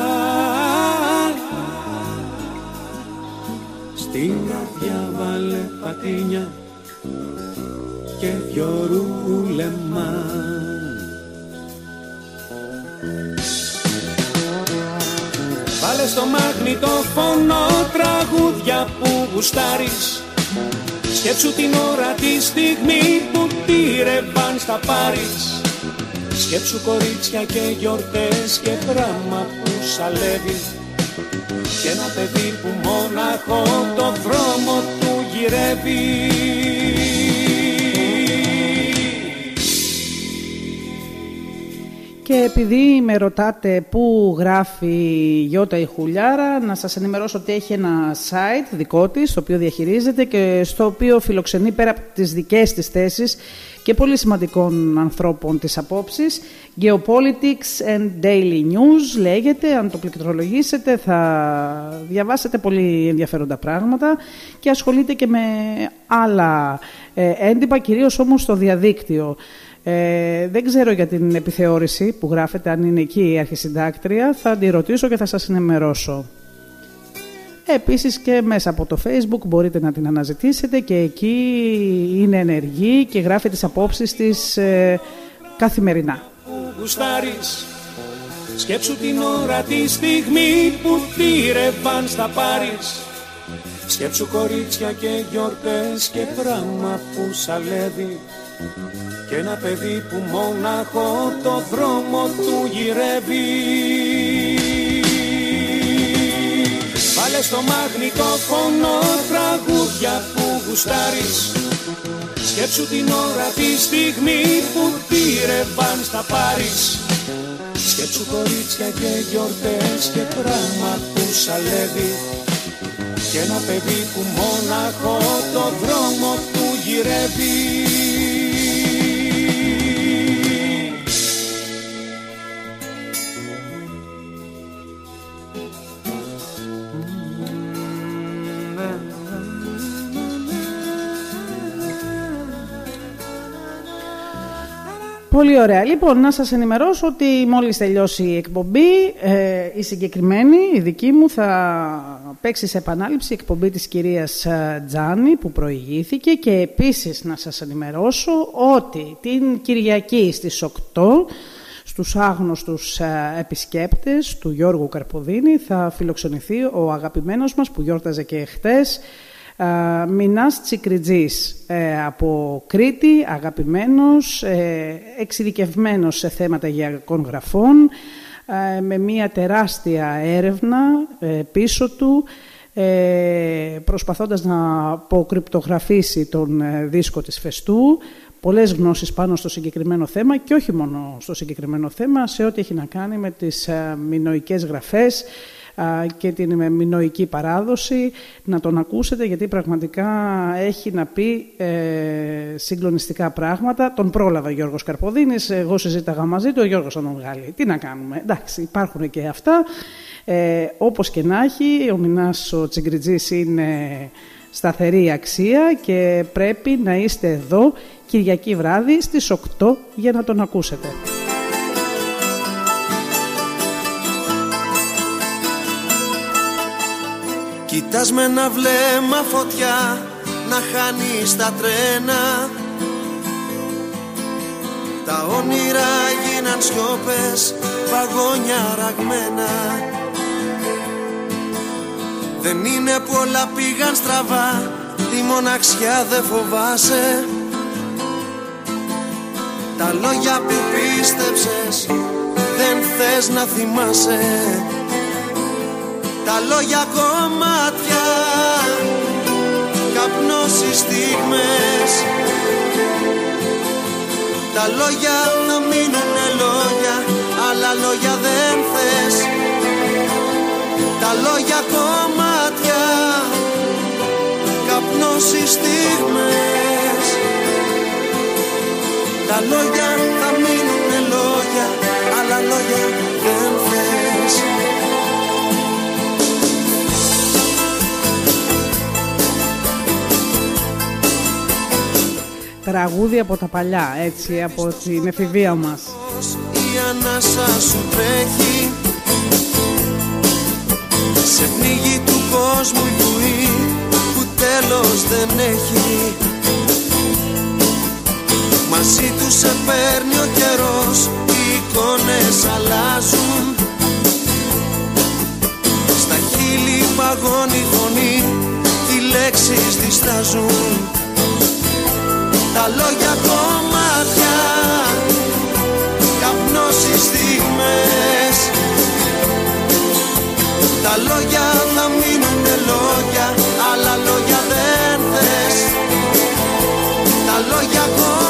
Στην καρδιά βάλε πατίνια και δυο ρούλεμα. Βάλε στο μαγνητόφωνο τραγούδια που γουστάρεις. Σκέψου την ώρα τη στιγμή που τη ρεβάν θα πάρεις Σκέψου κορίτσια και γιορτές και πράμα που σαλεύει. Και ένα παιδί που μόναχο το δρόμο του γυρεύει. Και επειδή με ρωτάτε πού γράφει η Γιώτα η Χουλιάρα, να σας ενημερώσω ότι έχει ένα site δικό της, το οποίο διαχειρίζεται και στο οποίο φιλοξενεί πέρα από τις δικές της θέσεις και πολύ σημαντικών ανθρώπων της απόψης. Geopolitics and Daily News λέγεται, αν το πληκτρολογήσετε θα διαβάσετε πολύ ενδιαφέροντα πράγματα και ασχολείται και με άλλα ε, έντυπα, κυρίως όμως στο διαδίκτυο. Ε, δεν ξέρω για την επιθεώρηση που γράφεται, αν είναι εκεί η αρχισυντάκτρια. Θα τη ρωτήσω και θα σας ενημερώσω. Επίσης και μέσα από το facebook μπορείτε να την αναζητήσετε και εκεί είναι ενεργή και γράφει τις απόψεις της ε, καθημερινά. γουστάρεις. Σκέψου την ώρα τη στιγμή που θύρευαν στα πάρεις Σκέψου κορίτσια και γιορτές και πράγμα που σαλεύει. Και ένα παιδί που μόναχο το δρόμο του γυρεύει Βάλε στο μαγνητό φωνό τραγούδια που γουστάρεις. Σκέψου την ώρα τη στιγμή που θύρευαν στα πάρεις. Σκέψου κορίτσια και γιορτές και πράγμα που σαλεύει Και ένα παιδί που μόναχο το δρόμο του γυρεύει Πολύ ωραία. Λοιπόν, να σας ενημερώσω ότι μόλις τελειώσει η εκπομπή, ε, η συγκεκριμένη, η δική μου, θα παίξει σε επανάληψη η εκπομπή της κυρίας ε, Τζάνη που προηγήθηκε και επίσης να σας ενημερώσω ότι την Κυριακή στις 8 στους άγνωστους ε, επισκέπτες του Γιώργου Καρποδίνη θα φιλοξενηθεί ο αγαπημένος μας που γιόρταζε και χτες Μινάς Τσικριτζής ε, από Κρήτη, αγαπημένος, ε, εξειδικευμένος σε θέματα γεωργικών γραφών, ε, με μια τεράστια έρευνα πίσω του, προσπαθώντας να αποκρυπτογραφήσει τον δίσκο της Φεστού, πολλές γνώσεις πάνω στο συγκεκριμένο θέμα και όχι μόνο στο συγκεκριμένο θέμα, σε ό,τι έχει να κάνει με τις μινοικές γραφές, και την μινοϊκή παράδοση, να τον ακούσετε γιατί πραγματικά έχει να πει ε, συγκλονιστικά πράγματα. Τον πρόλαβα Γιώργος Καρποδίνης, εγώ συζήταγα μαζί του, ο Γιώργος θα τον βγάλει. Τι να κάνουμε, εντάξει υπάρχουν και αυτά. Ε, όπως και να έχει, ο Μινάς ο Τσιγκριτζής είναι σταθερή αξία και πρέπει να είστε εδώ Κυριακή βράδυ στις 8 για να τον ακούσετε. Κοιτάς με ένα βλέμμα φωτιά να χάνει τα τρένα. Τα όνειρα γίναν σιώπες, βαγόνια ραγμένα. Δεν είναι που όλα πήγαν στραβά, τη μοναξιά δεν φοβάσαι. Τα λόγια που πίστεψες δεν θες να θυμάσαι τα λόγια κομμάτια καπνώσεις στιγμές. Τα λόγια θα μείνουνε λόγια αλλά λόγια δεν θες. Τα λόγια κομμάτια καπνώσεις στιγμές. Τα λόγια θα μείνουνε λόγια αλλά λόγια δεν θες τραγούδι από τα παλιά, έτσι, από την εφηβεία μας. Η ανάσα σου τρέχει. Σε πνίγει του κόσμου η βουή που τέλος δεν έχει. Μαζί τους σε παίρνει ο καιρός, οι εικόνες αλλάζουν. Στα χείλη παγώνει φωνή, οι λέξεις διστάζουν τα λόγια κομμάτια καπνώσεις στιγμές. Τα λόγια θα μείνουνε λόγια αλλά λόγια δεν θες. Τα λόγια κομμάτια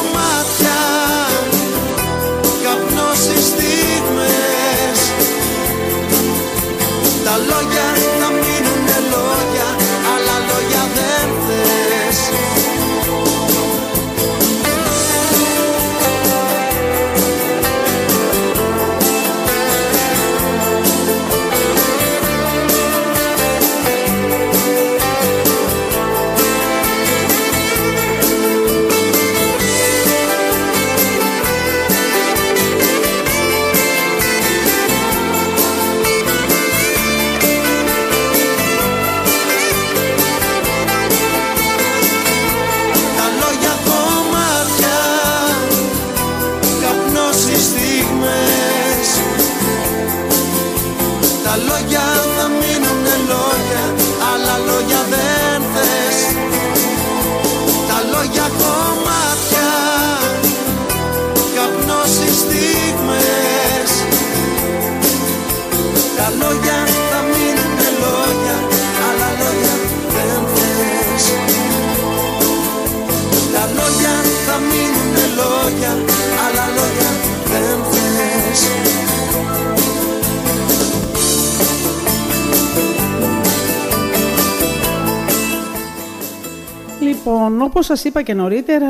Λοιπόν, όπως σας είπα και νωρίτερα,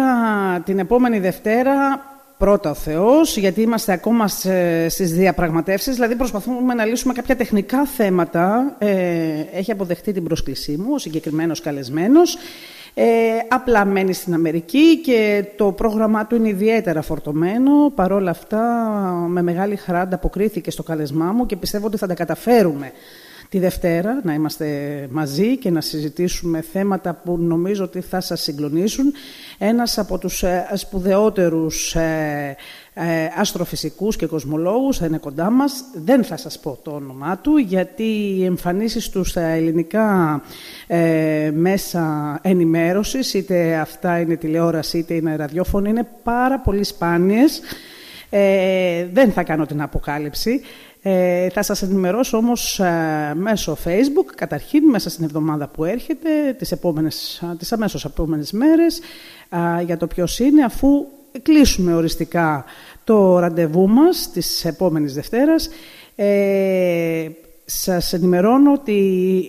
την επόμενη Δευτέρα πρώτα ο Θεός, γιατί είμαστε ακόμα σε- στις διαπραγματεύσεις, δηλαδή προσπαθούμε να λύσουμε κάποια τεχνικά θέματα. Ε, έχει αποδεχτεί την πρόσκλησή μου, ο συγκεκριμένος καλεσμένος. Ε, απλά μένει στην Αμερική και το πρόγραμμά του είναι ιδιαίτερα φορτωμένο. Παρόλα αυτά, με μεγάλη χαρά ανταποκρίθηκε στο καλεσμά μου και πιστεύω ότι θα τα καταφέρουμε τη Δευτέρα να είμαστε μαζί και να συζητήσουμε θέματα που νομίζω ότι θα σας συγκλονίσουν. Ένας από τους ε, σπουδαιότερους ε, ε, αστροφυσικούς και κοσμολόγους θα είναι κοντά μας. Δεν θα σας πω το όνομά του, γιατί οι εμφανίσεις του στα ελληνικά ε, μέσα ενημέρωσης, είτε αυτά είναι τηλεόραση είτε είναι ραδιόφωνο, είναι πάρα πολύ σπάνιες. Ε, δεν θα κάνω την αποκάλυψη. Ε, θα σας ενημερώσω όμως ε, μέσω Facebook, καταρχήν μέσα στην εβδομάδα που έρχεται, τις, επόμενες, α, τις αμέσως επόμενες μέρες, α, για το ποιος είναι, αφού κλείσουμε οριστικά το ραντεβού μας της επόμενης Δευτέρας. Ε, σας ενημερώνω ότι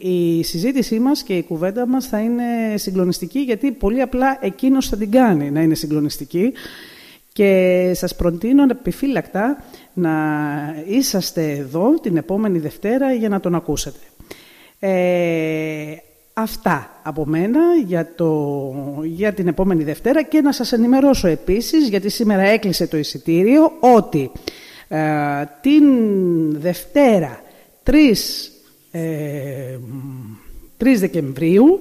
η συζήτησή μας και η κουβέντα μας θα είναι συγκλονιστική, γιατί πολύ απλά εκείνος θα την κάνει να είναι συγκλονιστική. Και σας προτείνω επιφύλακτα να είσαστε εδώ την επόμενη Δευτέρα για να τον ακούσετε. Ε, αυτά από μένα για, το, για την επόμενη Δευτέρα και να σας ενημερώσω επίσης, γιατί σήμερα έκλεισε το εισιτήριο, ότι ε, την Δευτέρα 3, ε, 3 Δεκεμβρίου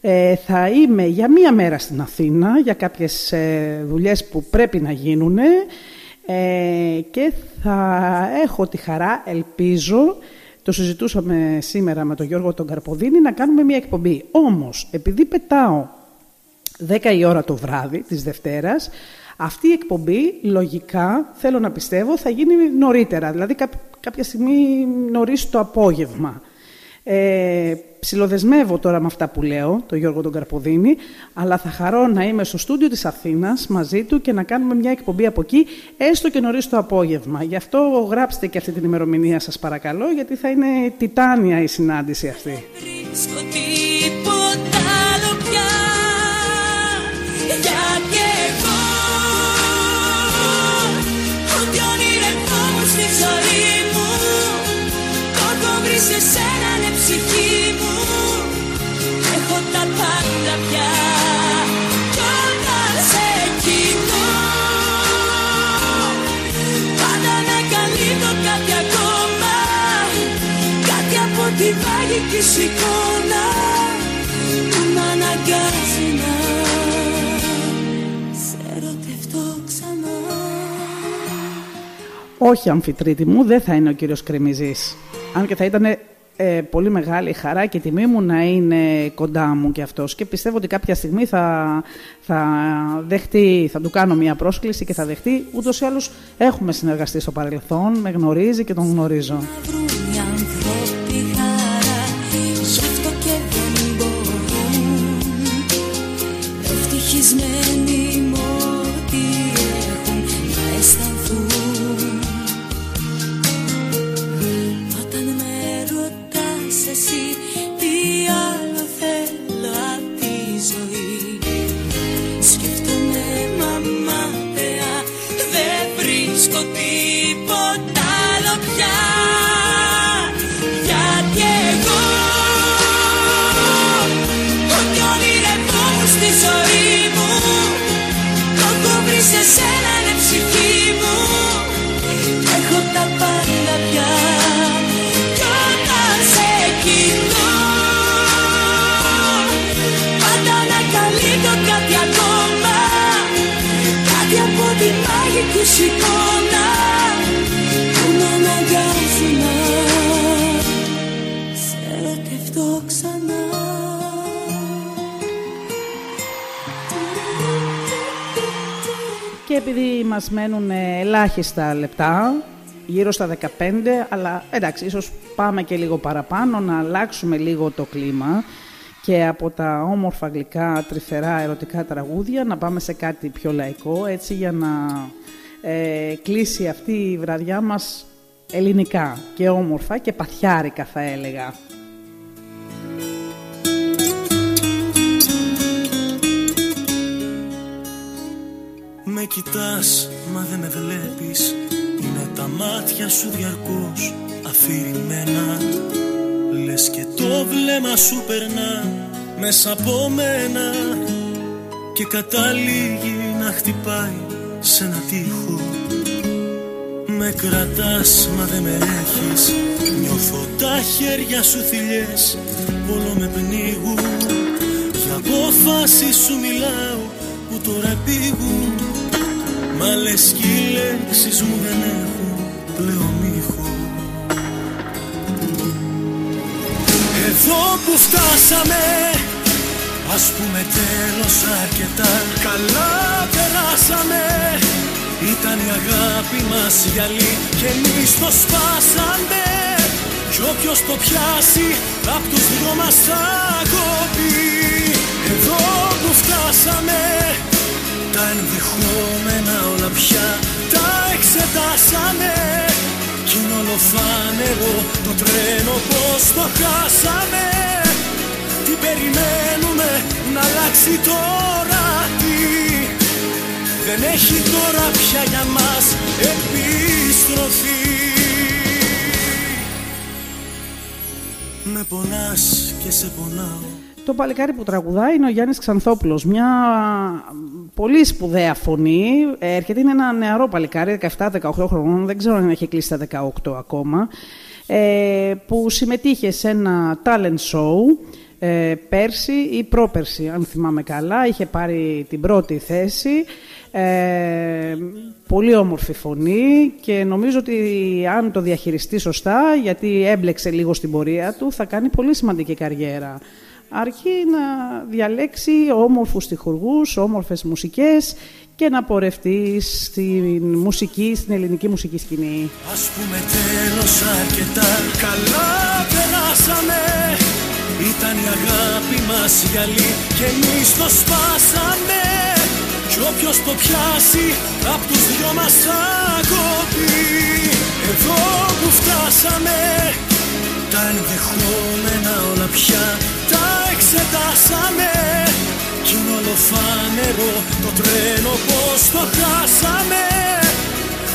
ε, θα είμαι για μία μέρα στην Αθήνα για κάποιες ε, δουλειές που πρέπει να γίνουν ε, και θα έχω τη χαρά, ελπίζω, το συζητούσαμε σήμερα με τον Γιώργο τον Καρποδίνη, να κάνουμε μία εκπομπή. Όμως, επειδή πετάω 10 η ώρα το βράδυ της Δευτέρας, αυτή η εκπομπή λογικά, θέλω να πιστεύω, θα γίνει νωρίτερα, δηλαδή κάποια στιγμή νωρίς το απόγευμα. Ε, ψιλοδεσμεύω τώρα με αυτά που λέω, το Γιώργο τον Καρποδίνη, αλλά θα χαρώ να είμαι στο στούντιο της Αθήνας μαζί του και να κάνουμε μια εκπομπή από εκεί, έστω και νωρίς το απόγευμα. Γι' αυτό γράψτε και αυτή την ημερομηνία σας παρακαλώ, γιατί θα είναι τιτάνια η συνάντηση αυτή. βρίσκω τίποτα άλλο πια Γιατί εγώ Ό,τι ονειρευόμουν στη ζωή μου Το έχω βρει σε σένα ναι ψυχή μου. Έχω τα πάντα πια. Κι όταν σε κοιτώ Πάντα ανακαλύπτω κάτι ακόμα. Κάτι από τη μαγική σου εικόνα Που μ' αναγκάζει να Σε ερωτευτώ ξανά. Όχι, αμφιτρίτη μου, δεν θα είναι ο κύριος Κρεμιζής. Αν και θα ήταν ε, πολύ μεγάλη χαρά και τιμή μου να είναι κοντά μου και αυτός. Και πιστεύω ότι κάποια στιγμή θα, θα δεχτεί, θα του κάνω μια πρόσκληση και θα δεχτεί. Ούτως ή άλλως έχουμε συνεργαστεί στο παρελθόν, με γνωρίζει και τον γνωρίζω. Επειδή μας μένουν ελάχιστα λεπτά, γύρω στα 15, αλλά εντάξει, ίσως πάμε και λίγο παραπάνω, να αλλάξουμε λίγο το κλίμα και από τα όμορφα γλυκά, τρυφερά, ερωτικά τραγούδια να πάμε σε κάτι πιο λαϊκό, έτσι για να ε, κλείσει αυτή η βραδιά μας ελληνικά και όμορφα και παθιάρικα θα έλεγα. Με κοιτάς μα δεν με βλέπεις. Είναι τα μάτια σου διαρκώς αφηρημένα. Λες και το βλέμμα σου περνά μέσα από μένα. Και καταλήγει να χτυπάει σε ένα τείχο. Με κρατάς μα δεν με έχεις. Νιώθω τα χέρια σου θηλιές Όλο με πνίγουν. Για απόφαση σου μιλάω που τώρα πήγουν Μα λες και οι λέξεις μου δεν έχουν πλέον ήχο. Εδώ που φτάσαμε Ας πούμε τέλος αρκετά. Καλά περάσαμε Ήταν η αγάπη μας γυαλί Και εμείς το σπάσαμε. Κι όποιος το πιάσει Απ' τους δυο μας αγώπη Εδώ που φτάσαμε Τα ενδεχόμενα όλα πια. Τα εξετάσαμε Κι είναι όλο φανερό Το τρένο πως το χάσαμε. Τι περιμένουμε να αλλάξει τώρα τι Δεν έχει τώρα πια για μας επιστροφή. Με πονάς και σε πονάω το παλικάρι που τραγουδάει είναι ο Γιάννης Ξανθόπουλος, μια πολύ σπουδαία φωνή. Έρχεται, είναι ένα νεαρό παλικάρι, 17-18 χρονών, δεν ξέρω αν έχει κλείσει τα 18 ακόμα, ε, που συμμετείχε σε ένα talent show ε, πέρσι ή πρόπερσι, αν θυμάμαι καλά. Είχε πάρει την πρώτη θέση. Ε, πολύ όμορφη φωνή και νομίζω ότι αν το διαχειριστεί σωστά, γιατί έμπλεξε λίγο στην πορεία του, θα κάνει πολύ σημαντική καριέρα. Αρκεί να διαλέξει όμορφους στιχουργούς, όμορφες μουσικές και να πορευτεί στην μουσική, στην ελληνική μουσική σκηνή. Ας πούμε τέλος αρκετά καλά περάσαμε. Ήταν η αγάπη μας γυαλί και εμείς το σπάσαμε. Κι όποιος το πιάσει απ' τους δυο μας αγώπη Εδώ που φτάσαμε τα ενδεχόμενα όλα πια. Τα εξετάσαμε Κι είναι όλο φανερό το τρένο πως το χάσαμε.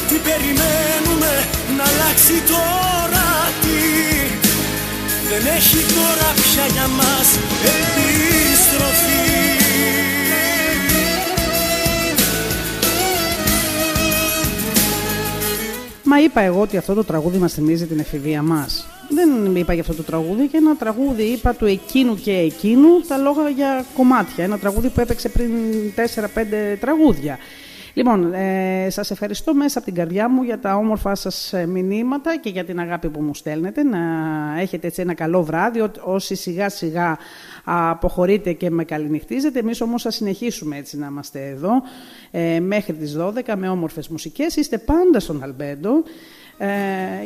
Τι περιμένουμε να αλλάξει τώρα τι; Δεν έχει τώρα πια για μας επιστροφή Μα είπα εγώ ότι αυτό το τραγούδι μας θυμίζει την εφηβεία μας. Δεν είπα για αυτό το τραγούδι και ένα τραγούδι είπα του εκείνου και εκείνου τα λόγια για κομμάτια. Ένα τραγούδι που έπαιξε πριν 4-5 τραγούδια. Λοιπόν, ε, σας ευχαριστώ μέσα από την καρδιά μου για τα όμορφα σας ε, μηνύματα και για την αγάπη που μου στέλνετε. Να έχετε έτσι ένα καλό βράδυ, όσοι σιγά σιγά αποχωρείτε και με καληνυχτίζετε. Εμείς όμως θα συνεχίσουμε έτσι να είμαστε εδώ ε, μέχρι τις 12 με όμορφες μουσικές. Είστε πάντα στον Αλμπέντο ε,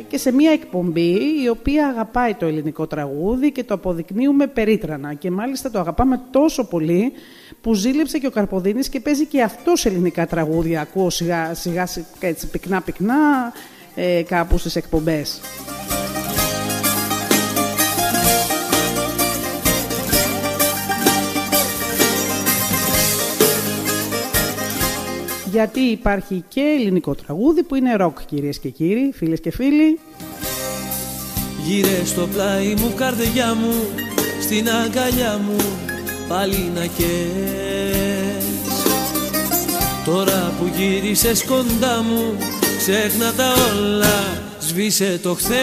και σε μια εκπομπή η οποία αγαπάει το ελληνικό τραγούδι και το αποδεικνύουμε περίτρανα και μάλιστα το αγαπάμε τόσο πολύ που ζήλεψε και ο Καρποδίνης και παίζει και αυτός σε ελληνικά τραγούδια. Ακούω σιγά σιγά έτσι πυκνά πυκνά ε, κάπου στις εκπομπές. Γιατί υπάρχει και ελληνικό τραγούδι που είναι ροκ κυρίες και κύριοι, φίλες και φίλοι. Γύρε στο πλάι μου καρδιά μου, στην αγκαλιά μου πάλι να καίες Τώρα που γύρισες κοντά μου ξέχνα τα όλα σβήσε το χθες.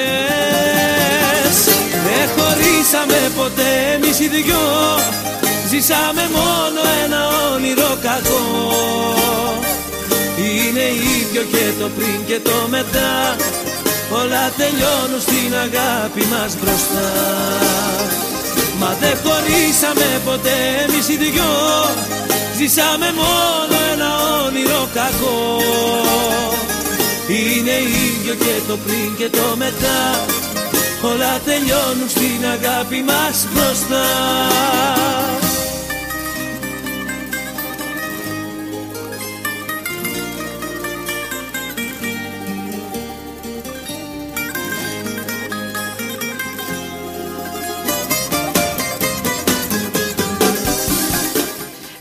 Δεν χωρίσαμε ποτέ εμείς οι δυο Ζήσαμε μόνο ένα όνειρο κακό Είναι ίδιο και το πριν και το μετά. Όλα τελειώνουν στην αγάπη μας μπροστά. Μα δεν χωρίσαμε ποτέ εμείς οι δυο. Ζήσαμε μόνο ένα όνειρο κακό. Είναι ίδιο και το πριν και το μετά. Όλα τελειώνουν στην αγάπη μας μπροστά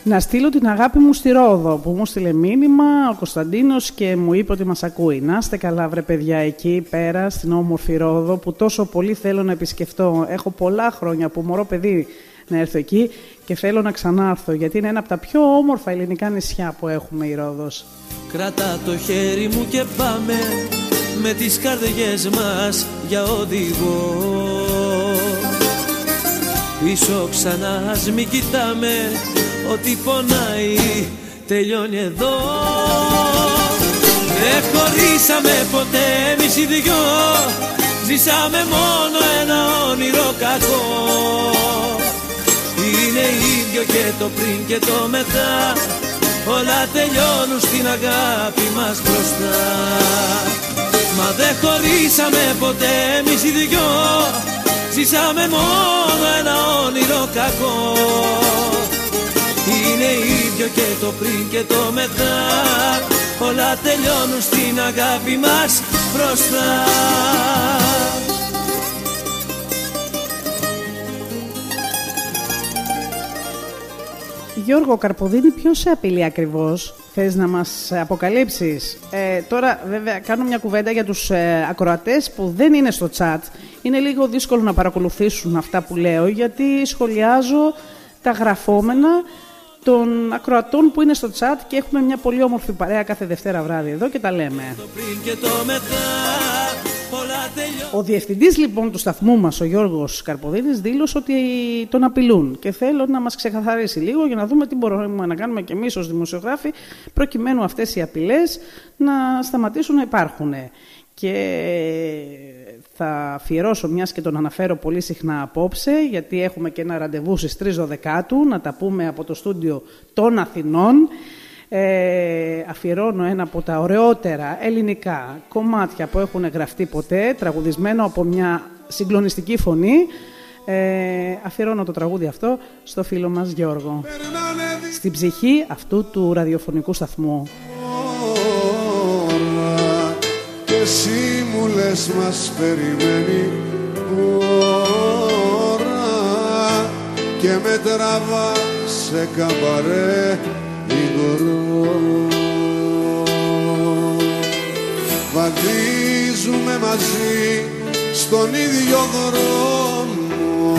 Να στείλω την αγάπη μου στη Ρόδο που μου στείλε μήνυμα ο Κωνσταντίνος και μου είπε ότι μας ακούει. Να είστε καλά βρε παιδιά εκεί πέρα στην όμορφη Ρόδο που τόσο πολύ θέλω να επισκεφτώ. Έχω πολλά χρόνια που μωρό παιδί να έρθω εκεί και θέλω να ξανάρθω γιατί είναι ένα από τα πιο όμορφα ελληνικά νησιά που έχουμε η Ρόδος. Κρατά το χέρι μου και πάμε με τις καρδιές μας για οδηγό Πίσω ξανά ας μην κοιτάμε Ό,τι πονάει τελειώνει εδώ. Δεν χωρίσαμε ποτέ εμείς οι δυο. Ζήσαμε μόνο ένα όνειρο κακό. Είναι ίδιο και το πριν και το μετά. Όλα τελειώνουν στην αγάπη μας μπροστά. Μα δεν χωρίσαμε ποτέ εμείς οι δυο. Ζήσαμε μόνο ένα όνειρο κακό είναι ίδιο και το πριν και το μετά Όλα τελειώνουν στην αγάπη μας μπροστά Γιώργο Καρποδίνη, ποιος σε απειλεί ακριβώς, θες να μας αποκαλύψεις; Ε, τώρα βέβαια κάνω μια κουβέντα για τους ε, ακροατές που δεν είναι στο chat. Είναι λίγο δύσκολο να παρακολουθήσουν αυτά που λέω γιατί σχολιάζω τα γραφόμενα των ακροατών που είναι στο chat και έχουμε μια πολύ όμορφη παρέα κάθε Δευτέρα βράδυ εδώ και τα λέμε. Ο διευθυντής λοιπόν του σταθμού μας, ο Γιώργος Καρποδίνης, δήλωσε ότι τον απειλούν και θέλω να μας ξεκαθαρίσει λίγο για να δούμε τι μπορούμε να κάνουμε και εμείς ως δημοσιογράφοι προκειμένου αυτές οι απειλές να σταματήσουν να υπάρχουν. Και θα αφιερώσω μιας και τον αναφέρω πολύ συχνά απόψε, γιατί έχουμε και ένα ραντεβού στις 3 Δεκάτου, να τα πούμε από το στούντιο των Αθηνών. Ε, αφιερώνω ένα από τα ωραιότερα ελληνικά κομμάτια που έχουν γραφτεί ποτέ, τραγουδισμένο από μια συγκλονιστική φωνή. Ε, αφιερώνω το τραγούδι αυτό στο φίλο μας Γιώργο. Στην ψυχή αυτού του ραδιοφωνικού σταθμού. εσύ μου λες μας περιμένει ώρα. Και με τραβά σε καμπαρέ υγρό Βαδίζουμε μαζί στον ίδιο δρόμο.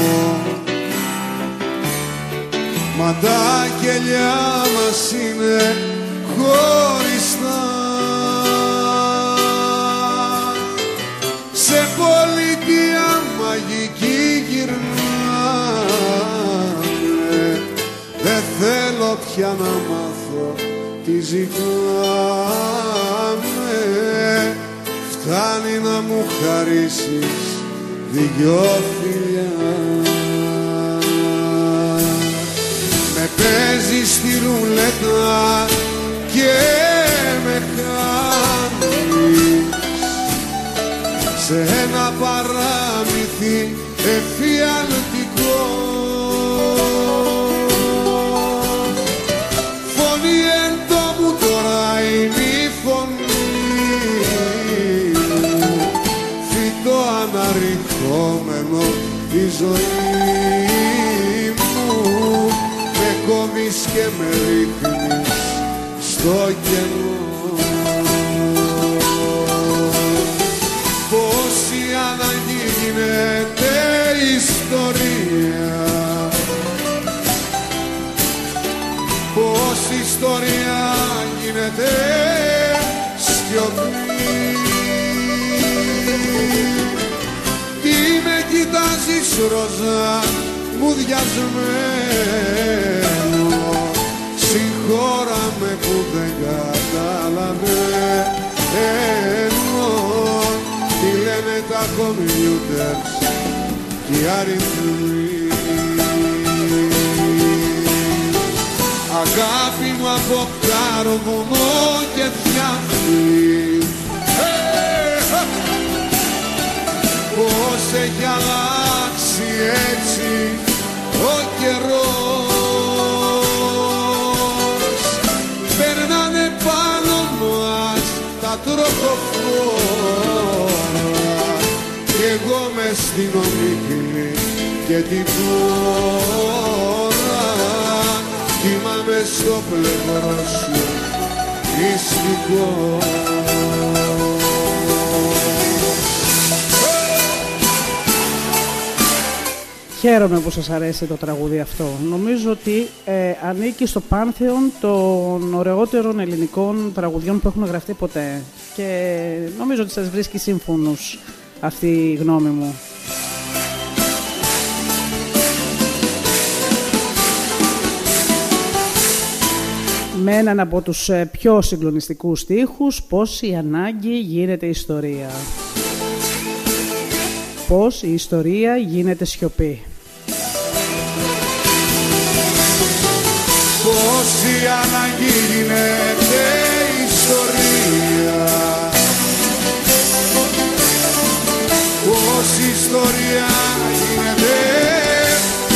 Μα τα κελιά μας είναι χωριστά σε πολιτεία μαγική γυρνάμε Δεν θέλω πια να μάθω τι ζητάμε Φτάνει να μου χαρίσεις δυο φιλιά. Με παίζεις στη ρουλέτα και με σε ένα παράμυθι εφιαλτικό. Φωνή εν το μου τώρα είναι η φωνή. Φυτό αναρριχόμενο η ζωή μου. Με κόβεις και με ρίχνεις στο κενό ιστορία. Πώς η ιστορία γίνεται σιωπή Τι με κοιτάζεις ροζά μου διασμένο. Συγχώρα με που δεν καταλαβαίνω Τι λένε τα κομπιούτερς οι αριθμοί. Αγάπη μου από καρβουνό και φτιάχνει Πώς έχει αλλάξει έτσι ο καιρός. Περνάνε πάνω μας τα τροχοφόρα κι εγώ μες στην ομίχλη και την χώρα κοιμάμαι στο πλευρό σου μυστικό Χαίρομαι που σας αρέσει το τραγούδι αυτό. Νομίζω ότι ε, ανήκει στο πάνθεον των ωραιότερων ελληνικών τραγουδιών που έχουν γραφτεί ποτέ. Και νομίζω ότι σας βρίσκει σύμφωνος αυτή η γνώμη μου. με έναν από τους ε, πιο συγκλονιστικούς στίχους «Πώς η ανάγκη γίνεται ιστορία». Πώς η ιστορία γίνεται σιωπή. Πώς η ανάγκη γίνεται ιστορία ιστορία γίνεται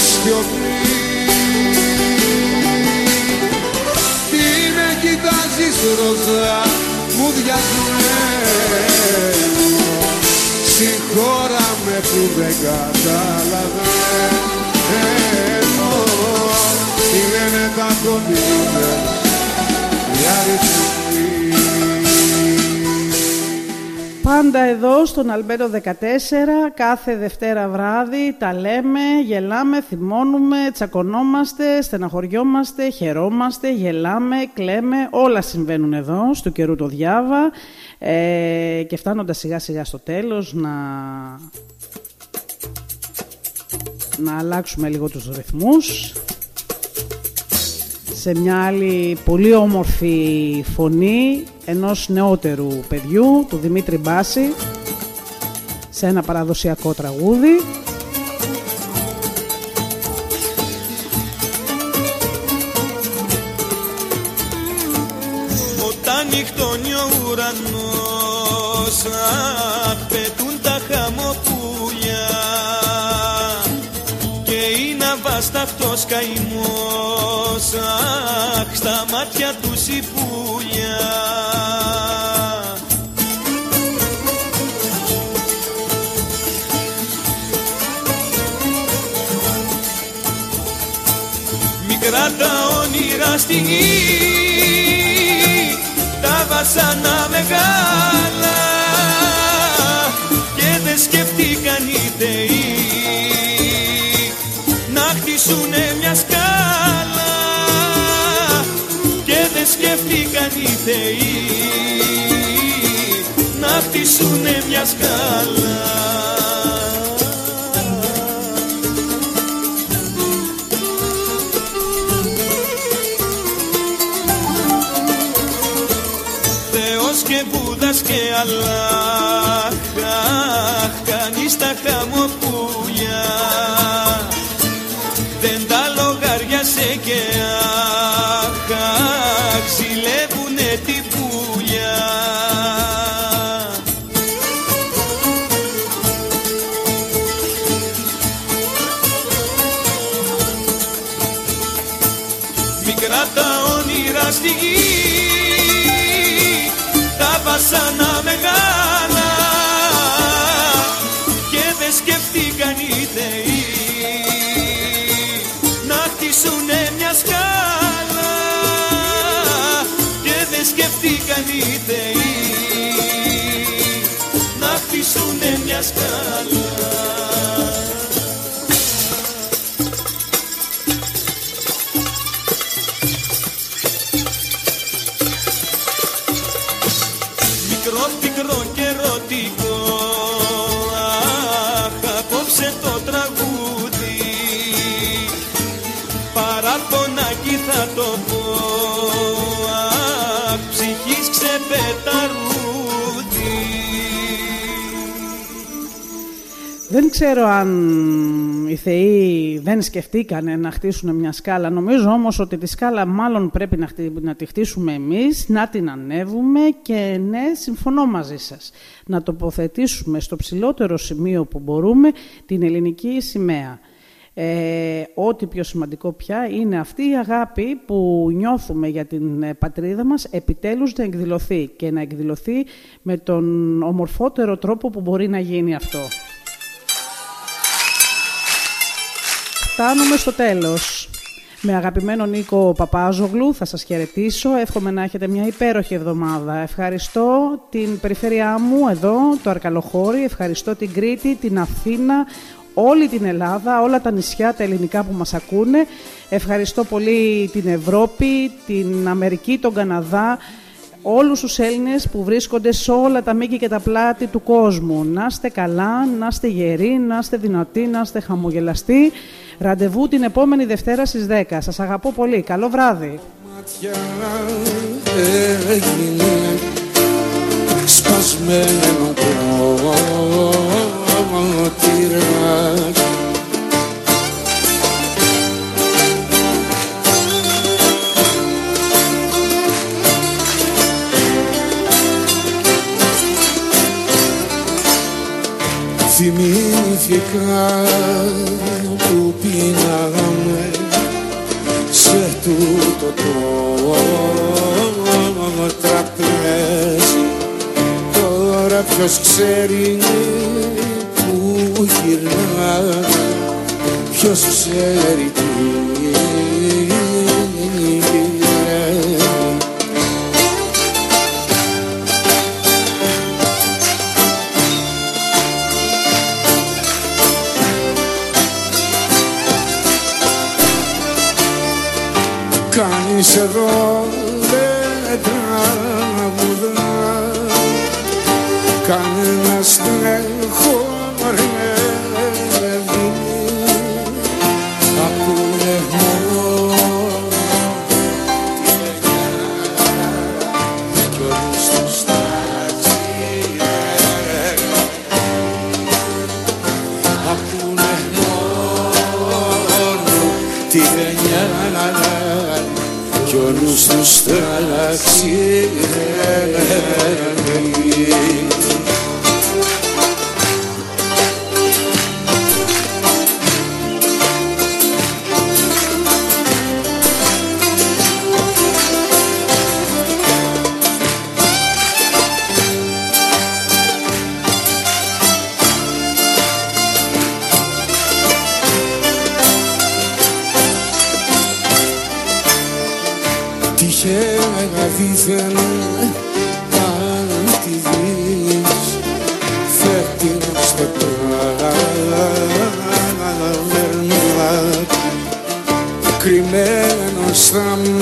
σιωπής. Τι με κοιτάζεις ροζά μου διασμένο Συγχώρα με που δεν καταλαβαίνω. Τι λένε τα κομπιούτερ οι αριθμοί Πάντα εδώ στον Αλμπέρο 14, κάθε Δευτέρα βράδυ, τα λέμε, γελάμε, θυμώνουμε, τσακωνόμαστε, στεναχωριόμαστε, χαιρόμαστε, γελάμε, κλαίμε, όλα συμβαίνουν εδώ, στο καιρού το διάβα. Ε, και φτάνοντας σιγά σιγά στο τέλος να, να αλλάξουμε λίγο τους ρυθμούς σε μια άλλη πολύ όμορφη φωνή ενός νεότερου παιδιού, του Δημήτρη Μπάση, σε ένα παραδοσιακό τραγούδι. Όταν νυχτώνει ο ουρανός αχ, πετούν τα χαμοπούλια και είναι αβάσταχτος καημός αχ, στα μάτια τους η πουλιά. Μικρά τα όνειρα στη γη τα βασανά μεγάλα θεοί να χτίσουνε μια σκάλα. Θεός και Βούδας και Αλλάχ αχ, κανείς τα χαμοπούλια χτίσουνε μια Δεν ξέρω αν οι θεοί δεν σκεφτήκανε να χτίσουν μια σκάλα. Νομίζω όμως ότι τη σκάλα μάλλον πρέπει να, να τη χτίσουμε εμείς, να την ανέβουμε και ναι, συμφωνώ μαζί σας. Να τοποθετήσουμε στο ψηλότερο σημείο που μπορούμε την ελληνική σημαία. Ε, ό,τι πιο σημαντικό πια είναι αυτή η αγάπη που νιώθουμε για την ε, πατρίδα μας επιτέλους να εκδηλωθεί και να εκδηλωθεί με τον ομορφότερο τρόπο που μπορεί να γίνει αυτό. Φτάνουμε στο τέλος. Με αγαπημένο Νίκο Παπάζογλου θα σας χαιρετήσω. Εύχομαι να έχετε μια υπέροχη εβδομάδα. Ευχαριστώ την περιφέρειά μου εδώ, το Αρκαλοχώρι. Ευχαριστώ την Κρήτη, την Αθήνα, όλη την Ελλάδα, όλα τα νησιά, τα ελληνικά που μας ακούνε. Ευχαριστώ πολύ την Ευρώπη, την Αμερική, τον Καναδά, όλους τους Έλληνες που βρίσκονται σε όλα τα μήκη και τα πλάτη του κόσμου. Να είστε καλά, να είστε γεροί, να είστε δυνατοί, να είστε χαμογελαστοί. Ραντεβού την επόμενη Δευτέρα στις 10. Σας αγαπώ πολύ. Καλό βράδυ. Σπασμένο Θυμήθηκα που πίναγαμε σε τούτο το τραπέζι. Τώρα ποιος ξέρει που γυρνά ποιος ξέρει τι Κανείς όλους some